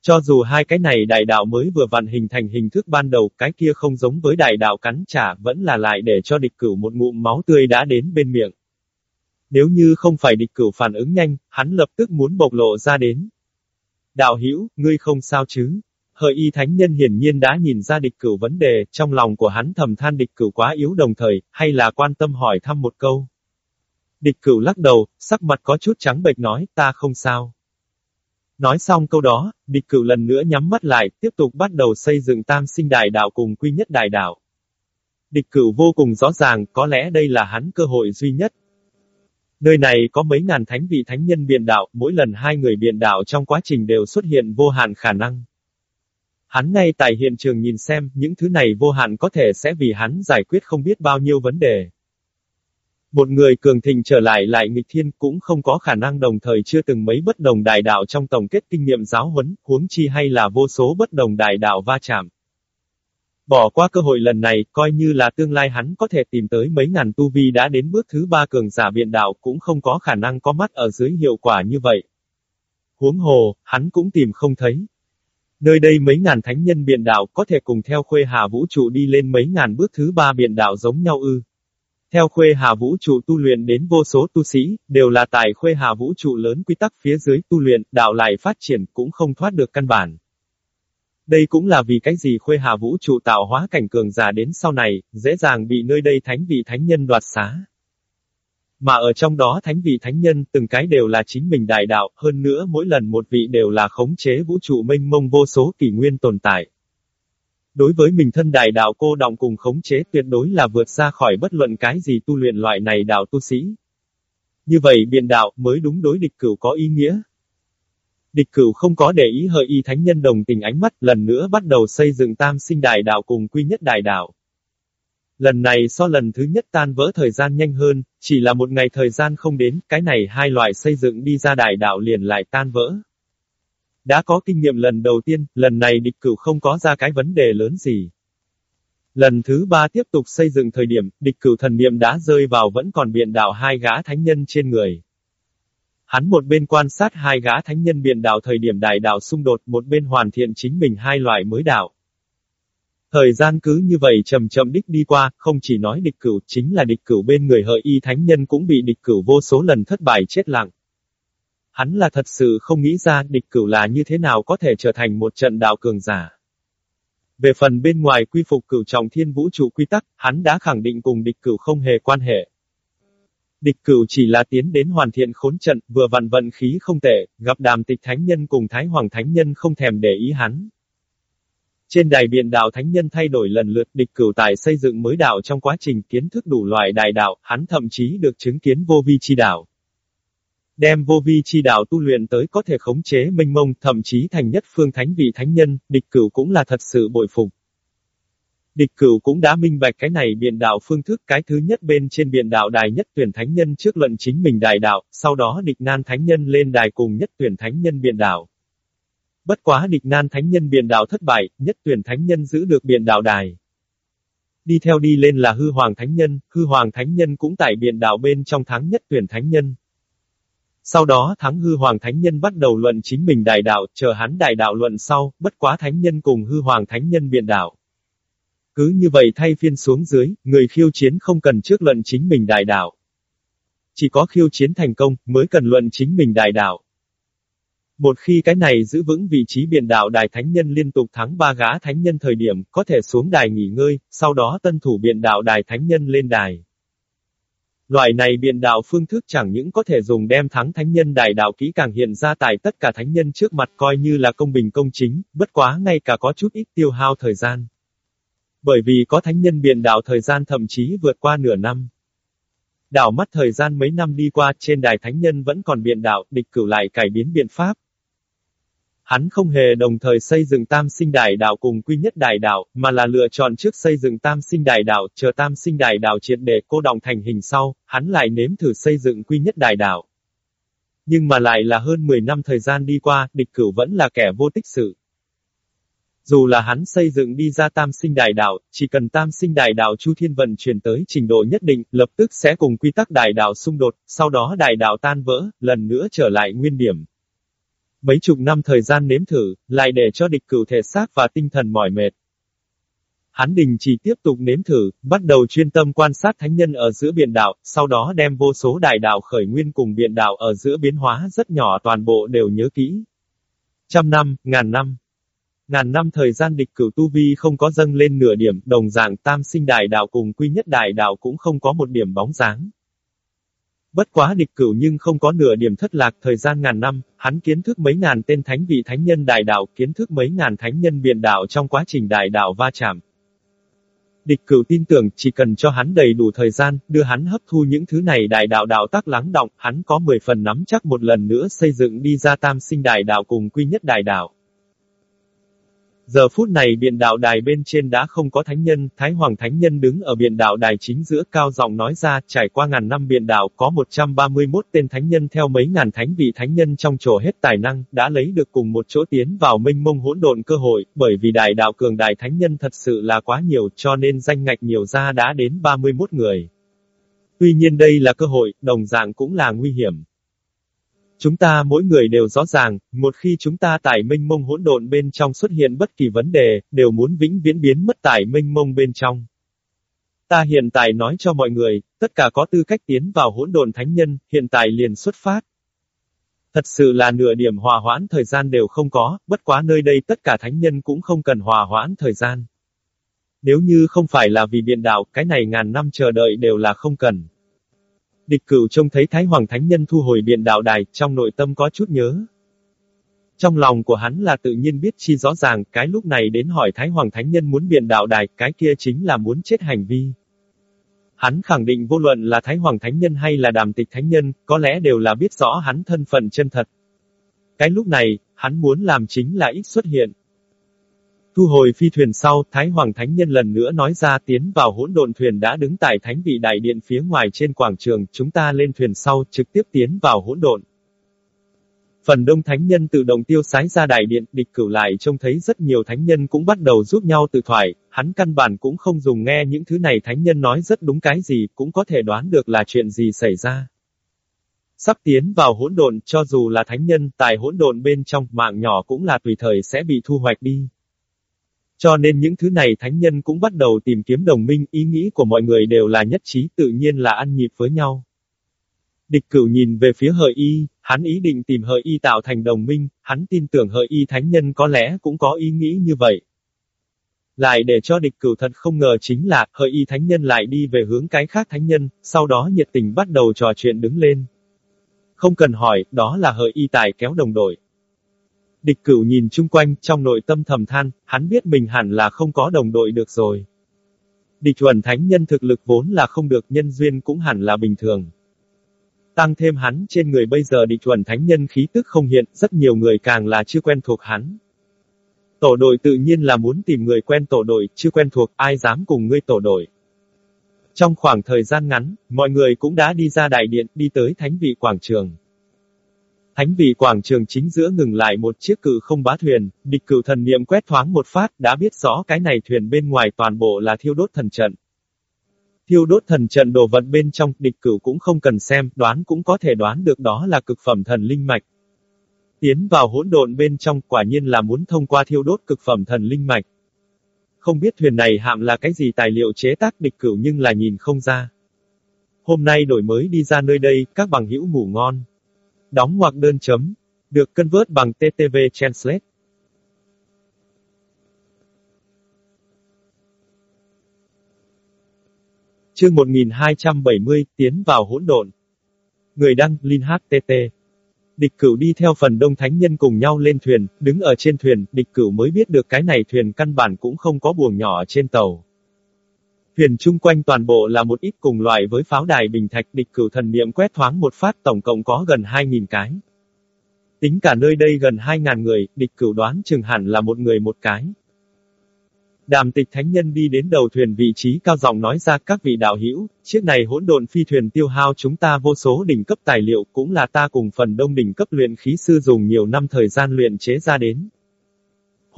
Cho dù hai cái này đại đạo mới vừa vặn hình thành hình thức ban đầu, cái kia không giống với đại đạo cắn trả, vẫn là lại để cho địch cửu một ngụm máu tươi đã đến bên miệng. Nếu như không phải địch cửu phản ứng nhanh, hắn lập tức muốn bộc lộ ra đến. Đạo hữu ngươi không sao chứ? Hợi y thánh nhân hiển nhiên đã nhìn ra địch cửu vấn đề, trong lòng của hắn thầm than địch cửu quá yếu đồng thời, hay là quan tâm hỏi thăm một câu. Địch cửu lắc đầu, sắc mặt có chút trắng bệch nói, ta không sao. Nói xong câu đó, địch cửu lần nữa nhắm mắt lại, tiếp tục bắt đầu xây dựng tam sinh đại đạo cùng quy nhất đại đạo. Địch cửu vô cùng rõ ràng, có lẽ đây là hắn cơ hội duy nhất. Nơi này có mấy ngàn thánh vị thánh nhân biện đạo, mỗi lần hai người biện đạo trong quá trình đều xuất hiện vô hạn khả năng. Hắn ngay tại hiện trường nhìn xem, những thứ này vô hạn có thể sẽ vì hắn giải quyết không biết bao nhiêu vấn đề. Một người cường thịnh trở lại lại nghịch thiên cũng không có khả năng đồng thời chưa từng mấy bất đồng đại đạo trong tổng kết kinh nghiệm giáo huấn, huống chi hay là vô số bất đồng đại đạo va chạm. Bỏ qua cơ hội lần này, coi như là tương lai hắn có thể tìm tới mấy ngàn tu vi đã đến bước thứ ba cường giả biện đạo cũng không có khả năng có mắt ở dưới hiệu quả như vậy. Huống hồ, hắn cũng tìm không thấy. Nơi đây mấy ngàn thánh nhân biện đạo có thể cùng theo khuê hà vũ trụ đi lên mấy ngàn bước thứ ba biện đạo giống nhau ư. Theo khuê hà vũ trụ tu luyện đến vô số tu sĩ, đều là tại khuê hà vũ trụ lớn quy tắc phía dưới tu luyện, đạo lại phát triển cũng không thoát được căn bản. Đây cũng là vì cái gì khuê hà vũ trụ tạo hóa cảnh cường giả đến sau này, dễ dàng bị nơi đây thánh vị thánh nhân đoạt xá. Mà ở trong đó thánh vị thánh nhân, từng cái đều là chính mình đại đạo, hơn nữa mỗi lần một vị đều là khống chế vũ trụ mênh mông vô số kỷ nguyên tồn tại. Đối với mình thân đại đạo cô động cùng khống chế tuyệt đối là vượt ra khỏi bất luận cái gì tu luyện loại này đạo tu sĩ. Như vậy biện đạo mới đúng đối địch cửu có ý nghĩa. Địch cửu không có để ý hợi y thánh nhân đồng tình ánh mắt, lần nữa bắt đầu xây dựng tam sinh đại đạo cùng quy nhất đại đạo. Lần này so lần thứ nhất tan vỡ thời gian nhanh hơn, chỉ là một ngày thời gian không đến, cái này hai loại xây dựng đi ra đại đạo liền lại tan vỡ. Đã có kinh nghiệm lần đầu tiên, lần này địch cửu không có ra cái vấn đề lớn gì. Lần thứ ba tiếp tục xây dựng thời điểm, địch cửu thần niệm đã rơi vào vẫn còn biện đạo hai gã thánh nhân trên người. Hắn một bên quan sát hai gã thánh nhân biện đạo thời điểm đại đạo xung đột, một bên hoàn thiện chính mình hai loại mới đạo. Thời gian cứ như vậy chậm chậm đích đi qua, không chỉ nói địch cửu, chính là địch cửu bên người hợi y thánh nhân cũng bị địch cửu vô số lần thất bại chết lặng. Hắn là thật sự không nghĩ ra địch cửu là như thế nào có thể trở thành một trận đạo cường giả. Về phần bên ngoài quy phục cửu trọng thiên vũ trụ quy tắc, hắn đã khẳng định cùng địch cửu không hề quan hệ. Địch cửu chỉ là tiến đến hoàn thiện khốn trận, vừa vặn vận khí không tệ, gặp đàm tịch thánh nhân cùng thái hoàng thánh nhân không thèm để ý hắn. Trên đài biện đạo thánh nhân thay đổi lần lượt địch cửu tài xây dựng mới đạo trong quá trình kiến thức đủ loại đại đạo, hắn thậm chí được chứng kiến vô vi chi đạo. Đem vô vi chi đạo tu luyện tới có thể khống chế minh mông, thậm chí thành nhất phương thánh vị thánh nhân, địch cửu cũng là thật sự bội phục. Địch cửu cũng đã minh bạch cái này biện đạo phương thức cái thứ nhất bên trên biện đạo đài nhất tuyển thánh nhân trước luận chính mình đại đạo, sau đó địch nan thánh nhân lên đài cùng nhất tuyển thánh nhân biện đạo. Bất quá địch nan thánh nhân biện đạo thất bại, nhất tuyển thánh nhân giữ được biện đạo đài. Đi theo đi lên là hư hoàng thánh nhân, hư hoàng thánh nhân cũng tại biện đạo bên trong thắng nhất tuyển thánh nhân. Sau đó thắng hư hoàng thánh nhân bắt đầu luận chính mình đại đạo, chờ hắn đại đạo luận sau, bất quá thánh nhân cùng hư hoàng thánh nhân biện đạo. Cứ như vậy thay phiên xuống dưới, người khiêu chiến không cần trước luận chính mình đại đạo. Chỉ có khiêu chiến thành công, mới cần luận chính mình đại đạo. Một khi cái này giữ vững vị trí biện đạo đài thánh nhân liên tục thắng ba gã thánh nhân thời điểm, có thể xuống đài nghỉ ngơi, sau đó tân thủ biện đạo đài thánh nhân lên đài. Loại này biện đạo phương thức chẳng những có thể dùng đem thắng thánh nhân đại đạo kỹ càng hiện ra tại tất cả thánh nhân trước mặt coi như là công bình công chính, bất quá ngay cả có chút ít tiêu hao thời gian. Bởi vì có thánh nhân biện đạo thời gian thậm chí vượt qua nửa năm. Đảo mắt thời gian mấy năm đi qua trên đài thánh nhân vẫn còn biện đạo, địch cửu lại cải biến biện pháp, Hắn không hề đồng thời xây dựng tam sinh đại đạo cùng quy nhất đại đạo, mà là lựa chọn trước xây dựng tam sinh đại đạo, chờ tam sinh đại đạo triệt để cô động thành hình sau, hắn lại nếm thử xây dựng quy nhất đại đạo. Nhưng mà lại là hơn 10 năm thời gian đi qua, địch cửu vẫn là kẻ vô tích sự. Dù là hắn xây dựng đi ra tam sinh đại đạo, chỉ cần tam sinh đại đạo Chu Thiên Vận truyền tới trình độ nhất định, lập tức sẽ cùng quy tắc đại đạo xung đột, sau đó đại đạo tan vỡ, lần nữa trở lại nguyên điểm. Mấy chục năm thời gian nếm thử, lại để cho địch cửu thể xác và tinh thần mỏi mệt. Hắn đình chỉ tiếp tục nếm thử, bắt đầu chuyên tâm quan sát thánh nhân ở giữa biển đạo, sau đó đem vô số đại đạo khởi nguyên cùng biển đạo ở giữa biến hóa rất nhỏ toàn bộ đều nhớ kỹ. Trăm năm, ngàn năm. Ngàn năm thời gian địch cửu tu vi không có dâng lên nửa điểm, đồng dạng tam sinh đại đạo cùng quy nhất đại đạo cũng không có một điểm bóng dáng. Bất quá địch cửu nhưng không có nửa điểm thất lạc thời gian ngàn năm, hắn kiến thức mấy ngàn tên thánh vị thánh nhân đại đạo, kiến thức mấy ngàn thánh nhân biện đạo trong quá trình đại đạo va chạm. Địch cửu tin tưởng chỉ cần cho hắn đầy đủ thời gian, đưa hắn hấp thu những thứ này đại đạo đạo tác lắng động, hắn có 10 phần nắm chắc một lần nữa xây dựng đi ra tam sinh đại đạo cùng quy nhất đại đạo. Giờ phút này biện đạo đài bên trên đã không có thánh nhân, Thái Hoàng Thánh Nhân đứng ở biện đạo đài chính giữa cao giọng nói ra, trải qua ngàn năm biện đạo có 131 tên thánh nhân theo mấy ngàn thánh vị thánh nhân trong chỗ hết tài năng, đã lấy được cùng một chỗ tiến vào minh mông hỗn độn cơ hội, bởi vì đại đạo cường đại thánh nhân thật sự là quá nhiều cho nên danh ngạch nhiều ra đã đến 31 người. Tuy nhiên đây là cơ hội, đồng dạng cũng là nguy hiểm. Chúng ta mỗi người đều rõ ràng, một khi chúng ta tại minh mông hỗn độn bên trong xuất hiện bất kỳ vấn đề, đều muốn vĩnh viễn biến mất tại minh mông bên trong. Ta hiện tại nói cho mọi người, tất cả có tư cách tiến vào hỗn độn thánh nhân, hiện tại liền xuất phát. Thật sự là nửa điểm hòa hoãn thời gian đều không có, bất quá nơi đây tất cả thánh nhân cũng không cần hòa hoãn thời gian. Nếu như không phải là vì biện đạo, cái này ngàn năm chờ đợi đều là không cần. Địch cửu trông thấy Thái Hoàng Thánh Nhân thu hồi biện đạo đài, trong nội tâm có chút nhớ. Trong lòng của hắn là tự nhiên biết chi rõ ràng, cái lúc này đến hỏi Thái Hoàng Thánh Nhân muốn biện đạo đài, cái kia chính là muốn chết hành vi. Hắn khẳng định vô luận là Thái Hoàng Thánh Nhân hay là Đàm Tịch Thánh Nhân, có lẽ đều là biết rõ hắn thân phận chân thật. Cái lúc này, hắn muốn làm chính là ít xuất hiện. Thu hồi phi thuyền sau, Thái Hoàng Thánh Nhân lần nữa nói ra tiến vào hỗn độn thuyền đã đứng tại thánh vị đại điện phía ngoài trên quảng trường, chúng ta lên thuyền sau, trực tiếp tiến vào hỗn độn. Phần đông thánh nhân tự động tiêu sái ra đại điện, địch cửu lại trông thấy rất nhiều thánh nhân cũng bắt đầu giúp nhau tự thoại, hắn căn bản cũng không dùng nghe những thứ này thánh nhân nói rất đúng cái gì, cũng có thể đoán được là chuyện gì xảy ra. Sắp tiến vào hỗn độn, cho dù là thánh nhân, tại hỗn độn bên trong, mạng nhỏ cũng là tùy thời sẽ bị thu hoạch đi. Cho nên những thứ này thánh nhân cũng bắt đầu tìm kiếm đồng minh, ý nghĩ của mọi người đều là nhất trí tự nhiên là ăn nhịp với nhau. Địch cửu nhìn về phía hợi y, hắn ý định tìm hợi y tạo thành đồng minh, hắn tin tưởng hợi y thánh nhân có lẽ cũng có ý nghĩ như vậy. Lại để cho địch cửu thật không ngờ chính là, hợi y thánh nhân lại đi về hướng cái khác thánh nhân, sau đó nhiệt tình bắt đầu trò chuyện đứng lên. Không cần hỏi, đó là hợi y tài kéo đồng đội. Địch cửu nhìn chung quanh, trong nội tâm thầm than, hắn biết mình hẳn là không có đồng đội được rồi. Địch chuẩn thánh nhân thực lực vốn là không được, nhân duyên cũng hẳn là bình thường. Tăng thêm hắn trên người bây giờ địch chuẩn thánh nhân khí tức không hiện, rất nhiều người càng là chưa quen thuộc hắn. Tổ đội tự nhiên là muốn tìm người quen tổ đội, chưa quen thuộc, ai dám cùng ngươi tổ đội. Trong khoảng thời gian ngắn, mọi người cũng đã đi ra đại điện, đi tới thánh vị quảng trường. Thánh vị quảng trường chính giữa ngừng lại một chiếc cự không bá thuyền, địch cử thần niệm quét thoáng một phát, đã biết rõ cái này thuyền bên ngoài toàn bộ là thiêu đốt thần trận. Thiêu đốt thần trận đồ vật bên trong, địch cửu cũng không cần xem, đoán cũng có thể đoán được đó là cực phẩm thần linh mạch. Tiến vào hỗn độn bên trong, quả nhiên là muốn thông qua thiêu đốt cực phẩm thần linh mạch. Không biết thuyền này hạm là cái gì tài liệu chế tác địch cửu nhưng là nhìn không ra. Hôm nay đổi mới đi ra nơi đây, các bằng hữu ngủ ngon. Đóng hoặc đơn chấm. Được cân vớt bằng TTV Translate. Chương 1270, tiến vào hỗn độn. Người đăng, Linh HTT. Địch cửu đi theo phần đông thánh nhân cùng nhau lên thuyền, đứng ở trên thuyền, địch cửu mới biết được cái này thuyền căn bản cũng không có buồng nhỏ trên tàu. Thuyền chung quanh toàn bộ là một ít cùng loại với pháo đài bình thạch địch cửu thần niệm quét thoáng một phát tổng cộng có gần 2.000 cái. Tính cả nơi đây gần 2.000 người, địch cửu đoán chừng hẳn là một người một cái. Đàm tịch thánh nhân đi đến đầu thuyền vị trí cao giọng nói ra các vị đạo hữu, chiếc này hỗn độn phi thuyền tiêu hao chúng ta vô số đỉnh cấp tài liệu cũng là ta cùng phần đông đỉnh cấp luyện khí sư dùng nhiều năm thời gian luyện chế ra đến.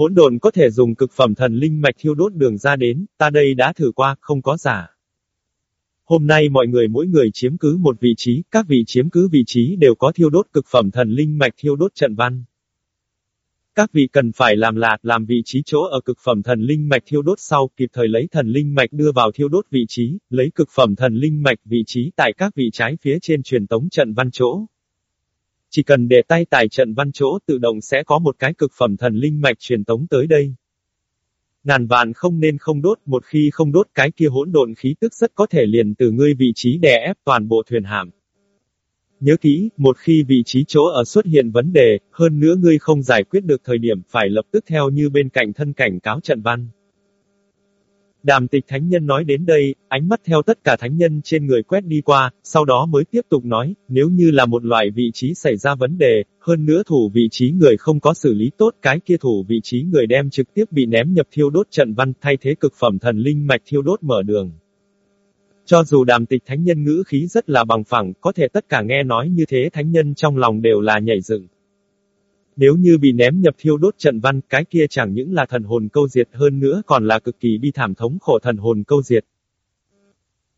Hỗn độn có thể dùng cực phẩm thần linh mạch thiêu đốt đường ra đến, ta đây đã thử qua, không có giả. Hôm nay mọi người mỗi người chiếm cứ một vị trí, các vị chiếm cứ vị trí đều có thiêu đốt cực phẩm thần linh mạch thiêu đốt trận văn. Các vị cần phải làm là, làm vị trí chỗ ở cực phẩm thần linh mạch thiêu đốt sau, kịp thời lấy thần linh mạch đưa vào thiêu đốt vị trí, lấy cực phẩm thần linh mạch vị trí tại các vị trái phía trên truyền tống trận văn chỗ. Chỉ cần để tay tại trận văn chỗ tự động sẽ có một cái cực phẩm thần linh mạch truyền tống tới đây. Ngàn vạn không nên không đốt, một khi không đốt cái kia hỗn độn khí tức rất có thể liền từ ngươi vị trí đè ép toàn bộ thuyền hạm. Nhớ kỹ, một khi vị trí chỗ ở xuất hiện vấn đề, hơn nữa ngươi không giải quyết được thời điểm, phải lập tức theo như bên cạnh thân cảnh cáo trận văn. Đàm tịch thánh nhân nói đến đây, ánh mắt theo tất cả thánh nhân trên người quét đi qua, sau đó mới tiếp tục nói, nếu như là một loại vị trí xảy ra vấn đề, hơn nữa thủ vị trí người không có xử lý tốt cái kia thủ vị trí người đem trực tiếp bị ném nhập thiêu đốt trận văn thay thế cực phẩm thần linh mạch thiêu đốt mở đường. Cho dù đàm tịch thánh nhân ngữ khí rất là bằng phẳng, có thể tất cả nghe nói như thế thánh nhân trong lòng đều là nhảy dựng. Nếu như bị ném nhập thiêu đốt trận văn, cái kia chẳng những là thần hồn câu diệt hơn nữa còn là cực kỳ bi thảm thống khổ thần hồn câu diệt.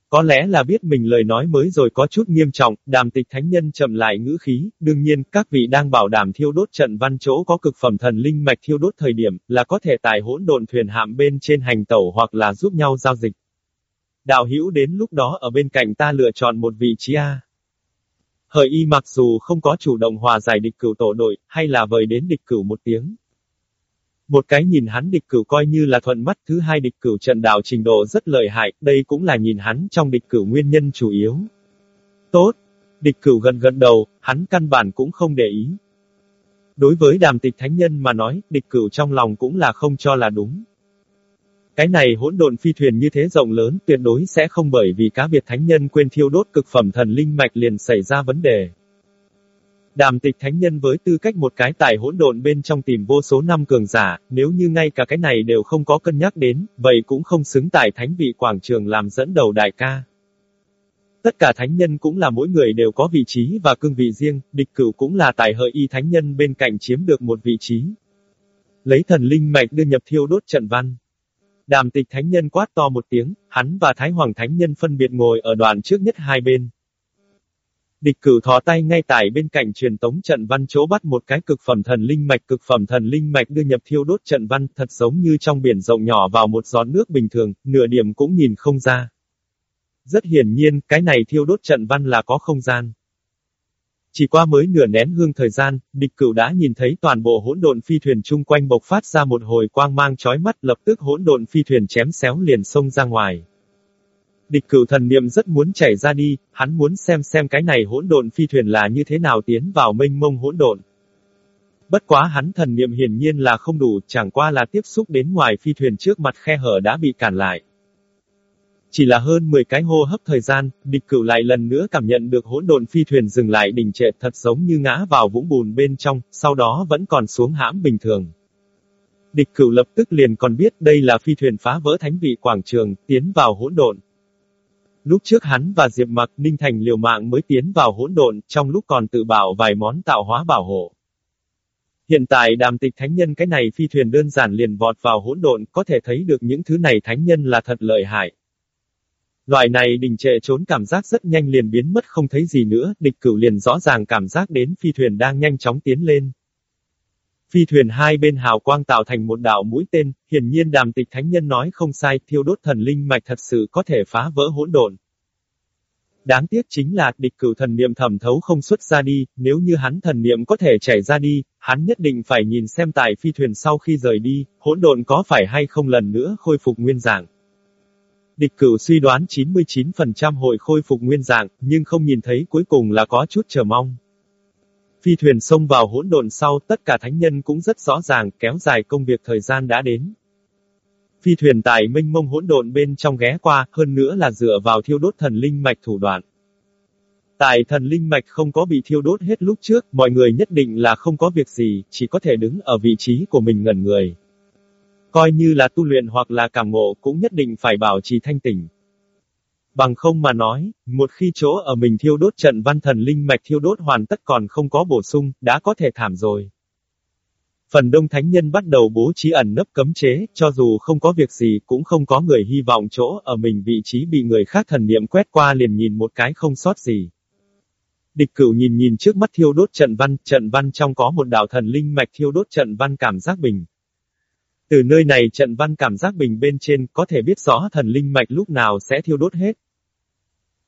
Có lẽ là biết mình lời nói mới rồi có chút nghiêm trọng, đàm tịch thánh nhân chậm lại ngữ khí, đương nhiên, các vị đang bảo đảm thiêu đốt trận văn chỗ có cực phẩm thần linh mạch thiêu đốt thời điểm, là có thể tài hỗn độn thuyền hạm bên trên hành tẩu hoặc là giúp nhau giao dịch. Đạo hữu đến lúc đó ở bên cạnh ta lựa chọn một vị trí A. Hợi y mặc dù không có chủ động hòa giải địch cửu tổ đội, hay là vời đến địch cửu một tiếng. Một cái nhìn hắn địch cửu coi như là thuận mắt, thứ hai địch cửu trận đạo trình độ rất lợi hại, đây cũng là nhìn hắn trong địch cửu nguyên nhân chủ yếu. Tốt. Địch cửu gần gần đầu, hắn căn bản cũng không để ý. Đối với đàm tịch thánh nhân mà nói, địch cửu trong lòng cũng là không cho là đúng. Cái này hỗn độn phi thuyền như thế rộng lớn, tuyệt đối sẽ không bởi vì cá biệt thánh nhân quên thiêu đốt cực phẩm thần linh mạch liền xảy ra vấn đề. Đàm tịch thánh nhân với tư cách một cái tài hỗn độn bên trong tìm vô số năm cường giả, nếu như ngay cả cái này đều không có cân nhắc đến, vậy cũng không xứng tài thánh vị quảng trường làm dẫn đầu đại ca. Tất cả thánh nhân cũng là mỗi người đều có vị trí và cương vị riêng, địch cửu cũng là tài hợi y thánh nhân bên cạnh chiếm được một vị trí. Lấy thần linh mạch đưa nhập thiêu đốt trận văn. Đàm tịch thánh nhân quát to một tiếng, hắn và thái hoàng thánh nhân phân biệt ngồi ở đoàn trước nhất hai bên. Địch cửu thò tay ngay tại bên cạnh truyền tống trận văn chỗ bắt một cái cực phẩm thần linh mạch cực phẩm thần linh mạch đưa nhập thiêu đốt trận văn thật giống như trong biển rộng nhỏ vào một giọt nước bình thường, nửa điểm cũng nhìn không ra. Rất hiển nhiên, cái này thiêu đốt trận văn là có không gian. Chỉ qua mới nửa nén hương thời gian, địch cửu đã nhìn thấy toàn bộ hỗn độn phi thuyền chung quanh bộc phát ra một hồi quang mang chói mắt lập tức hỗn độn phi thuyền chém xéo liền xông ra ngoài. Địch cửu thần niệm rất muốn chảy ra đi, hắn muốn xem xem cái này hỗn độn phi thuyền là như thế nào tiến vào mênh mông hỗn độn. Bất quá hắn thần niệm hiển nhiên là không đủ, chẳng qua là tiếp xúc đến ngoài phi thuyền trước mặt khe hở đã bị cản lại. Chỉ là hơn 10 cái hô hấp thời gian, địch cửu lại lần nữa cảm nhận được hỗn độn phi thuyền dừng lại đình trệ thật giống như ngã vào vũng bùn bên trong, sau đó vẫn còn xuống hãm bình thường. Địch cửu lập tức liền còn biết đây là phi thuyền phá vỡ thánh vị quảng trường, tiến vào hỗn độn. Lúc trước hắn và Diệp Mặc Ninh Thành liều mạng mới tiến vào hỗn độn, trong lúc còn tự bảo vài món tạo hóa bảo hộ. Hiện tại đàm tịch thánh nhân cái này phi thuyền đơn giản liền vọt vào hỗn độn, có thể thấy được những thứ này thánh nhân là thật lợi hại. Loại này đình trệ trốn cảm giác rất nhanh liền biến mất không thấy gì nữa, địch cửu liền rõ ràng cảm giác đến phi thuyền đang nhanh chóng tiến lên. Phi thuyền hai bên hào quang tạo thành một đạo mũi tên, hiển nhiên đàm tịch thánh nhân nói không sai, thiêu đốt thần linh mạch thật sự có thể phá vỡ hỗn độn. Đáng tiếc chính là, địch cửu thần niệm thẩm thấu không xuất ra đi, nếu như hắn thần niệm có thể chảy ra đi, hắn nhất định phải nhìn xem tại phi thuyền sau khi rời đi, hỗn độn có phải hay không lần nữa khôi phục nguyên dạng. Địch cửu suy đoán 99% hội khôi phục nguyên dạng, nhưng không nhìn thấy cuối cùng là có chút chờ mong. Phi thuyền xông vào hỗn độn sau, tất cả thánh nhân cũng rất rõ ràng, kéo dài công việc thời gian đã đến. Phi thuyền tại minh mông hỗn độn bên trong ghé qua, hơn nữa là dựa vào thiêu đốt thần linh mạch thủ đoạn. Tại thần linh mạch không có bị thiêu đốt hết lúc trước, mọi người nhất định là không có việc gì, chỉ có thể đứng ở vị trí của mình ngẩn người. Coi như là tu luyện hoặc là cảm ngộ cũng nhất định phải bảo trì thanh tỉnh. Bằng không mà nói, một khi chỗ ở mình thiêu đốt trận văn thần linh mạch thiêu đốt hoàn tất còn không có bổ sung, đã có thể thảm rồi. Phần đông thánh nhân bắt đầu bố trí ẩn nấp cấm chế, cho dù không có việc gì cũng không có người hy vọng chỗ ở mình vị trí bị người khác thần niệm quét qua liền nhìn một cái không sót gì. Địch cửu nhìn nhìn trước mắt thiêu đốt trận văn, trận văn trong có một đạo thần linh mạch thiêu đốt trận văn cảm giác bình. Từ nơi này trận văn cảm giác bình bên trên có thể biết rõ thần linh mạch lúc nào sẽ thiêu đốt hết.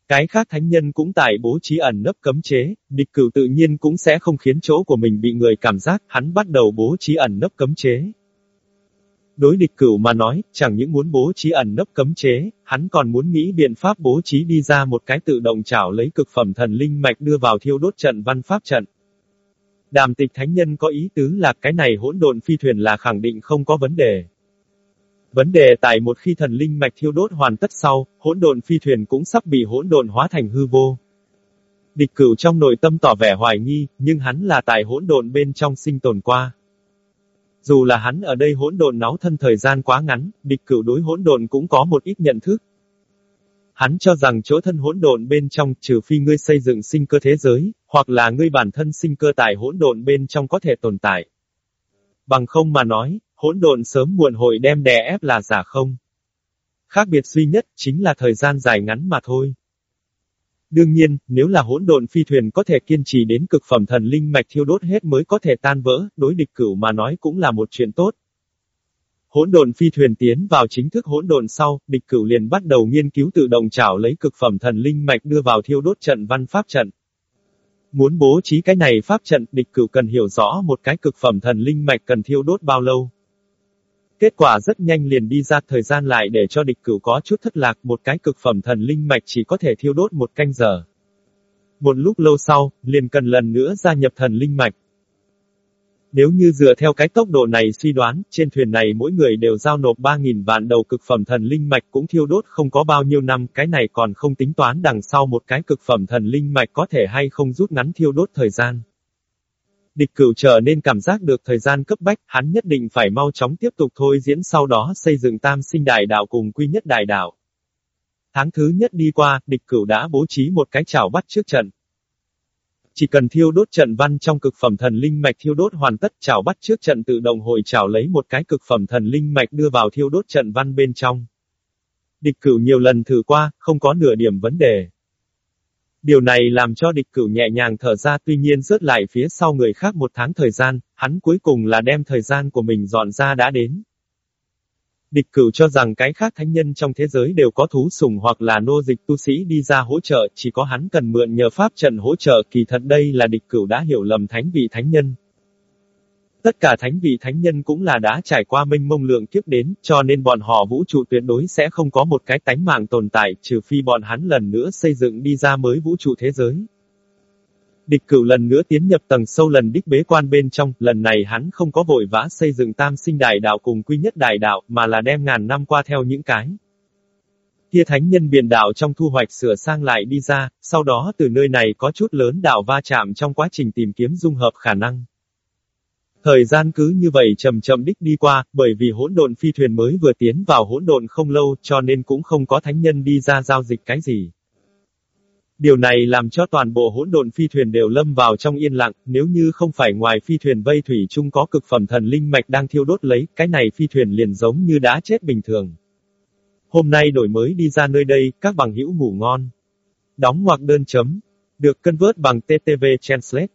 Cái khác thánh nhân cũng tại bố trí ẩn nấp cấm chế, địch cửu tự nhiên cũng sẽ không khiến chỗ của mình bị người cảm giác, hắn bắt đầu bố trí ẩn nấp cấm chế. Đối địch cửu mà nói, chẳng những muốn bố trí ẩn nấp cấm chế, hắn còn muốn nghĩ biện pháp bố trí đi ra một cái tự động chảo lấy cực phẩm thần linh mạch đưa vào thiêu đốt trận văn pháp trận. Đàm tịch thánh nhân có ý tứ là cái này hỗn độn phi thuyền là khẳng định không có vấn đề. Vấn đề tại một khi thần linh mạch thiêu đốt hoàn tất sau, hỗn độn phi thuyền cũng sắp bị hỗn độn hóa thành hư vô. Địch cửu trong nội tâm tỏ vẻ hoài nghi, nhưng hắn là tại hỗn độn bên trong sinh tồn qua. Dù là hắn ở đây hỗn độn náo thân thời gian quá ngắn, địch cửu đối hỗn độn cũng có một ít nhận thức. Hắn cho rằng chỗ thân hỗn độn bên trong, trừ phi ngươi xây dựng sinh cơ thế giới, hoặc là ngươi bản thân sinh cơ tại hỗn độn bên trong có thể tồn tại. Bằng không mà nói, hỗn độn sớm muộn hội đem đè ép là giả không. Khác biệt duy nhất chính là thời gian dài ngắn mà thôi. Đương nhiên, nếu là hỗn độn phi thuyền có thể kiên trì đến cực phẩm thần linh mạch thiêu đốt hết mới có thể tan vỡ, đối địch cửu mà nói cũng là một chuyện tốt. Hỗn độn phi thuyền tiến vào chính thức hỗn độn sau, địch cửu liền bắt đầu nghiên cứu tự động chảo lấy cực phẩm thần linh mạch đưa vào thiêu đốt trận văn pháp trận. Muốn bố trí cái này pháp trận, địch cửu cần hiểu rõ một cái cực phẩm thần linh mạch cần thiêu đốt bao lâu. Kết quả rất nhanh liền đi ra thời gian lại để cho địch cửu có chút thất lạc, một cái cực phẩm thần linh mạch chỉ có thể thiêu đốt một canh giờ. Một lúc lâu sau, liền cần lần nữa gia nhập thần linh mạch. Nếu như dựa theo cái tốc độ này suy đoán, trên thuyền này mỗi người đều giao nộp 3.000 vạn đầu cực phẩm thần linh mạch cũng thiêu đốt không có bao nhiêu năm, cái này còn không tính toán đằng sau một cái cực phẩm thần linh mạch có thể hay không rút ngắn thiêu đốt thời gian. Địch cửu trở nên cảm giác được thời gian cấp bách, hắn nhất định phải mau chóng tiếp tục thôi diễn sau đó xây dựng tam sinh đại đạo cùng quy nhất đại đạo. Tháng thứ nhất đi qua, địch cửu đã bố trí một cái chảo bắt trước trận. Chỉ cần thiêu đốt trận văn trong cực phẩm thần linh mạch thiêu đốt hoàn tất chảo bắt trước trận tự động hồi chảo lấy một cái cực phẩm thần linh mạch đưa vào thiêu đốt trận văn bên trong. Địch cửu nhiều lần thử qua, không có nửa điểm vấn đề. Điều này làm cho địch cửu nhẹ nhàng thở ra tuy nhiên rớt lại phía sau người khác một tháng thời gian, hắn cuối cùng là đem thời gian của mình dọn ra đã đến. Địch cửu cho rằng cái khác thánh nhân trong thế giới đều có thú sùng hoặc là nô dịch tu sĩ đi ra hỗ trợ, chỉ có hắn cần mượn nhờ pháp trận hỗ trợ kỳ thật đây là địch cửu đã hiểu lầm thánh vị thánh nhân. Tất cả thánh vị thánh nhân cũng là đã trải qua minh mông lượng kiếp đến, cho nên bọn họ vũ trụ tuyệt đối sẽ không có một cái tánh mạng tồn tại, trừ phi bọn hắn lần nữa xây dựng đi ra mới vũ trụ thế giới. Địch cửu lần nữa tiến nhập tầng sâu lần đích bế quan bên trong, lần này hắn không có vội vã xây dựng tam sinh đại đạo cùng quy nhất đại đạo, mà là đem ngàn năm qua theo những cái. Kia thánh nhân biển đạo trong thu hoạch sửa sang lại đi ra, sau đó từ nơi này có chút lớn đạo va chạm trong quá trình tìm kiếm dung hợp khả năng. Thời gian cứ như vậy chậm chậm đích đi qua, bởi vì hỗn độn phi thuyền mới vừa tiến vào hỗn độn không lâu, cho nên cũng không có thánh nhân đi ra giao dịch cái gì. Điều này làm cho toàn bộ hỗn độn phi thuyền đều lâm vào trong yên lặng, nếu như không phải ngoài phi thuyền vây thủy chung có cực phẩm thần linh mạch đang thiêu đốt lấy, cái này phi thuyền liền giống như đã chết bình thường. Hôm nay đổi mới đi ra nơi đây, các bằng hữu ngủ ngon. Đóng ngoặc đơn chấm. Được cân vớt bằng TTV Translate.